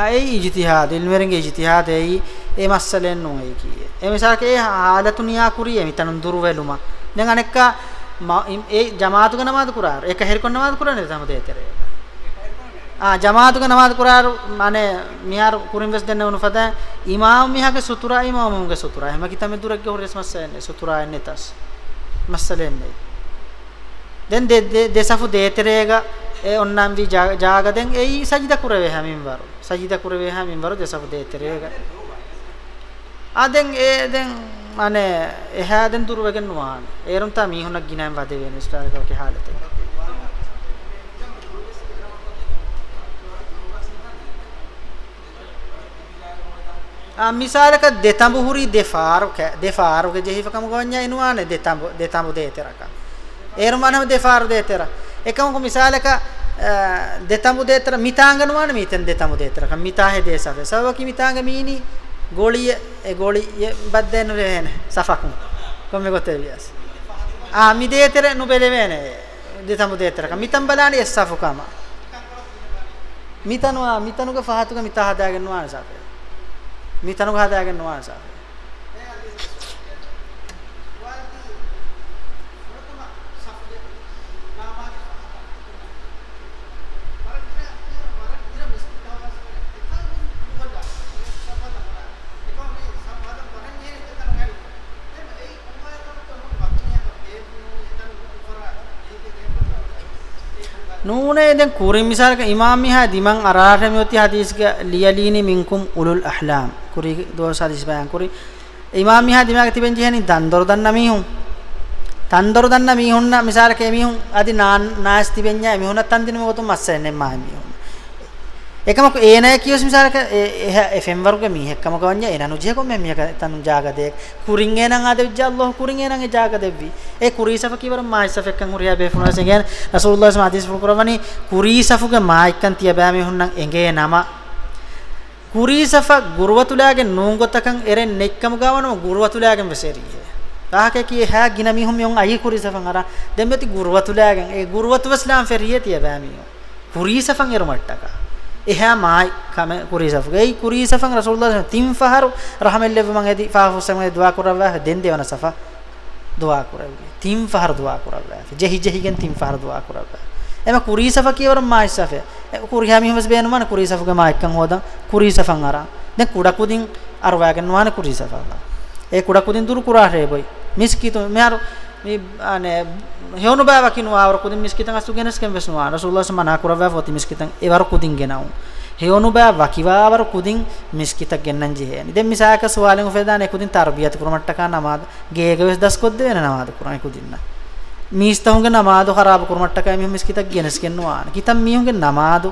ඒ ඉජ්තිහාද ඉල්මරගේ ඉජ්තිහාදයි ඒ මස්සලෙන් නොයි කියේ ඒ මිසාකේ හාලතුනියා කුරිය මිතන දුරු වෙලුම දැන් අනෙක්ක ඒ ජමාතුක නමාද කුරාර ඒක හෙරිකොන් නමාද කුරානේ තමයි දෙතරේ ආ ජමාතුක නමාද කුරාර মানে මියාර කුරින් වෙස් දෙන්න උණු ෆදා ඉමාම් මිහාගේ සුතුරා ඉමාමුගේ සුතුරා එහෙම කිතම දුරගේ හොරස් මස්සලෙන් සුතුරා එන්නේ තස් මස්සලෙන් නේ දැන් දෙ දෙසෆු දෙතරේගා ඒ ඔන්නම් වි ජාගදෙන් ඒ සජිද කුරවේ හැමින් වරු සජිද කුරවේ හැමින් වරු දසව දෙතරේක ආදෙන් ඒ දැන් අනේ එහා දැන් දුර වෙගෙන වාන ඒරුන් තා මීහුණක් ගිනෑම් වද වෙන ස්ටාරකෝකේ حالතේ ආ මිසාලක දෙතඹ හුරි දෙෆාරුක දෙෆාරුක ජෙහිව කම ගොන්නා එනවානේ දෙතඹ දෙතඹ දෙතරක ඒරුමනම දෙෆාරු දෙතරක එකමක මිසාලක දෙතමු දෙතර මිතාංගනවාන මීතෙන් දෙතමු දෙතර කම් මිතාහෙ දේසාවේ සවකි මිතාංග මීනි ගෝලිය ඒ ගෝලිය බද්දෙන් වෙන සෆකු කොමෙ ගොතෙලියස් ආ මි දෙතර නුබෙලෙවෙන දෙතමු දෙතර කම් මිතම් බලානේ සෆකම මිතනවා මිතනුක ෆහතුක මිතා හදාගන්නවා සාපේ මිතනුක හදාගන්නවා සාපේ නූනේ දැන් කුරින් මිසාලක ඉමාම් මිහා දිමන් අරාහට මෙොති හදීස්ක ලියලීනි මින්කුම් උලුල් අහ්ලාම් කුරි දෝස හදීස් බයන් කුරි ඉමාම් මිහා දිමාක තිබෙන් ජහනි දන්දොර දන්න මිහුන් තන්දොර දන්න මිහුන්න මිසාලක මිහුන් අදි නාස් තිබෙන් ඥා මිහුන තන්දින මොතුම් මස්සෙන්නේ මා මිහුන් එකමක ඒනයි කියොස් මිසාරක එෆම් වරුගේ මීහෙක් කමක වඤ්ඤා එන නුජේකො මෙ මීහක තනු ජාගදේ කුරින් එනං ආද විජ්ජා අල්ලාහ කුරින් එනං ඒ ජාගදෙව්වි ඒ කුරීසෆ කිවර මායිසෆෙක්කන් හුරියා බේෆුනා සෙගෙන් රසූලුල්ලාහ සම හදීස් පුරවනි කුරීසෆුගේ මායිකන් තිය බෑ මේ හුන්නම් එගේ නම කුරීසෆ ගුරුවතුලාගේ නූංගතකන් එරෙන් නෙක්කම ගවනෝ ගුරුවතුලාගෙන් වෙසෙරියේ රාහකේ කී හැ ගින මිහුම් යොන් අයි කුරීසෆන් අර දෙම්මෙති ගුරුවතුලාගෙන් ඒ ගුරුවතුස්ලාම් ෆෙරියේ තිය බෑ මියෝ කුරීසෆන් එරමට්ටකා eha mai kame kurisaf ei kurisafan rasulullah tin fahar rahmelle man edi fahu samay dua kurava den devana safa dua kurava tin fahar dua kurava jehi jehi gen tin fahar dua kurava ema kurisafa kiyawar mai safa kurihami hums benu man kurisafa ge mai kan hodan kurisafan ara den kudakudin arwagen wan kurisafa e kudakudin dur kurare boy miski to me aru mi ane heonu bawa kinu awar kudin miskitan asu genes kem vesnuwa rasulullah samana kurava foti miskitan evar kudin genau heonu bawa kiwa awar kudin miskita gennan ji he den misaka suwalen ufedan ekudin tarbiyat kurumatta ka namad gege ves das kodde wen namad kuran ekudinna මිස්තහුගේ නමාදු ખરાબ කුරුමට්ටකයි මිහු මිස්කිතක් ගෙනස් කෙන්නවා කිතම් මිහුගේ නමාදු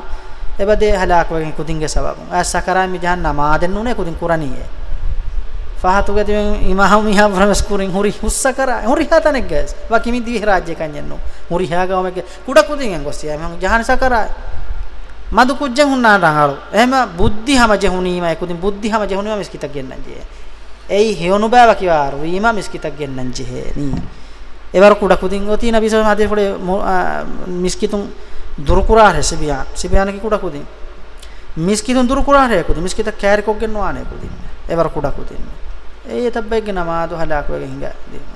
එබදේ හලාක් වගේ කුදින්ගේ සබබු අසකරා මිජහන් නමාදෙන්නුනේ කුදින් කුරණියේ ಫಹತುಗತಿವೆಂ ಇಮಹಂ ಇಹ ಭ್ರಮಸ್ಕೂರಿಂ ಹುರಿ ಹುಸ್ಸಕರ ಹುರಿ ಹಾತನೆಗ್ guys ವಾಕಿಮಿ ದಿವಿ ರಾಜ್ಯ ಕಂಜನ್ನು ಹುರಿ ಹಾಗವಮೆಗೆ ಕುಡಕುದಿಂ ಎಂಗೊಸ್ಸಿ ಎಮಂ ಜಹಾನ್ ಸಕರ ಮದು ಕುಜ್ಜೆಂ ಹುನ್ನಾಡ ಹಾಳು ಎಹಮ ಬುದ್ಧಿ ಹಮ ಜಹುನೀಮ ಎಕುದಿಂ ಬುದ್ಧಿ ಹಮ ಜಹುನೀಮ ಮಿಸ್ಕಿತಗ್ ಗೆನ್ನಂಜೆ ಎಯಿ ಹೇನು ಬಾವ ಕಿವಾರು ವೀಮ ಮಿಸ್ಕಿತಗ್ ಗೆನ್ನಂಜೆ ನೀ ಎವರ ಕುಡಕುದಿಂ ಒತಿ ನಬಿ ಸೋ ಮಾದಿ ಫಡೆ ಮಿಸ್ಕಿತುಂ ದುರುಕುರಾ ಹೆಸಿಬಿಯಾ ಸಿಬಿಯಾನಕಿ ಕುಡಕುದಿಂ ಮಿಸ್ಕಿತುಂ ದುರುಕುರಾ ಹೆಕುದಿಂ ಮಿಸ್ಕಿತ ಕ್ಯಾರಿಕೊಗ್ಗೆನ್ನು ಆನೆಕುದಿಂ ಎವರ ಕುಡಕುದಿಂ ඒ තබ්බෙක් නමාතු හලාක් වගේ හිඟ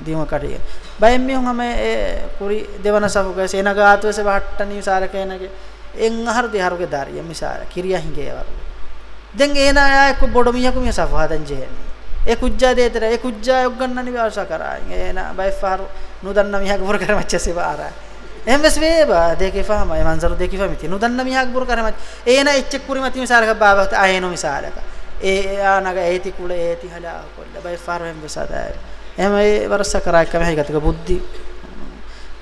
දීම කටිය බයෙන් මියුන් හම ඒ කුරි දෙවන සබුක සේනගාතුවස බහට්ටනි සාරකේනගේ එන් අහර දිහරුගේ දාරිය මිසාර කිරියා හිඟේ වරු දැන් ඒන අය එක්ක බොඩ මියකු මිය සෆාදන් ජේන්නේ ඒ කුජ්ජා දේතර ඒ කුජ්ජා යොග්ගන්නනි විවාස කරා ඒන බයිෆාරු නුදන්න මියක පුර කරමච්චසේ බාරා එම්ස් වේබා දෙකේ ෆහම ඒ මන්සරු දෙකේ ෆහම ති නුදන්න මියක පුර කරමච් ඒන එච්චක් කුරි මති මිසාරක බාවත් ආයේනෝ මිසාරක ඒයානග ඒති කුල ඒති හලා කොල්ල බයි ෆාරම් බසදාය එහෙම ඒ වරස කරා එකම හේගතක බුද්ධි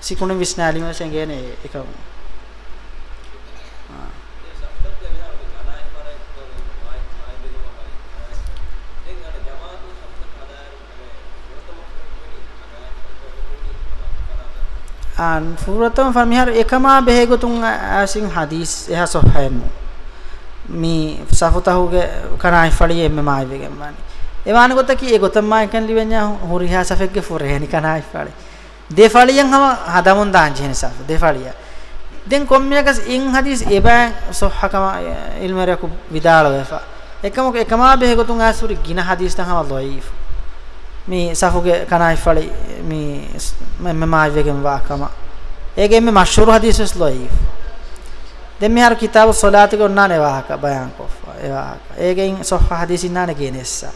සිකුණ විස්නාලි වශයෙන් ගේනේ එකම ආන් ෆුරතම් ෆමිහර එකම බෙහෙගතුන් ආසින් හදීස් එහා සොහයමු mi safutahu ge kana ifali emme mai vegen mani ewan gota ki e gotam mai kan livenya huriha safek ge forhe ni kana ifali defaliyan hama hadamun dan jeni saf defaliya den kommiyakas in hadis eban sohhakama ilmere ku vidalo vefa ekamo ekama behe gotun asuri gina hadis tan hama loif mi safuge kana ifali mi memme mai vegen wakama ege me mashhur hadis loif දැන් මෙහාර කිතාබ සලාත් එක ඔන්නානේ වාහක බයන් කොෆා ඒ වාහක ඒකෙන් සොහ හදීසින් නාන කියනෙස්සා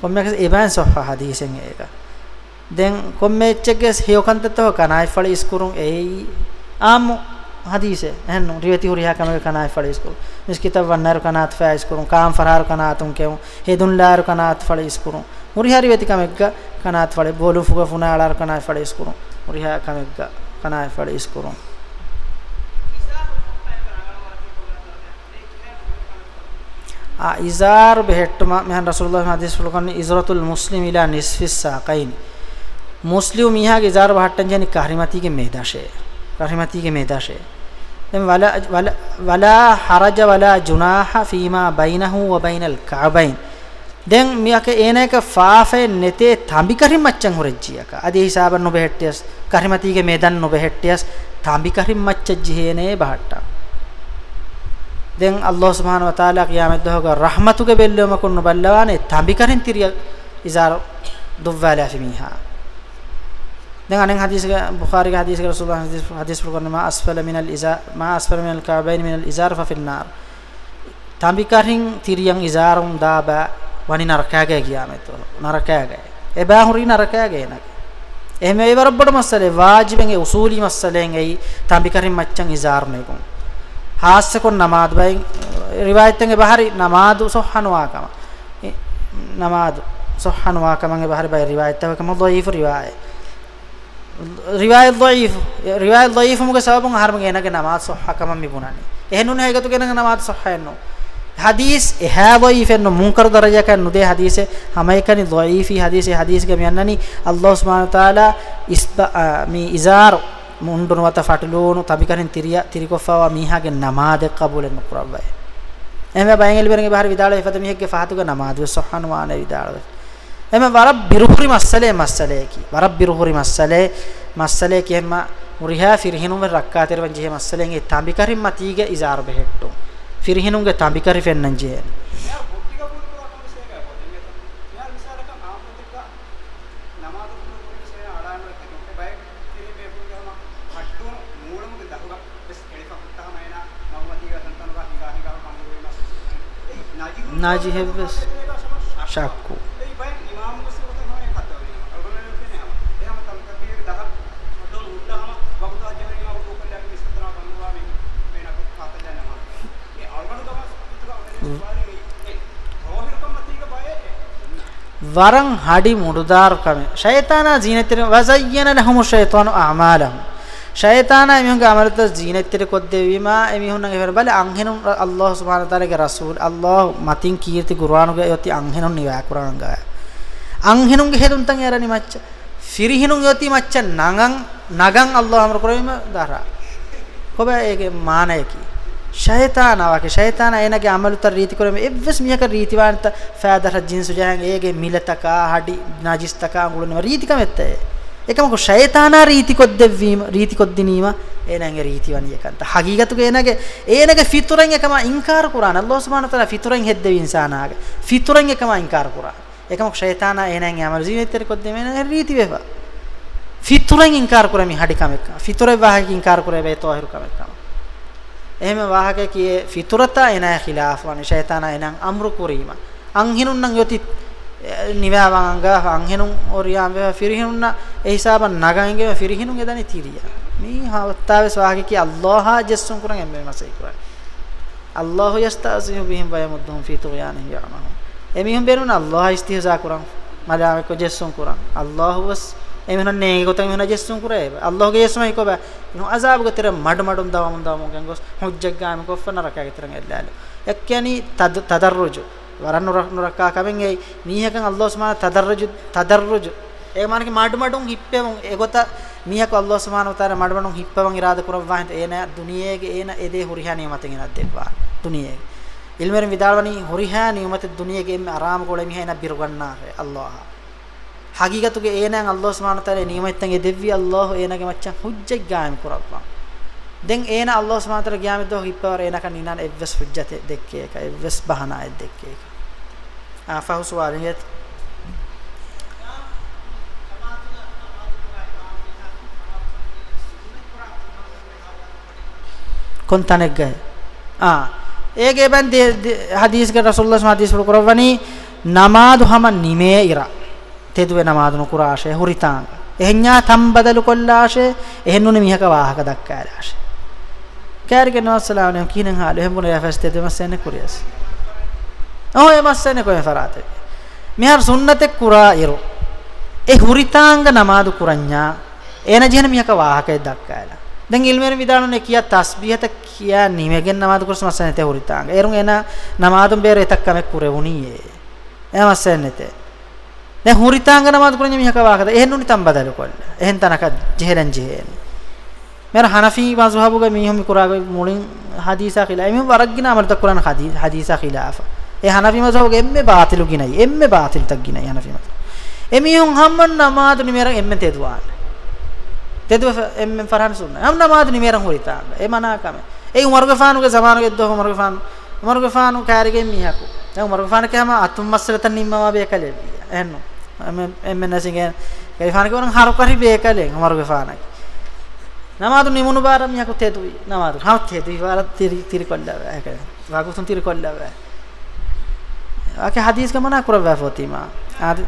කොම්මෙක්ස් urban සොහ හදීසෙන් ඒක දැන් කොම්මෙච්චකස් හේකන්තතව කනයි ඵල ඉස්කුරුන් ඒයි ආම් හදීසේ එහෙන් රිවති හුරියා කමක කනයි ඵල ඉස්කුරු miss කිතාබ වන්නර කනාත් far ඉස්කුරුන් කාම් ෆරාර කනාතුන් කෙව් හේදුන් ලාර කනාත් ඵල ඉස්කුරුන් මුරිහාරි වෙති කමෙක්ග කනාත් ඵල බෝලු ෆුග ෆුනා ලාර කනයි ඵල ඉස්කුරුන් මුරිහා කමෙක්ග කනයි ඵල ඉස්කුරුන් ඉසාර් බෙහෙට්ටම මෙහන් රසූලුල්ලාහ් හදීස් වලකන්නේ ඉසරතුල් මුස්ලිම් ඉලා නිස්ෆිස් සාකයින් මුස්ලිම් මිහාගේ ඉසාර් බහට්ටන් ජනි කහරිමතිගේ මේදාෂේ කහරිමතිගේ මේදාෂේ දැන් වලා වලා හරජ වලා ජුනාහ ෆීමා බයිනහු ව බයිනල් කඅබයින් දැන් මියක ඒනක ෆාෆේ නෙතේ තඹි කරිමච්චන් හොරජ්ජියක අදී හිසාබන් නොබෙහෙට්ටියස් කහරිමතිගේ මේදන් නොබෙහෙට්ටියස් තඹි කරිමච්චජ්ජි හේනේ බහට්ටා දැන් අල්ලාහ් සුබ්හානහු වතාලා කියාමත් දහක රහමතුගේ බෙල්ලම කුන්න බල්ලවානේ තඹිකරින් තිරිය ඉසාර දුව්වාලා ෆිමිහා දැන් අනෙන් හදීස් බුඛාරිගේ හදීස් කියලා සුබ්හාන හදීස් හදීස් ප්‍රකරණ මා අස්ෆල මිනල් ඉසා මා අස්ෆල මිනල් කාබයින් මිනල් ඉසාර ෆෆින්නාර් තඹිකරින් තිරියන් ඉසාරුම් දාබා වනි නරකයාගේ කියාමත් නරකයාගේ එබා හුරි නරකයාගේ නක එහෙම ඒ වරබ්බට මස්සලේ වාජිබෙන් ඒ උසූලි මස්සලෙන් ඒ තඹිකරින් මච්චන් ඉසාර් මේකෝ ಹಾಸ್ಸಕೊನ್ ನಮಾದ್ ಬೈ ರಿವಾಯತ್ಗೆ ಬಹರಿ ನಮಾದು ಸೊಹನುವಾಕಮ ನಮಾದು ಸೊಹನುವಾಕಮಂಗೆ ಬಹರಿ ಬೈ ರಿವಾಯತ್ತವಕಮ ದಯೀಫ್ ರಿವಾಯ ರಿವಾಯತ್ ದಯೀಫ್ ರಿವಾಯತ್ ದಯೀಫ್ ಮುಗೆ ಸಬಬ ಹರ್ಮಗೆ ಏನಗೆ ನಮಾದ್ ಸೊಹಕಮ ಮಿಬುನಾನಿ එහෙනුන හේගතු කෙනක නමාත් සහයන්නෝ හදීස් එහා වයිෆෙන්න මුන්කර දරජක නුදේ හදීසේ හමයිකනි ධයිෆි හදීසේ හදීස් ගම යන්නනි අල්ලාහ් සුබ්හානහු තාලා ඉස්බා මේ ඉසාරෝ ಮುಂಡುನು ವತ ಫಟಲೂನು ತಬಿಕರಿನ್ ತಿರಿಯ ತಿರಿಕೊಫಾವ ಮೀಹಾಗೆ ನಮಾದೆ ಕಬೂಲೆನ್ ಮುಕ್ರವ್ವೆ එමෙ බයෙන් එලිබරගේ බහර විදාලේ ඉපද මිහෙක්ගේ ෆාතුක නමාදු සොහන් වාන විදාලේ එමෙ වරබ් බිරුහුරි මස්සලේ මස්සලේ කි වරබ් බිරුහුරි මස්සලේ මස්සලේ කි එම මුරිහා ෆිරහිනුම රක්කාතර වංජේ මස්සලෙන් ඒ තඹිකරින් මතීගේ ඉසාර බෙහෙට්ටු ෆිරහිනුගේ තඹිකරි ෆෙන්නංජේ නාජිහෙව්වස් ශක්කු වරං හඩි මුඩුදාර්කම ෂයතානා ජීනතිර වසයන ලහමු ෂයතානු අමාලහම් ෂයතානා එමිහුන්ගේ අමරත ජීනත්තර කොද්දෙවීමා එමිහුන්ගේ ෆර බල අංහෙනුන් අල්ලාහ් සුබ්හානහු තාලාගේ රසූල් අල්ලාහ් මතින් කීර්ති කුර්ආනුගේ යොති අංහෙනුන් නිවා කුර්ආන්ගා අංහෙනුන්ගේ හේතුන් තන් යරනි මච්ච ෆිරිහිනුන් යොති මච්ච නගන් නගන් අල්ලාහ් අමර කරවීම දහරා කොබ ඒකේ මානයකි ෂයතානාවක ෂයතානා එනගේ අමලුත රීති කරම එවස් මියක රීතිවාන්ත ෆෑදර ජින්සු ජහන් ඒගේ මිලතකා හඩි නජිස්තකා ගුණන රීතිකමෙත්තේ එකමක ෂයතානා රීතිකොත් දෙවීම රීතිකොත් දිනීම එනංගේ රීතිවනි එකන්ත හකීගතුක එනගේ එනගේ ෆිතුරෙන් එකම ඉන්කාර කුරාන අල්ලාහ් සුබ්හානහු තාලා ෆිතුරෙන් හෙද්දෙවි ඉන්සානාගේ ෆිතුරෙන් එකම ඉන්කාර කුරාන එකමක ෂයතානා එනං යමල් ජීවිතේකොත් දෙමෙන රීති වේවා ෆිතුරෙන් ඉන්කාර කුරමි හඩිකම එක ෆිතුරේ වාහක ඉන්කාර කුරේ වේ තෝහිරු කම එක එහෙම වාහක කියේ ෆිතුරතා එනං ඛිලාෆ් වනි ෂයතානා එනං අම්රු කුරීම අං හිනුන්නන් යොතිත් නිවාවංග හංහෙනුන් ඔරියාම්බේ ෆිරිහිනුන්න ඒ හිසාබ නගංගේ ෆිරිහිනුන් එදනි තීරියා මේ හවත්තාවේ ස්වාහි කි අල්ලාහ ජස්සුන් කුරන් එම්මේ මසයි කුරන් අල්ලාහ් යස්තාසිහු බිහිම් බයමුද්දුම් ෆී තුයානින් යමහු එමිහුම් බේරුන අල්ලාහ් ඉස්තිහසා කුරන් මදාම කො ජස්සුන් කුරන් අල්ලාහ් වස් එමිහුන් නේ ගොතන් මිහුන් ජස්සුන් කුරේ අල්ලාහ්ගේ ජස්සමයි කොබ නු අසාබ ගතර මඩ මඩුම් දවමුන් දවමුන් ගංගොස් හුජ්ජග්ගාම කොෆන රකා ගතරන් එල්ලාල එක්කැනි තදර්රුජු වරන් නොරක්කා කමෙන් ඒ මීහකන් අල්ලාහ් සුබ්හානහු තදර්රුජ් තදර්රුජ් ඒ මානක මාඩු මාඩුන් හිප්පෙමුන් ඒගොත මීහක අල්ලාහ් සුබ්හානහු තාලා මාඩු මාඩුන් හිප්පවන් ඉරාද කරවවා හිට ඒ නෑ දුනියේගේ ඒ නෑ එදේ හොරිහානිය මතෙන් එනත් දෙපා දුනියේ ඉල්මෙන් විදාලවනි හොරිහානිය මත දුනියේගේ මේ ආරාම කොලේ මිහ එන බිරු ගන්නාහේ අල්ලාහ් හගීගතුගේ ඒ නෑ අල්ලාහ් සුබ්හානහු තාලා නියමෙත්තන් එදෙව්වි අල්ලාහ් ඒ නගේ මච්චන් හුජ්ජක් ගායම් කරවවා දැන් ඒන අල්ලාහ් සුබ්හානහු තාලා ගියාමෙද්දෝ හිප්පවර ඒනක නිනන එවස් හුජ්ජත දෙක්කේක එවස් බහනාය දෙක්කේක فهو سؤالية කොන්තනෙක් ගයි ආ ඒකේ බන් හදීස් ක රසූල්ලා සමහදීස් ප්‍රකරවනි නමාදු හම නිමේ ඉර තෙදුවේ නමාදු නුකුරාශය හුරිතාංග එහෙඤ්ඤා තම් බදලු කොල්ලාශය එහෙන්නුනේ මිහක වාහක දක්කාලාශය කෑරගෙන වස්සලාවනේ කීනන් හාලු එහෙම්බුනේ යෆස් තෙදෙමස් යන්නේ කුරියස් ඕ එමස්සනේ කොහෙ ෆරාතේ මිහර සුන්නතේ කුරායිරු ඒ හුරිතාංග නමාදු කුරඤ්ඤා එන ජන මිහක වාහකේ දක්කායලා දැන් ඉල්මෙර විදානනේ කිය තස්බිහත කිය නිමෙගෙන් නමාදු කුරස් මස්සනේ තේ හුරිතාංග එරුන් එන නමාදුම් බේර එතක්කම කුරෙවුණියේ එමස්සනේ තේ දැන් හුරිතාංග නමාදු කුරඤ්ඤා මිහක වාහකද එහෙන්නුනි තම් බදලකොල්ල එහෙන් තනක ජෙහෙලන් ජෙහෙන් මෙර හනෆී වසහබුගේ මීහුම් කුරාගේ මුලින් හදීසා ඛිලාෆ මේ වරක්ගින අමරත කුරාන හදීසා ඛිලාෆා ඒ හනෆි මසහුගේ එම්මේ බාතිලු ගිනයි එම්මේ බාතිලු තක් ගිනයි හනෆි මස එමියුන් හම්මන් නමාදුනි මෙරන් එම්මේ තෙදුවාන තෙදුව එම්මේ ෆරහන් සුන්න හම් නමාදුනි මෙරන් හොරිතාන ඒ මනාකම ඒ උමර්ගේ ෆානුගේ සමානගේ දොහ උමර්ගේ ෆානු උමර්ගේ ෆානු කාරිගෙන් මිහකු දැන් උමර්ගේ ෆාන කෑම අතුම් මස්සලත නිම්මවා බේකලෙ එන්නු එම්මේ නැසින්ගේ ගරිෆාන කියන හරකරි බේකලෙ උමර්ගේ ෆානයි නමාදු නිමුණු බාරම් මිහකු තෙදුයි නමාදු හම් තෙදුයි වාරත් තිරි තිරි කොල්ලව ඒක වාකුසුන් තිරි කොල්ලව ake hadis ke mana kura wa fatima ar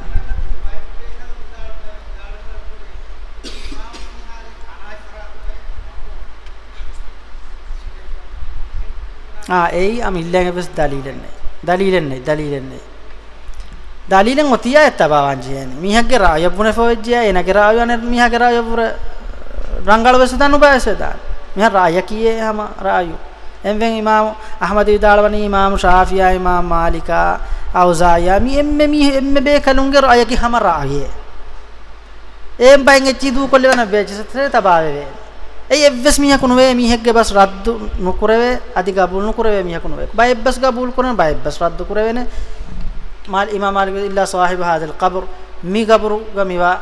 ආ එයි අම ඉල්ලගෙන බස් දලීලෙන් නේ දලීලෙන් නේ දලීලෙන් නේ දලීලෙන් ඔතියා ඇත්තබවන් කියන්නේ මිහක්ගේ රායපුන ෆොජ්ජියා එනගේ රායවන මිහක්ගේ රායපුර රංගල වෙස දන්නු බයසදා මිහ රාය කියේ හැම රායෝ එම්වෙන් ඉමාම් අහමද් විදාලවනි ඉමාම් ශාෆියා ඉමාම් මාලිකා අවුසායා මි එම්මෙ මි එම්මෙ බේ කලුංගේ රායකි හමරාගේ එම් බයෙන් එචිදු කොල්ලවන බෙජසතේ තබාවේ ඒ එවස් මිය කුණු වේ මිහෙක්ගේ බස් රද්දු නුකුරවේ අධි ගබුල් නුකුරවේ මිය කුණු වේ බය එබ්බස් ගබුල් කරන බය එබ්බස් රද්දු කුරවේන මාල් ඉමාම් මාලික ඉල්ලා සාහිබ හාදල් ඛබර් මි ගබරු ගමිවා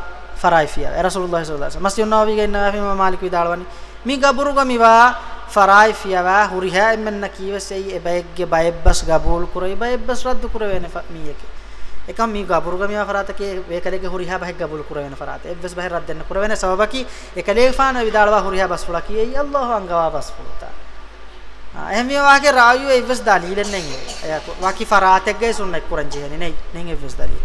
ෆරයිෆියා රසූලුල්ලාහි සල්ලල්ලාහු අලයිහි වසල්ලම් මස්ජිද් නබවි ගේ නාෆි ඉමාම් මාලික විදාලවනි මි ගබරු ගමිවා ෆරායිෆියවා හුරිහා එමන්න කීවසෙයි එබැයිග්ගේ බයෙබ්බස් ගබූල් කුරයි බයෙබ්බස් රද්දු කුර වෙන මීයක එකම මී ගබුරුගමියා ෆරාතකේ වේකලේගේ හුරිහා බහෙක් ගබූල් කුර වෙන ෆරාත එබ්බස් බහෙ රද්දන්න කුර වෙන සබබකි එකලේ ෆාන විදාලවා හුරිහා බස්ෆුලා කීයි අල්ලාහ් අංගවා බස්ෆුලතා එහෙම වාගේ රායු එවස් දලීලෙන් නෙයි එයා වාකි ෆරාතකේ සුන්න කුරන් ජීහනේ නෙයි නෙන් එවස් දලී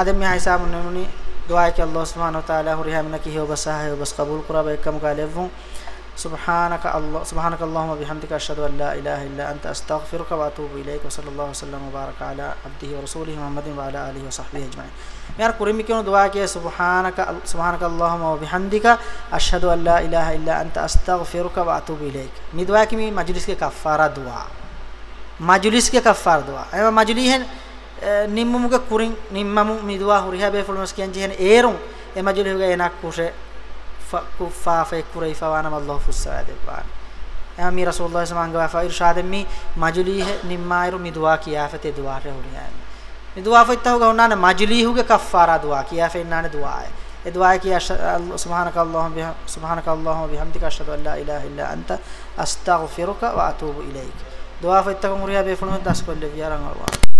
ආදම මේ ආයිසා මුන්නුනි දුආයි කල්ලාහ් සුබ්හානහු තාලා හුරිහා මන කීහෝ බසහා හෝ බස් කබූල් කුරා බෙකම් කාලෙවුන් سبحانك الله سبحانك اللهم وبحمدك أشهد أن لا إله إلا أنت أستغفرك وأتوب إليك وصلى الله وسلم وبارك على عبده ورسوله محمد وعلى آله وصحبه أجمعين यार कुरी में क्यों दुआ किया सुबहानक सुबहानक अल्लाहुम व बिहमदिका अशहदु अल्ला इलाहा इल्ला अंत अस्तगफिरुका व अतूबु इलैक मी दुआ की मी मजलिस के कफारा दुआ मजलिस के कफार दुआ ए मजली है निम्मु के कुरिंग निम्मु मी दुआ हुरिया बे फुलमस कियन जी है एरों ए मजली होगा एना कुशे kuffaa fa kurayfa wa anama allah fusaad ibaan ami rasulullah sallallahu alaihi wasallam irshad mi majlih nimmairu mi dua kiya fa te dua re huriya mi dua fa itta hoga unana majlihu ge kaffara dua kiya fa inana dua ay e dua kiya subhanaka allahumma biha subhanaka allahumma bihamdika ashhadu an la ilaha illa anta astaghfiruka wa atubu ilaik dua fa itta huriya be fulun tas kolle biya ran allah